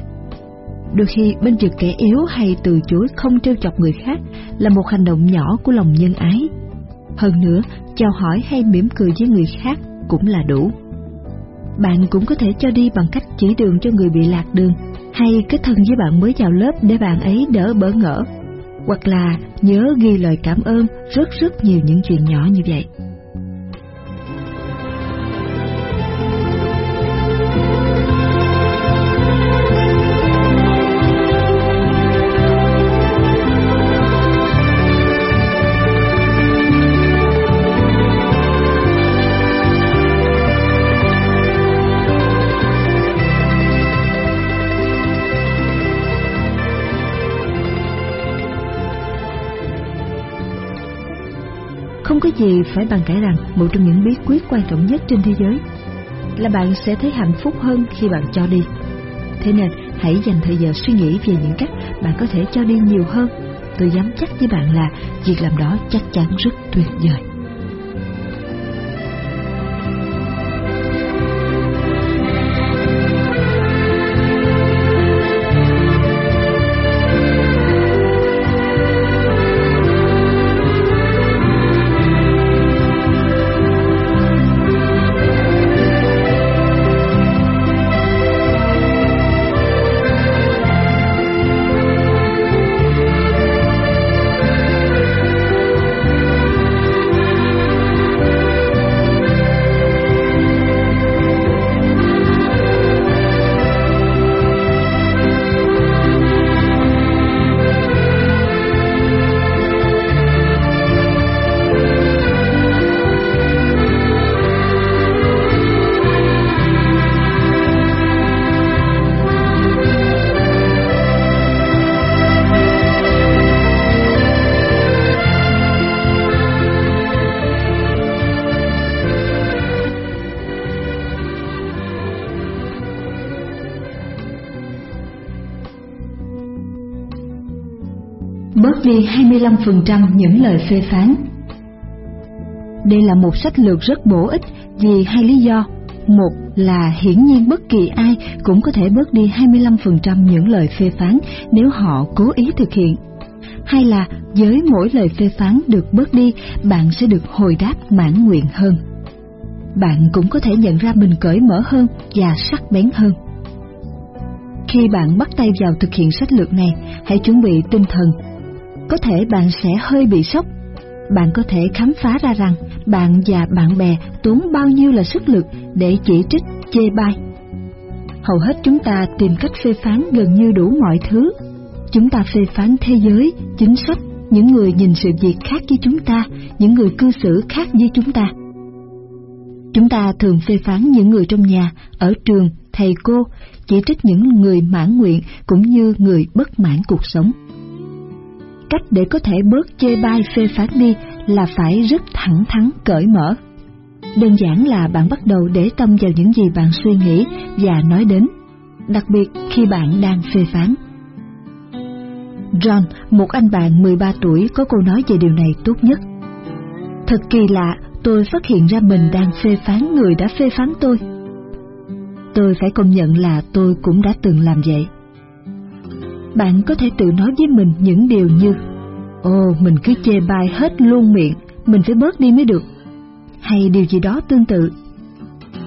Đôi khi bên trực kẻ yếu hay từ chối không trêu chọc người khác là một hành động nhỏ của lòng nhân ái. Hơn nữa, chào hỏi hay mỉm cười với người khác cũng là đủ. Bạn cũng có thể cho đi bằng cách chỉ đường cho người bị lạc đường hay kết thân với bạn mới vào lớp để bạn ấy đỡ bỡ ngỡ. Hoặc là nhớ ghi lời cảm ơn, rất rất nhiều những chuyện nhỏ như vậy. Thì phải bàn cãi rằng một trong những bí quyết quan trọng nhất trên thế giới là bạn sẽ thấy hạnh phúc hơn khi bạn cho đi. Thế nên, hãy dành thời giờ suy nghĩ về những cách bạn có thể cho đi nhiều hơn. Tôi dám chắc với bạn là việc làm đó chắc chắn rất tuyệt vời. 25% những lời phê phán Đây là một sách lược rất bổ ích vì hai lý do. Một là hiển nhiên bất kỳ ai cũng có thể bớt đi 25% những lời phê phán nếu họ cố ý thực hiện. Hai là với mỗi lời phê phán được bớt đi, bạn sẽ được hồi đáp mãn nguyện hơn. Bạn cũng có thể nhận ra mình cởi mở hơn và sắc bén hơn. Khi bạn bắt tay vào thực hiện sách lược này, hãy chuẩn bị tinh thần. Có thể bạn sẽ hơi bị sốc. Bạn có thể khám phá ra rằng bạn và bạn bè tốn bao nhiêu là sức lực để chỉ trích, chê bai. Hầu hết chúng ta tìm cách phê phán gần như đủ mọi thứ. Chúng ta phê phán thế giới, chính sách, những người nhìn sự việc khác với chúng ta, những người cư xử khác với chúng ta. Chúng ta thường phê phán những người trong nhà, ở trường, thầy cô, chỉ trích những người mãn nguyện cũng như người bất mãn cuộc sống. Cách để có thể bớt chê bai phê phán đi là phải rất thẳng thắn cởi mở. Đơn giản là bạn bắt đầu để tâm vào những gì bạn suy nghĩ và nói đến, đặc biệt khi bạn đang phê phán. John, một anh bạn 13 tuổi có câu nói về điều này tốt nhất. Thật kỳ lạ, tôi phát hiện ra mình đang phê phán người đã phê phán tôi. Tôi phải công nhận là tôi cũng đã từng làm vậy. Bạn có thể tự nói với mình những điều như Ồ, mình cứ chê bai hết luôn miệng, mình phải bớt đi mới được. Hay điều gì đó tương tự.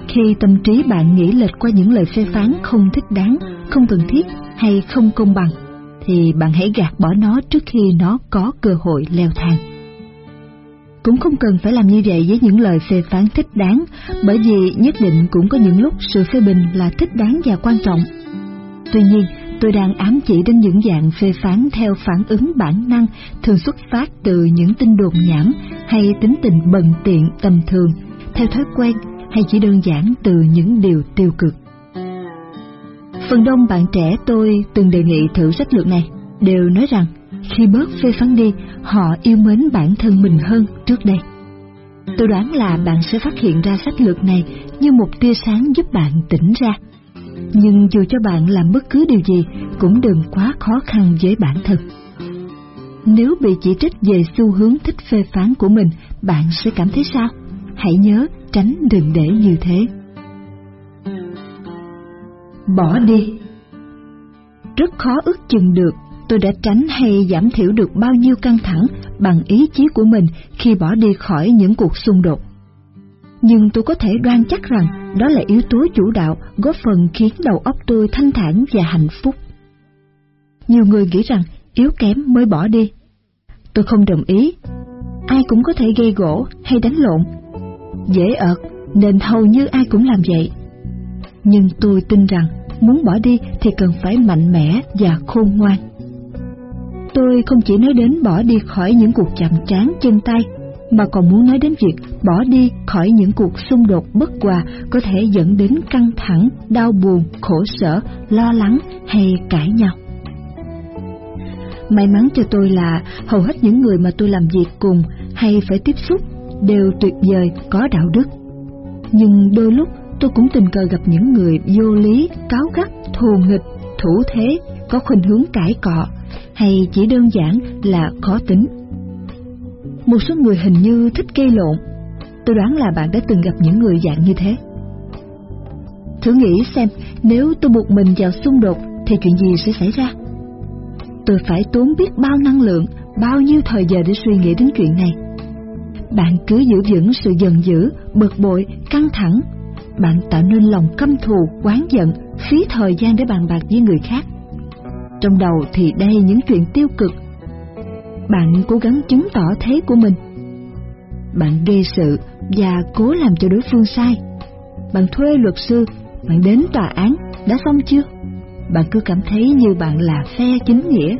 Khi tâm trí bạn nghĩ lệch qua những lời phê phán không thích đáng, không cần thiết hay không công bằng, thì bạn hãy gạt bỏ nó trước khi nó có cơ hội leo thang. Cũng không cần phải làm như vậy với những lời phê phán thích đáng, bởi vì nhất định cũng có những lúc sự phê bình là thích đáng và quan trọng. Tuy nhiên, tôi đang ám chỉ đến những dạng phê phán theo phản ứng bản năng thường xuất phát từ những tin đồn nhảm hay tính tình bần tiện tầm thường, theo thói quen hay chỉ đơn giản từ những điều tiêu cực. Phần đông bạn trẻ tôi từng đề nghị thử sách lược này đều nói rằng khi bớt phê phán đi, họ yêu mến bản thân mình hơn trước đây. Tôi đoán là bạn sẽ phát hiện ra sách lược này như một tia sáng giúp bạn tỉnh ra. Nhưng dù cho bạn làm bất cứ điều gì, cũng đừng quá khó khăn với bản thân. Nếu bị chỉ trích về xu hướng thích phê phán của mình, bạn sẽ cảm thấy sao? Hãy nhớ tránh đừng để như thế. Bỏ đi Rất khó ước chừng được tôi đã tránh hay giảm thiểu được bao nhiêu căng thẳng bằng ý chí của mình khi bỏ đi khỏi những cuộc xung đột. Nhưng tôi có thể đoan chắc rằng đó là yếu tố chủ đạo góp phần khiến đầu óc tôi thanh thản và hạnh phúc. Nhiều người nghĩ rằng yếu kém mới bỏ đi. Tôi không đồng ý. Ai cũng có thể gây gỗ hay đánh lộn. Dễ ợt nên hầu như ai cũng làm vậy. Nhưng tôi tin rằng muốn bỏ đi thì cần phải mạnh mẽ và khôn ngoan. Tôi không chỉ nói đến bỏ đi khỏi những cuộc chạm trán chân tay, mà còn muốn nói đến việc bỏ đi khỏi những cuộc xung đột bất hòa có thể dẫn đến căng thẳng, đau buồn, khổ sở, lo lắng hay cãi nhau. May mắn cho tôi là hầu hết những người mà tôi làm việc cùng hay phải tiếp xúc đều tuyệt vời có đạo đức. Nhưng đôi lúc tôi cũng tình cờ gặp những người vô lý, cáo gắt, thù nghịch, thủ thế, có khuynh hướng cãi cọ, hay chỉ đơn giản là khó tính. Một số người hình như thích gây lộn. Tôi đoán là bạn đã từng gặp những người dạng như thế. Thử nghĩ xem, nếu tôi buộc mình vào xung đột thì chuyện gì sẽ xảy ra? Tôi phải tốn biết bao năng lượng, bao nhiêu thời giờ để suy nghĩ đến chuyện này. Bạn cứ giữ vững sự giận dữ, bực bội, căng thẳng. Bạn tạo nên lòng căm thù, quán giận, phí thời gian để bàn bạc với người khác trong đầu thì đây những chuyện tiêu cực. Bạn cố gắng chứng tỏ thế của mình. Bạn gây sự và cố làm cho đối phương sai. Bạn thuê luật sư, bạn đến tòa án, đã xong chưa? Bạn cứ cảm thấy như bạn là phe chính nghĩa.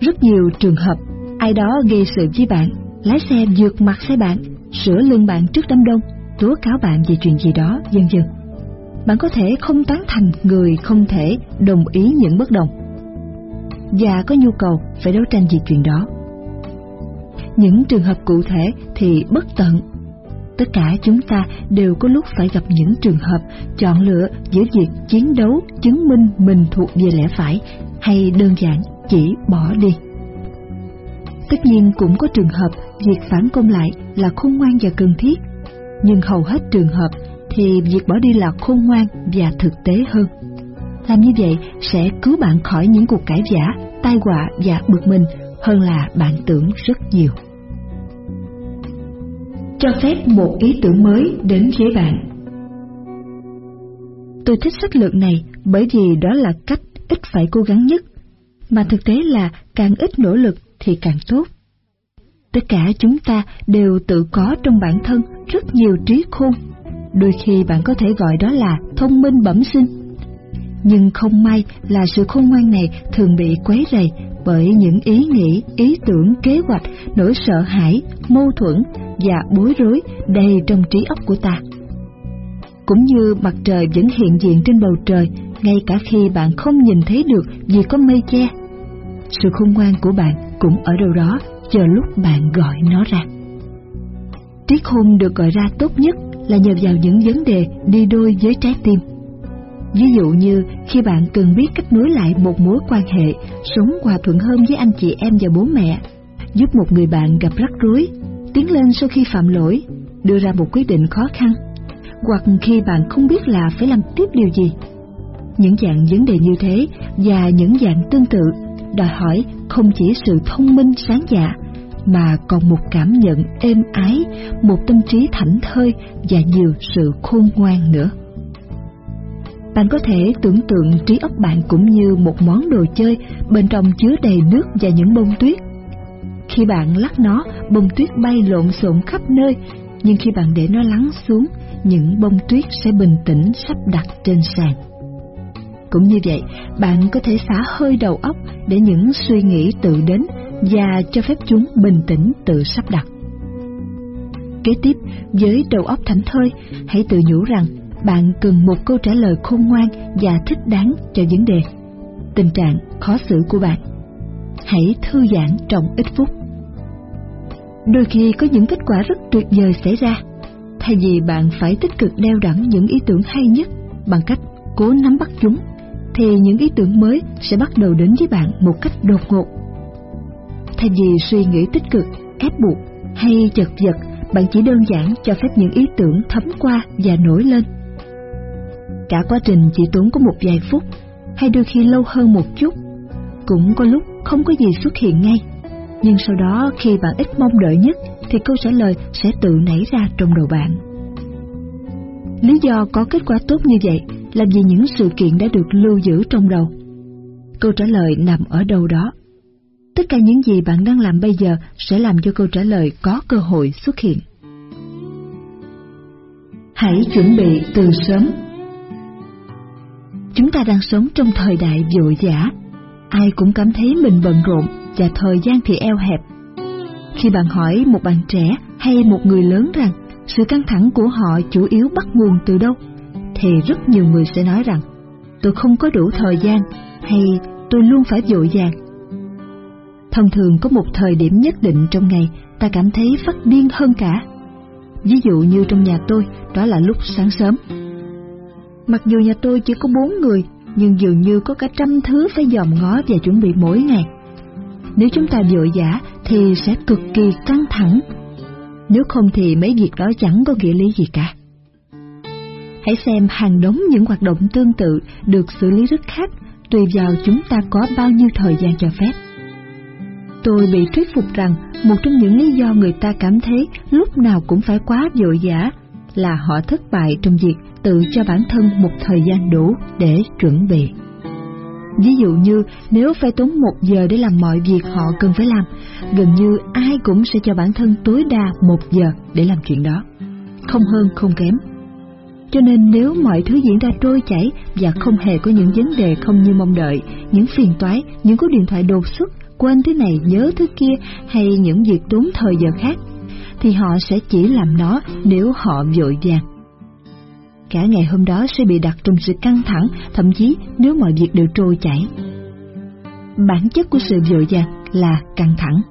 Rất nhiều trường hợp, ai đó gây sự với bạn, lái xe vượt mặt xe bạn, sửa lưng bạn trước đám đông, tố cáo bạn về chuyện gì đó, vân vân bạn có thể không tán thành người không thể đồng ý những bất đồng và có nhu cầu phải đấu tranh vì chuyện đó. Những trường hợp cụ thể thì bất tận. Tất cả chúng ta đều có lúc phải gặp những trường hợp chọn lựa giữa việc chiến đấu chứng minh mình thuộc về lẽ phải hay đơn giản chỉ bỏ đi. Tất nhiên cũng có trường hợp việc phản công lại là khôn ngoan và cần thiết, nhưng hầu hết trường hợp thì việc bỏ đi là khôn ngoan và thực tế hơn. Làm như vậy sẽ cứu bạn khỏi những cuộc cãi vã, tai họa và bực mình hơn là bạn tưởng rất nhiều. Cho phép một ý tưởng mới đến với bạn Tôi thích sách lược này bởi vì đó là cách ít phải cố gắng nhất, mà thực tế là càng ít nỗ lực thì càng tốt. Tất cả chúng ta đều tự có trong bản thân rất nhiều trí khôn. Đôi khi bạn có thể gọi đó là thông minh bẩm sinh. Nhưng không may là sự khôn ngoan này thường bị quấy rầy bởi những ý nghĩ, ý tưởng, kế hoạch, nỗi sợ hãi, mâu thuẫn và bối rối đầy trong trí óc của ta. Cũng như mặt trời vẫn hiện diện trên bầu trời, ngay cả khi bạn không nhìn thấy được vì có mây che. Sự khôn ngoan của bạn cũng ở đâu đó, chờ lúc bạn gọi nó ra. Trí khôn được gọi ra tốt nhất là nhờ vào những vấn đề đi đôi với trái tim. Ví dụ như khi bạn cần biết cách nối lại một mối quan hệ, sống hòa thuận hơn với anh chị em và bố mẹ, giúp một người bạn gặp rắc rối, tiến lên sau khi phạm lỗi, đưa ra một quyết định khó khăn, hoặc khi bạn không biết là phải làm tiếp điều gì. Những dạng vấn đề như thế và những dạng tương tự đòi hỏi không chỉ sự thông minh sáng dạ mà còn một cảm nhận êm ái, một tâm trí thảnh thơi và nhiều sự khôn ngoan nữa. Bạn có thể tưởng tượng trí óc bạn cũng như một món đồ chơi bên trong chứa đầy nước và những bông tuyết. Khi bạn lắc nó, bông tuyết bay lộn xộn khắp nơi, nhưng khi bạn để nó lắng xuống, những bông tuyết sẽ bình tĩnh sắp đặt trên sàn. Cũng như vậy, bạn có thể xả hơi đầu óc để những suy nghĩ tự đến và cho phép chúng bình tĩnh tự sắp đặt. Kế tiếp, với đầu óc thảnh thơi, hãy tự nhủ rằng bạn cần một câu trả lời khôn ngoan và thích đáng cho vấn đề, tình trạng khó xử của bạn. Hãy thư giãn trong ít phút. Đôi khi có những kết quả rất tuyệt vời xảy ra. Thay vì bạn phải tích cực đeo đẳng những ý tưởng hay nhất bằng cách cố nắm bắt chúng, thì những ý tưởng mới sẽ bắt đầu đến với bạn một cách đột ngột. Thay vì suy nghĩ tích cực, ép buộc hay chật vật, bạn chỉ đơn giản cho phép những ý tưởng thấm qua và nổi lên. Cả quá trình chỉ tốn có một vài phút, hay đôi khi lâu hơn một chút. Cũng có lúc không có gì xuất hiện ngay, nhưng sau đó khi bạn ít mong đợi nhất thì câu trả lời sẽ tự nảy ra trong đầu bạn. Lý do có kết quả tốt như vậy là vì những sự kiện đã được lưu giữ trong đầu. Câu trả lời nằm ở đâu đó. Tất cả những gì bạn đang làm bây giờ sẽ làm cho câu trả lời có cơ hội xuất hiện. Hãy chuẩn bị từ sớm. Chúng ta đang sống trong thời đại vội vã. Ai cũng cảm thấy mình bận rộn và thời gian thì eo hẹp. Khi bạn hỏi một bạn trẻ hay một người lớn rằng sự căng thẳng của họ chủ yếu bắt nguồn từ đâu, thì rất nhiều người sẽ nói rằng tôi không có đủ thời gian hay tôi luôn phải vội vàng. Thông thường có một thời điểm nhất định trong ngày ta cảm thấy phát điên hơn cả. Ví dụ như trong nhà tôi, đó là lúc sáng sớm. Mặc dù nhà tôi chỉ có bốn người, nhưng dường như có cả trăm thứ phải dòm ngó và chuẩn bị mỗi ngày. Nếu chúng ta vội vã thì sẽ cực kỳ căng thẳng. Nếu không thì mấy việc đó chẳng có nghĩa lý gì cả. Hãy xem hàng đống những hoạt động tương tự được xử lý rất khác tùy vào chúng ta có bao nhiêu thời gian cho phép. Tôi bị thuyết phục rằng một trong những lý do người ta cảm thấy lúc nào cũng phải quá vội vã là họ thất bại trong việc tự cho bản thân một thời gian đủ để chuẩn bị. Ví dụ như nếu phải tốn một giờ để làm mọi việc họ cần phải làm, gần như ai cũng sẽ cho bản thân tối đa một giờ để làm chuyện đó. Không hơn không kém. Cho nên nếu mọi thứ diễn ra trôi chảy và không hề có những vấn đề không như mong đợi, những phiền toái, những cú điện thoại đột xuất, quên thứ này nhớ thứ kia hay những việc tốn thời giờ khác, thì họ sẽ chỉ làm nó nếu họ vội vàng cả ngày hôm đó sẽ bị đặt trong sự căng thẳng, thậm chí nếu mọi việc đều trôi chảy. Bản chất của sự vội vàng là căng thẳng.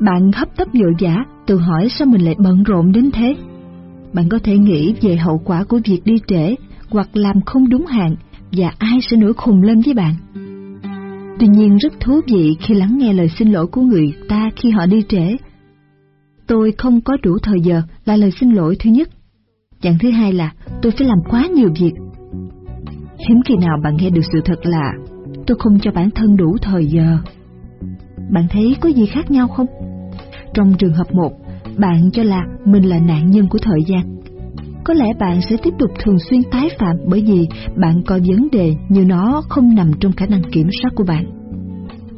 Bạn hấp tấp vội vã, tự hỏi sao mình lại bận rộn đến thế. Bạn có thể nghĩ về hậu quả của việc đi trễ hoặc làm không đúng hạn và ai sẽ nổi khùng lên với bạn. Tuy nhiên rất thú vị khi lắng nghe lời xin lỗi của người ta khi họ đi trễ. Tôi không có đủ thời giờ là lời xin lỗi thứ nhất. Dạng thứ hai là tôi phải làm quá nhiều việc. Hiếm khi nào bạn nghe được sự thật là tôi không cho bản thân đủ thời giờ. Bạn thấy có gì khác nhau không? Trong trường hợp một, bạn cho là mình là nạn nhân của thời gian. Có lẽ bạn sẽ tiếp tục thường xuyên tái phạm bởi vì bạn có vấn đề như nó không nằm trong khả năng kiểm soát của bạn.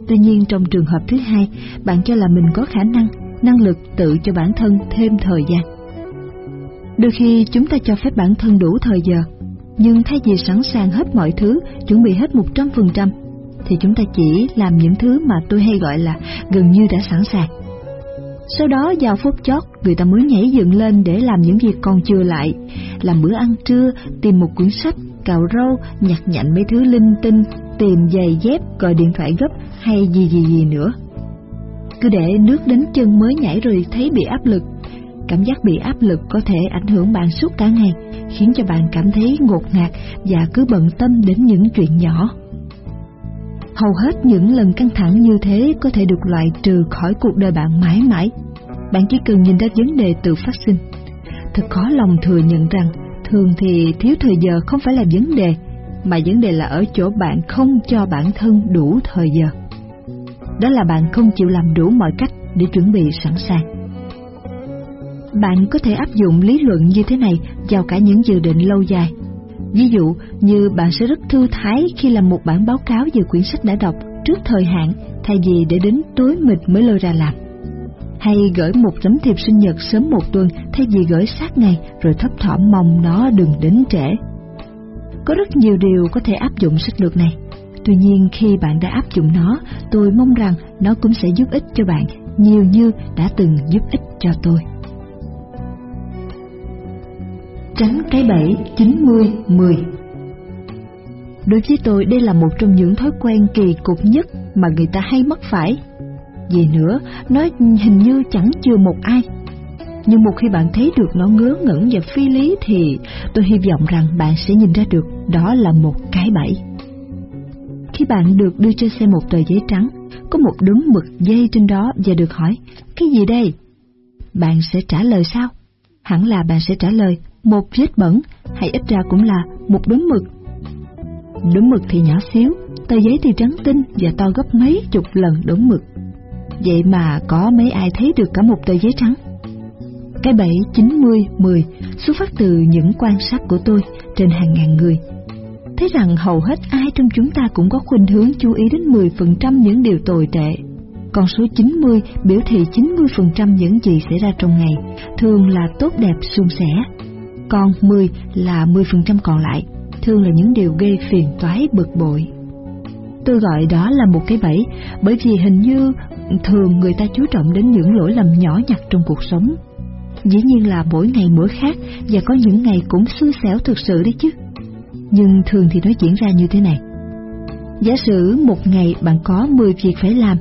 Tuy nhiên trong trường hợp thứ hai, bạn cho là mình có khả năng, năng lực tự cho bản thân thêm thời gian. Đôi khi chúng ta cho phép bản thân đủ thời giờ, nhưng thay vì sẵn sàng hết mọi thứ, chuẩn bị hết 100%, thì chúng ta chỉ làm những thứ mà tôi hay gọi là gần như đã sẵn sàng. Sau đó vào phút chót, người ta mới nhảy dựng lên để làm những việc còn chưa lại, làm bữa ăn trưa, tìm một cuốn sách, cào râu, nhặt nhạnh mấy thứ linh tinh, tìm giày dép, gọi điện thoại gấp hay gì gì gì nữa. Cứ để nước đến chân mới nhảy rồi thấy bị áp lực. Cảm giác bị áp lực có thể ảnh hưởng bạn suốt cả ngày, khiến cho bạn cảm thấy ngột ngạt và cứ bận tâm đến những chuyện nhỏ. Hầu hết những lần căng thẳng như thế có thể được loại trừ khỏi cuộc đời bạn mãi mãi. Bạn chỉ cần nhìn ra vấn đề tự phát sinh. Thật khó lòng thừa nhận rằng thường thì thiếu thời giờ không phải là vấn đề, mà vấn đề là ở chỗ bạn không cho bản thân đủ thời giờ. Đó là bạn không chịu làm đủ mọi cách để chuẩn bị sẵn sàng. Bạn có thể áp dụng lý luận như thế này vào cả những dự định lâu dài Ví dụ như bạn sẽ rất thư thái khi làm một bản báo cáo về quyển sách đã đọc trước thời hạn thay vì để đến tối mịt mới lôi ra làm. Hay gửi một tấm thiệp sinh nhật sớm một tuần thay vì gửi sát ngày rồi thấp thỏm mong nó đừng đến trễ. Có rất nhiều điều có thể áp dụng sách lược này. Tuy nhiên khi bạn đã áp dụng nó, tôi mong rằng nó cũng sẽ giúp ích cho bạn nhiều như đã từng giúp ích cho tôi. Tránh cái bẫy 90-10 Đối với tôi đây là một trong những thói quen kỳ cục nhất mà người ta hay mắc phải. Vì nữa, nó hình như chẳng chưa một ai. Nhưng một khi bạn thấy được nó ngớ ngẩn và phi lý thì tôi hy vọng rằng bạn sẽ nhìn ra được đó là một cái bẫy. Khi bạn được đưa cho xem một tờ giấy trắng, có một đống mực dây trên đó và được hỏi, cái gì đây? Bạn sẽ trả lời sao? Hẳn là bạn sẽ trả lời, một vết bẩn hay ít ra cũng là một đốm mực. Đốm mực thì nhỏ xíu, tờ giấy thì trắng tinh và to gấp mấy chục lần đốm mực. Vậy mà có mấy ai thấy được cả một tờ giấy trắng? Cái bẫy 90-10 xuất phát từ những quan sát của tôi trên hàng ngàn người. Thấy rằng hầu hết ai trong chúng ta cũng có khuynh hướng chú ý đến 10% những điều tồi tệ. Còn số 90 biểu thị 90% những gì xảy ra trong ngày, thường là tốt đẹp suôn sẻ còn 10 là 10% còn lại, thường là những điều gây phiền toái bực bội. Tôi gọi đó là một cái bẫy, bởi vì hình như thường người ta chú trọng đến những lỗi lầm nhỏ nhặt trong cuộc sống. Dĩ nhiên là mỗi ngày mỗi khác và có những ngày cũng xui xẻo thực sự đấy chứ. Nhưng thường thì nó diễn ra như thế này. Giả sử một ngày bạn có 10 việc phải làm,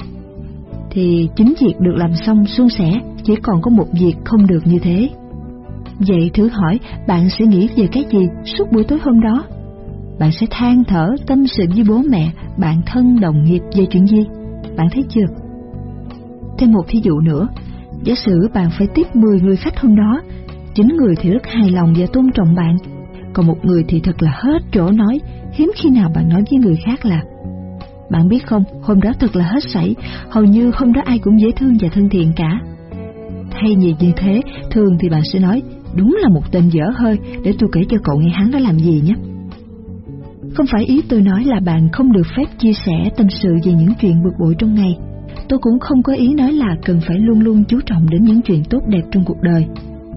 thì chính việc được làm xong suôn sẻ, chỉ còn có một việc không được như thế. Vậy thử hỏi bạn sẽ nghĩ về cái gì suốt buổi tối hôm đó? Bạn sẽ than thở, tâm sự với bố mẹ, bạn thân, đồng nghiệp về chuyện gì? Bạn thấy chưa? Thêm một thí dụ nữa, giả sử bạn phải tiếp 10 người khách hôm đó, chính người thì rất hài lòng và tôn trọng bạn, còn một người thì thật là hết chỗ nói, hiếm khi nào bạn nói với người khác là Bạn biết không, hôm đó thật là hết sảy, hầu như hôm đó ai cũng dễ thương và thân thiện cả. Thay vì như thế, thường thì bạn sẽ nói Đúng là một tên dở hơi, để tôi kể cho cậu nghe hắn đã làm gì nhé. Không phải ý tôi nói là bạn không được phép chia sẻ tâm sự về những chuyện bực bội trong ngày. Tôi cũng không có ý nói là cần phải luôn luôn chú trọng đến những chuyện tốt đẹp trong cuộc đời.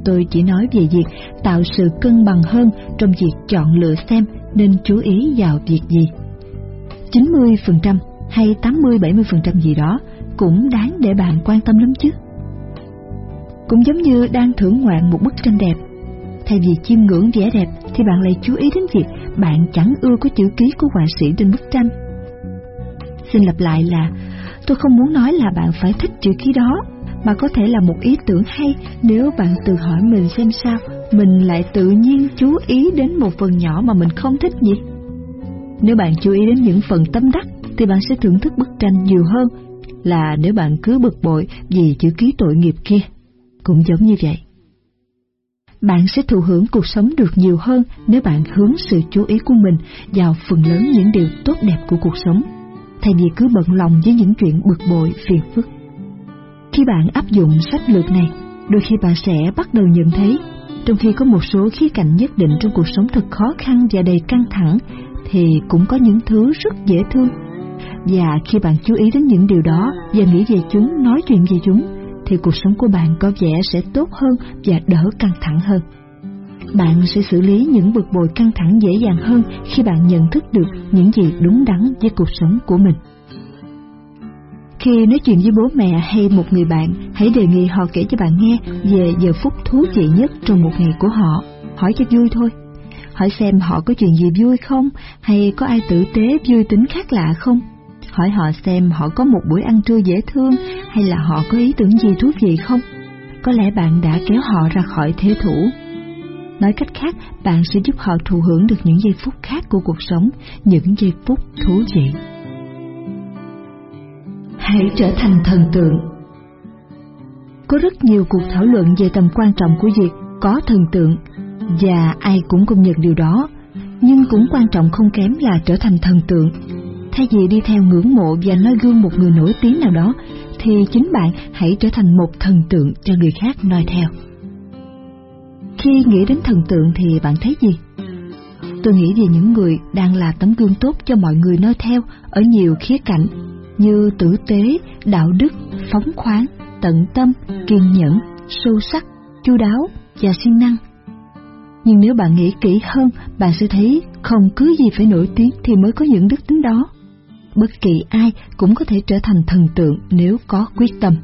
Tôi chỉ nói về việc tạo sự cân bằng hơn trong việc chọn lựa xem nên chú ý vào việc gì. 90% hay 80-70% gì đó cũng đáng để bạn quan tâm lắm chứ cũng giống như đang thưởng ngoạn một bức tranh đẹp. Thay vì chiêm ngưỡng vẻ đẹp thì bạn lại chú ý đến việc bạn chẳng ưa có chữ ký của họa sĩ trên bức tranh. Xin lặp lại là tôi không muốn nói là bạn phải thích chữ ký đó, mà có thể là một ý tưởng hay nếu bạn tự hỏi mình xem sao mình lại tự nhiên chú ý đến một phần nhỏ mà mình không thích gì Nếu bạn chú ý đến những phần tâm đắc thì bạn sẽ thưởng thức bức tranh nhiều hơn là nếu bạn cứ bực bội vì chữ ký tội nghiệp kia. Cũng giống như vậy. Bạn sẽ thụ hưởng cuộc sống được nhiều hơn nếu bạn hướng sự chú ý của mình vào phần lớn những điều tốt đẹp của cuộc sống, thay vì cứ bận lòng với những chuyện bực bội, phiền phức. Khi bạn áp dụng sách lược này, đôi khi bạn sẽ bắt đầu nhận thấy, trong khi có một số khía cạnh nhất định trong cuộc sống thật khó khăn và đầy căng thẳng, thì cũng có những thứ rất dễ thương. Và khi bạn chú ý đến những điều đó và nghĩ về chúng, nói chuyện về chúng, thì cuộc sống của bạn có vẻ sẽ tốt hơn và đỡ căng thẳng hơn. Bạn sẽ xử lý những bực bội căng thẳng dễ dàng hơn khi bạn nhận thức được những gì đúng đắn với cuộc sống của mình. Khi nói chuyện với bố mẹ hay một người bạn, hãy đề nghị họ kể cho bạn nghe về giờ phút thú vị nhất trong một ngày của họ. Hỏi cho vui thôi. Hỏi xem họ có chuyện gì vui không, hay có ai tử tế vui tính khác lạ không. Hỏi họ xem họ có một buổi ăn trưa dễ thương, hay là họ có ý tưởng gì thú vị không. Có lẽ bạn đã kéo họ ra khỏi thế thủ. Nói cách khác, bạn sẽ giúp họ thụ hưởng được những giây phút khác của cuộc sống, những giây phút thú vị hãy trở thành thần tượng. Có rất nhiều cuộc thảo luận về tầm quan trọng của việc có thần tượng và ai cũng công nhận điều đó, nhưng cũng quan trọng không kém là trở thành thần tượng. Thay vì đi theo ngưỡng mộ và noi gương một người nổi tiếng nào đó, thì chính bạn hãy trở thành một thần tượng cho người khác noi theo. Khi nghĩ đến thần tượng thì bạn thấy gì? Tôi nghĩ về những người đang là tấm gương tốt cho mọi người noi theo ở nhiều khía cạnh như tử tế, đạo đức, phóng khoáng, tận tâm, kiên nhẫn, sâu sắc, chu đáo và siêng năng. Nhưng nếu bạn nghĩ kỹ hơn, bạn sẽ thấy không cứ gì phải nổi tiếng thì mới có những đức tính đó. Bất kỳ ai cũng có thể trở thành thần tượng nếu có quyết tâm.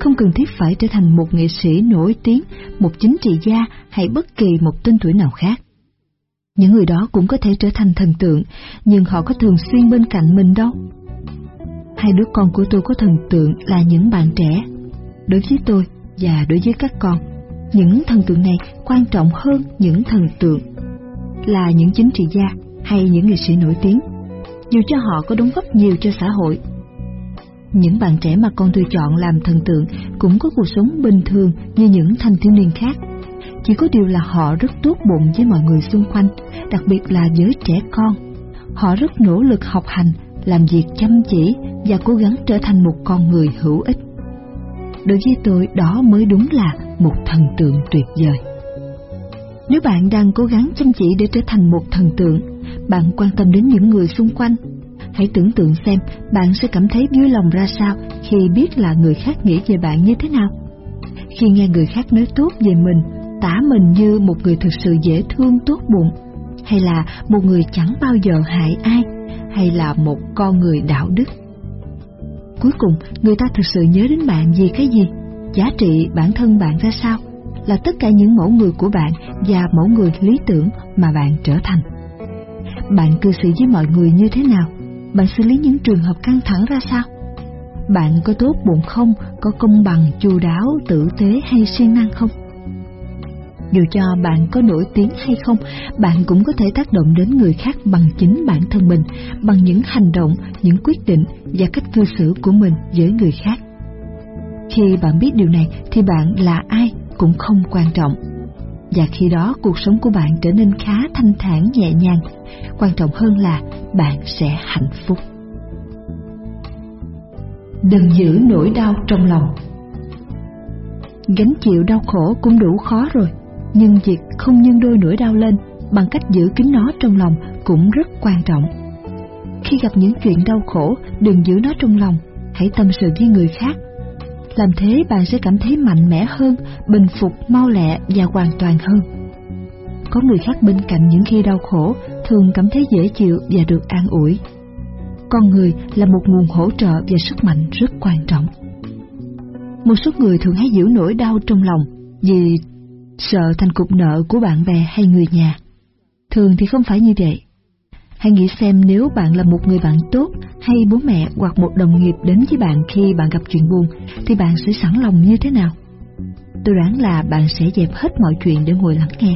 Không cần thiết phải trở thành một nghệ sĩ nổi tiếng, một chính trị gia hay bất kỳ một tên tuổi nào khác. Những người đó cũng có thể trở thành thần tượng, nhưng họ có thường xuyên bên cạnh mình đâu hai đứa con của tôi có thần tượng là những bạn trẻ. Đối với tôi và đối với các con, những thần tượng này quan trọng hơn những thần tượng là những chính trị gia hay những nghệ sĩ nổi tiếng, dù cho họ có đóng góp nhiều cho xã hội. Những bạn trẻ mà con tôi chọn làm thần tượng cũng có cuộc sống bình thường như những thanh thiếu niên khác. Chỉ có điều là họ rất tốt bụng với mọi người xung quanh, đặc biệt là giới trẻ con. Họ rất nỗ lực học hành làm việc chăm chỉ và cố gắng trở thành một con người hữu ích. Đối với tôi đó mới đúng là một thần tượng tuyệt vời. Nếu bạn đang cố gắng chăm chỉ để trở thành một thần tượng, bạn quan tâm đến những người xung quanh, hãy tưởng tượng xem bạn sẽ cảm thấy vui lòng ra sao khi biết là người khác nghĩ về bạn như thế nào. Khi nghe người khác nói tốt về mình, tả mình như một người thực sự dễ thương tốt bụng, hay là một người chẳng bao giờ hại ai, hay là một con người đạo đức. Cuối cùng, người ta thực sự nhớ đến bạn vì cái gì? Giá trị bản thân bạn ra sao? Là tất cả những mẫu người của bạn và mẫu người lý tưởng mà bạn trở thành. Bạn cư xử với mọi người như thế nào? Bạn xử lý những trường hợp căng thẳng ra sao? Bạn có tốt bụng không? Có công bằng, chu đáo, tử tế hay siêng năng không? dù cho bạn có nổi tiếng hay không, bạn cũng có thể tác động đến người khác bằng chính bản thân mình, bằng những hành động, những quyết định và cách cư xử của mình với người khác. Khi bạn biết điều này thì bạn là ai cũng không quan trọng. Và khi đó cuộc sống của bạn trở nên khá thanh thản nhẹ nhàng, quan trọng hơn là bạn sẽ hạnh phúc. Đừng giữ nỗi đau trong lòng Gánh chịu đau khổ cũng đủ khó rồi nhưng việc không nhân đôi nỗi đau lên bằng cách giữ kín nó trong lòng cũng rất quan trọng. Khi gặp những chuyện đau khổ, đừng giữ nó trong lòng, hãy tâm sự với người khác. Làm thế bạn sẽ cảm thấy mạnh mẽ hơn, bình phục mau lẹ và hoàn toàn hơn. Có người khác bên cạnh những khi đau khổ thường cảm thấy dễ chịu và được an ủi. Con người là một nguồn hỗ trợ và sức mạnh rất quan trọng. Một số người thường hay giữ nỗi đau trong lòng vì sợ thành cục nợ của bạn bè hay người nhà. Thường thì không phải như vậy. Hãy nghĩ xem nếu bạn là một người bạn tốt hay bố mẹ hoặc một đồng nghiệp đến với bạn khi bạn gặp chuyện buồn thì bạn sẽ sẵn lòng như thế nào? Tôi đoán là bạn sẽ dẹp hết mọi chuyện để ngồi lắng nghe.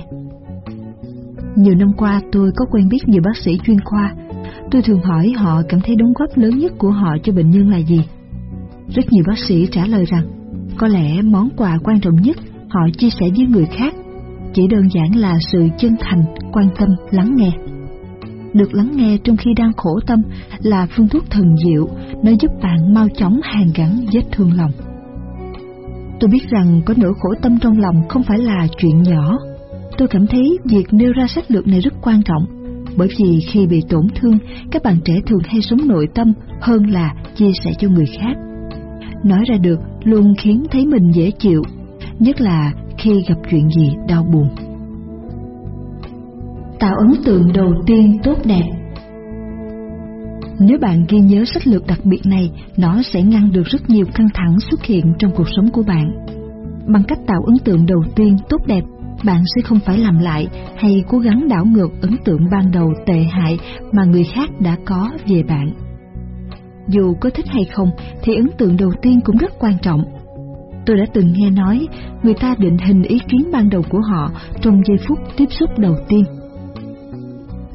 Nhiều năm qua tôi có quen biết nhiều bác sĩ chuyên khoa. Tôi thường hỏi họ cảm thấy đóng góp lớn nhất của họ cho bệnh nhân là gì. Rất nhiều bác sĩ trả lời rằng, có lẽ món quà quan trọng nhất họ chia sẻ với người khác chỉ đơn giản là sự chân thành, quan tâm, lắng nghe. Được lắng nghe trong khi đang khổ tâm là phương thuốc thần diệu, nó giúp bạn mau chóng hàn gắn vết thương lòng. Tôi biết rằng có nỗi khổ tâm trong lòng không phải là chuyện nhỏ. Tôi cảm thấy việc nêu ra sách lược này rất quan trọng, bởi vì khi bị tổn thương, các bạn trẻ thường hay sống nội tâm hơn là chia sẻ cho người khác. Nói ra được luôn khiến thấy mình dễ chịu, nhất là khi gặp chuyện gì đau buồn. Tạo ấn tượng đầu tiên tốt đẹp Nếu bạn ghi nhớ sách lược đặc biệt này, nó sẽ ngăn được rất nhiều căng thẳng xuất hiện trong cuộc sống của bạn. Bằng cách tạo ấn tượng đầu tiên tốt đẹp, bạn sẽ không phải làm lại hay cố gắng đảo ngược ấn tượng ban đầu tệ hại mà người khác đã có về bạn. Dù có thích hay không thì ấn tượng đầu tiên cũng rất quan trọng Tôi đã từng nghe nói người ta định hình ý kiến ban đầu của họ trong giây phút tiếp xúc đầu tiên.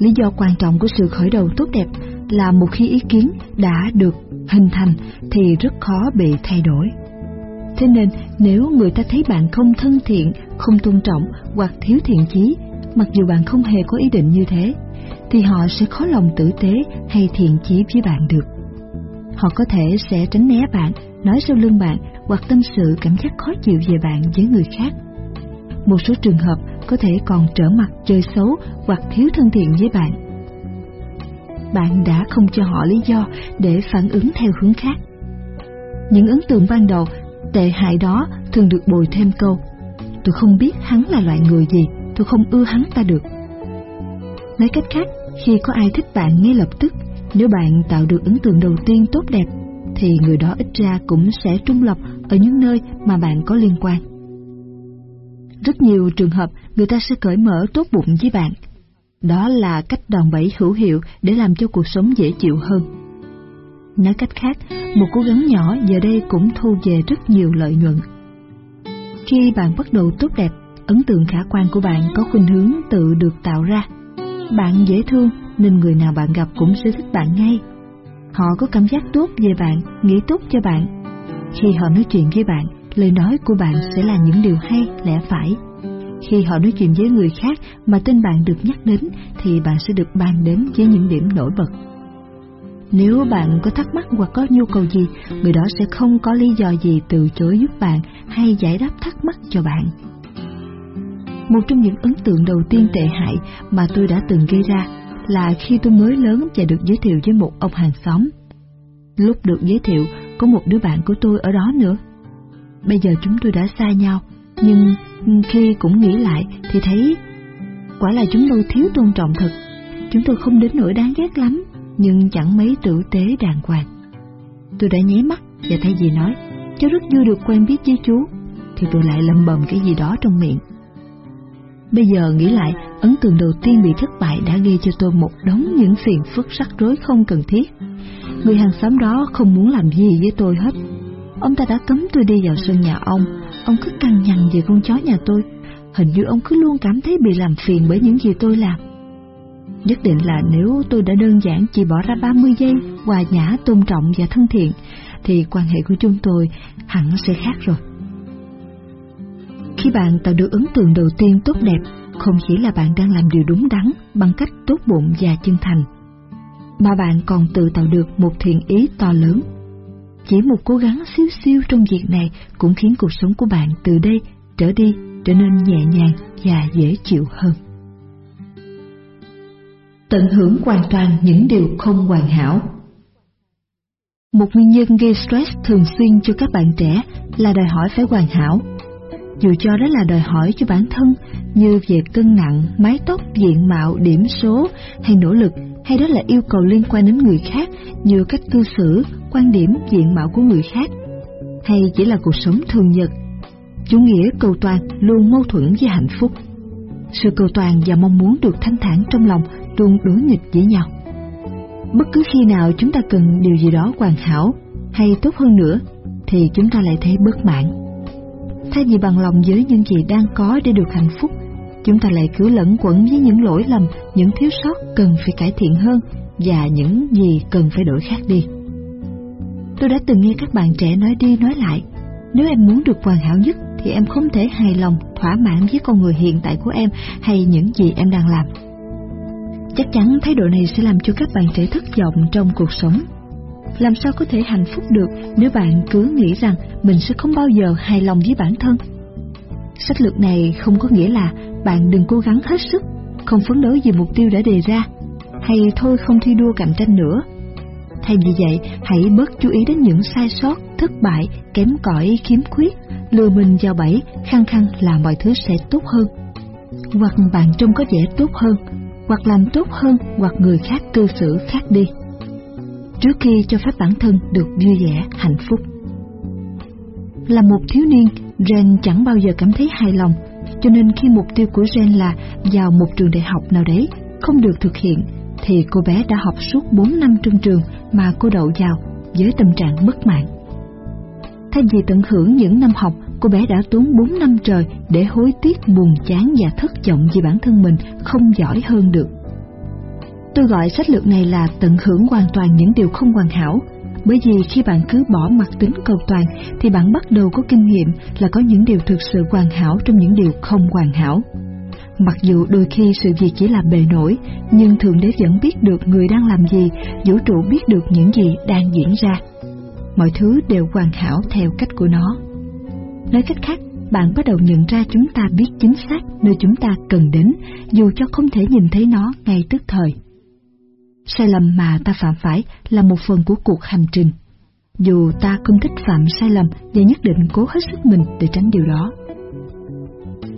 Lý do quan trọng của sự khởi đầu tốt đẹp là một khi ý kiến đã được hình thành thì rất khó bị thay đổi. Thế nên nếu người ta thấy bạn không thân thiện, không tôn trọng hoặc thiếu thiện chí, mặc dù bạn không hề có ý định như thế, thì họ sẽ khó lòng tử tế hay thiện chí với bạn được. Họ có thể sẽ tránh né bạn, nói sau lưng bạn hoặc tâm sự cảm giác khó chịu về bạn với người khác. Một số trường hợp có thể còn trở mặt chơi xấu hoặc thiếu thân thiện với bạn. Bạn đã không cho họ lý do để phản ứng theo hướng khác. Những ấn tượng ban đầu tệ hại đó thường được bồi thêm câu Tôi không biết hắn là loại người gì, tôi không ưa hắn ta được. Nói cách khác, khi có ai thích bạn ngay lập tức, nếu bạn tạo được ấn tượng đầu tiên tốt đẹp thì người đó ít ra cũng sẽ trung lập ở những nơi mà bạn có liên quan. Rất nhiều trường hợp người ta sẽ cởi mở tốt bụng với bạn. Đó là cách đòn bẩy hữu hiệu để làm cho cuộc sống dễ chịu hơn. Nói cách khác, một cố gắng nhỏ giờ đây cũng thu về rất nhiều lợi nhuận. Khi bạn bắt đầu tốt đẹp, ấn tượng khả quan của bạn có khuynh hướng tự được tạo ra. Bạn dễ thương nên người nào bạn gặp cũng sẽ thích bạn ngay Họ có cảm giác tốt về bạn, nghĩ tốt cho bạn. Khi họ nói chuyện với bạn, lời nói của bạn sẽ là những điều hay, lẽ phải. Khi họ nói chuyện với người khác mà tên bạn được nhắc đến thì bạn sẽ được bàn đến với những điểm nổi bật. Nếu bạn có thắc mắc hoặc có nhu cầu gì, người đó sẽ không có lý do gì từ chối giúp bạn hay giải đáp thắc mắc cho bạn. Một trong những ấn tượng đầu tiên tệ hại mà tôi đã từng gây ra là khi tôi mới lớn và được giới thiệu với một ông hàng xóm. Lúc được giới thiệu, có một đứa bạn của tôi ở đó nữa. Bây giờ chúng tôi đã xa nhau, nhưng khi cũng nghĩ lại thì thấy quả là chúng tôi thiếu tôn trọng thật. Chúng tôi không đến nỗi đáng ghét lắm, nhưng chẳng mấy tử tế đàng hoàng. Tôi đã nháy mắt và thay gì nói, cháu rất vui được quen biết với chú, thì tôi lại lầm bầm cái gì đó trong miệng. Bây giờ nghĩ lại, ấn tượng đầu tiên bị thất bại đã gây cho tôi một đống những phiền phức rắc rối không cần thiết. Người hàng xóm đó không muốn làm gì với tôi hết. Ông ta đã cấm tôi đi vào sân nhà ông, ông cứ căng nhằn về con chó nhà tôi. Hình như ông cứ luôn cảm thấy bị làm phiền bởi những gì tôi làm. Nhất định là nếu tôi đã đơn giản chỉ bỏ ra 30 giây hòa nhã, tôn trọng và thân thiện, thì quan hệ của chúng tôi hẳn sẽ khác rồi. Khi bạn tạo được ấn tượng đầu tiên tốt đẹp, không chỉ là bạn đang làm điều đúng đắn bằng cách tốt bụng và chân thành, mà bạn còn tự tạo được một thiện ý to lớn. Chỉ một cố gắng xíu xiu trong việc này cũng khiến cuộc sống của bạn từ đây trở đi trở nên nhẹ nhàng và dễ chịu hơn. Tận hưởng hoàn toàn những điều không hoàn hảo Một nguyên nhân gây stress thường xuyên cho các bạn trẻ là đòi hỏi phải hoàn hảo dù cho đó là đòi hỏi cho bản thân như về cân nặng, mái tóc, diện mạo, điểm số hay nỗ lực, hay đó là yêu cầu liên quan đến người khác như cách cư xử, quan điểm, diện mạo của người khác, hay chỉ là cuộc sống thường nhật. Chủ nghĩa cầu toàn luôn mâu thuẫn với hạnh phúc. Sự cầu toàn và mong muốn được thanh thản trong lòng luôn đối nghịch với nhau. Bất cứ khi nào chúng ta cần điều gì đó hoàn hảo hay tốt hơn nữa thì chúng ta lại thấy bất mãn Thay vì bằng lòng với những gì đang có để được hạnh phúc, chúng ta lại cứ lẫn quẩn với những lỗi lầm, những thiếu sót cần phải cải thiện hơn và những gì cần phải đổi khác đi. Tôi đã từng nghe các bạn trẻ nói đi nói lại, nếu em muốn được hoàn hảo nhất thì em không thể hài lòng, thỏa mãn với con người hiện tại của em hay những gì em đang làm. Chắc chắn thái độ này sẽ làm cho các bạn trẻ thất vọng trong cuộc sống. Làm sao có thể hạnh phúc được nếu bạn cứ nghĩ rằng mình sẽ không bao giờ hài lòng với bản thân? Sách lược này không có nghĩa là bạn đừng cố gắng hết sức, không phấn đấu vì mục tiêu đã đề ra, hay thôi không thi đua cạnh tranh nữa. Thay vì vậy, hãy bớt chú ý đến những sai sót, thất bại, kém cỏi, khiếm khuyết, lừa mình vào bẫy, khăng khăng là mọi thứ sẽ tốt hơn. Hoặc bạn trông có vẻ tốt hơn, hoặc làm tốt hơn, hoặc người khác cư xử khác đi. Trước khi cho phép bản thân được vui vẻ, hạnh phúc. Là một thiếu niên, Ren chẳng bao giờ cảm thấy hài lòng, cho nên khi mục tiêu của Ren là vào một trường đại học nào đấy không được thực hiện, thì cô bé đã học suốt 4 năm trong trường mà cô đậu vào với tâm trạng bất mãn. Thay vì tận hưởng những năm học, cô bé đã tốn 4 năm trời để hối tiếc buồn chán và thất vọng vì bản thân mình không giỏi hơn được. Tôi gọi sách lược này là tận hưởng hoàn toàn những điều không hoàn hảo, bởi vì khi bạn cứ bỏ mặt tính cầu toàn thì bạn bắt đầu có kinh nghiệm là có những điều thực sự hoàn hảo trong những điều không hoàn hảo. Mặc dù đôi khi sự việc chỉ là bề nổi, nhưng Thượng Đế vẫn biết được người đang làm gì, vũ trụ biết được những gì đang diễn ra. Mọi thứ đều hoàn hảo theo cách của nó. Nói cách khác, bạn bắt đầu nhận ra chúng ta biết chính xác nơi chúng ta cần đến, dù cho không thể nhìn thấy nó ngay tức thời. Sai lầm mà ta phạm phải là một phần của cuộc hành trình. Dù ta không thích phạm sai lầm và nhất định cố hết sức mình để tránh điều đó.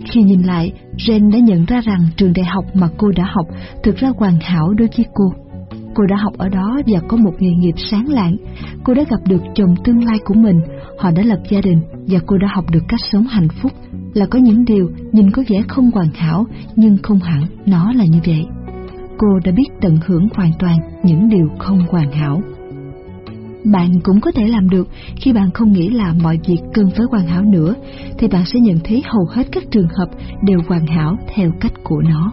Khi nhìn lại, Jen đã nhận ra rằng trường đại học mà cô đã học thực ra hoàn hảo đối với cô. Cô đã học ở đó và có một nghề nghiệp sáng lạng. Cô đã gặp được chồng tương lai của mình, họ đã lập gia đình và cô đã học được cách sống hạnh phúc là có những điều nhìn có vẻ không hoàn hảo nhưng không hẳn nó là như vậy. Cô đã biết tận hưởng hoàn toàn những điều không hoàn hảo. Bạn cũng có thể làm được khi bạn không nghĩ là mọi việc cần phải hoàn hảo nữa, thì bạn sẽ nhận thấy hầu hết các trường hợp đều hoàn hảo theo cách của nó.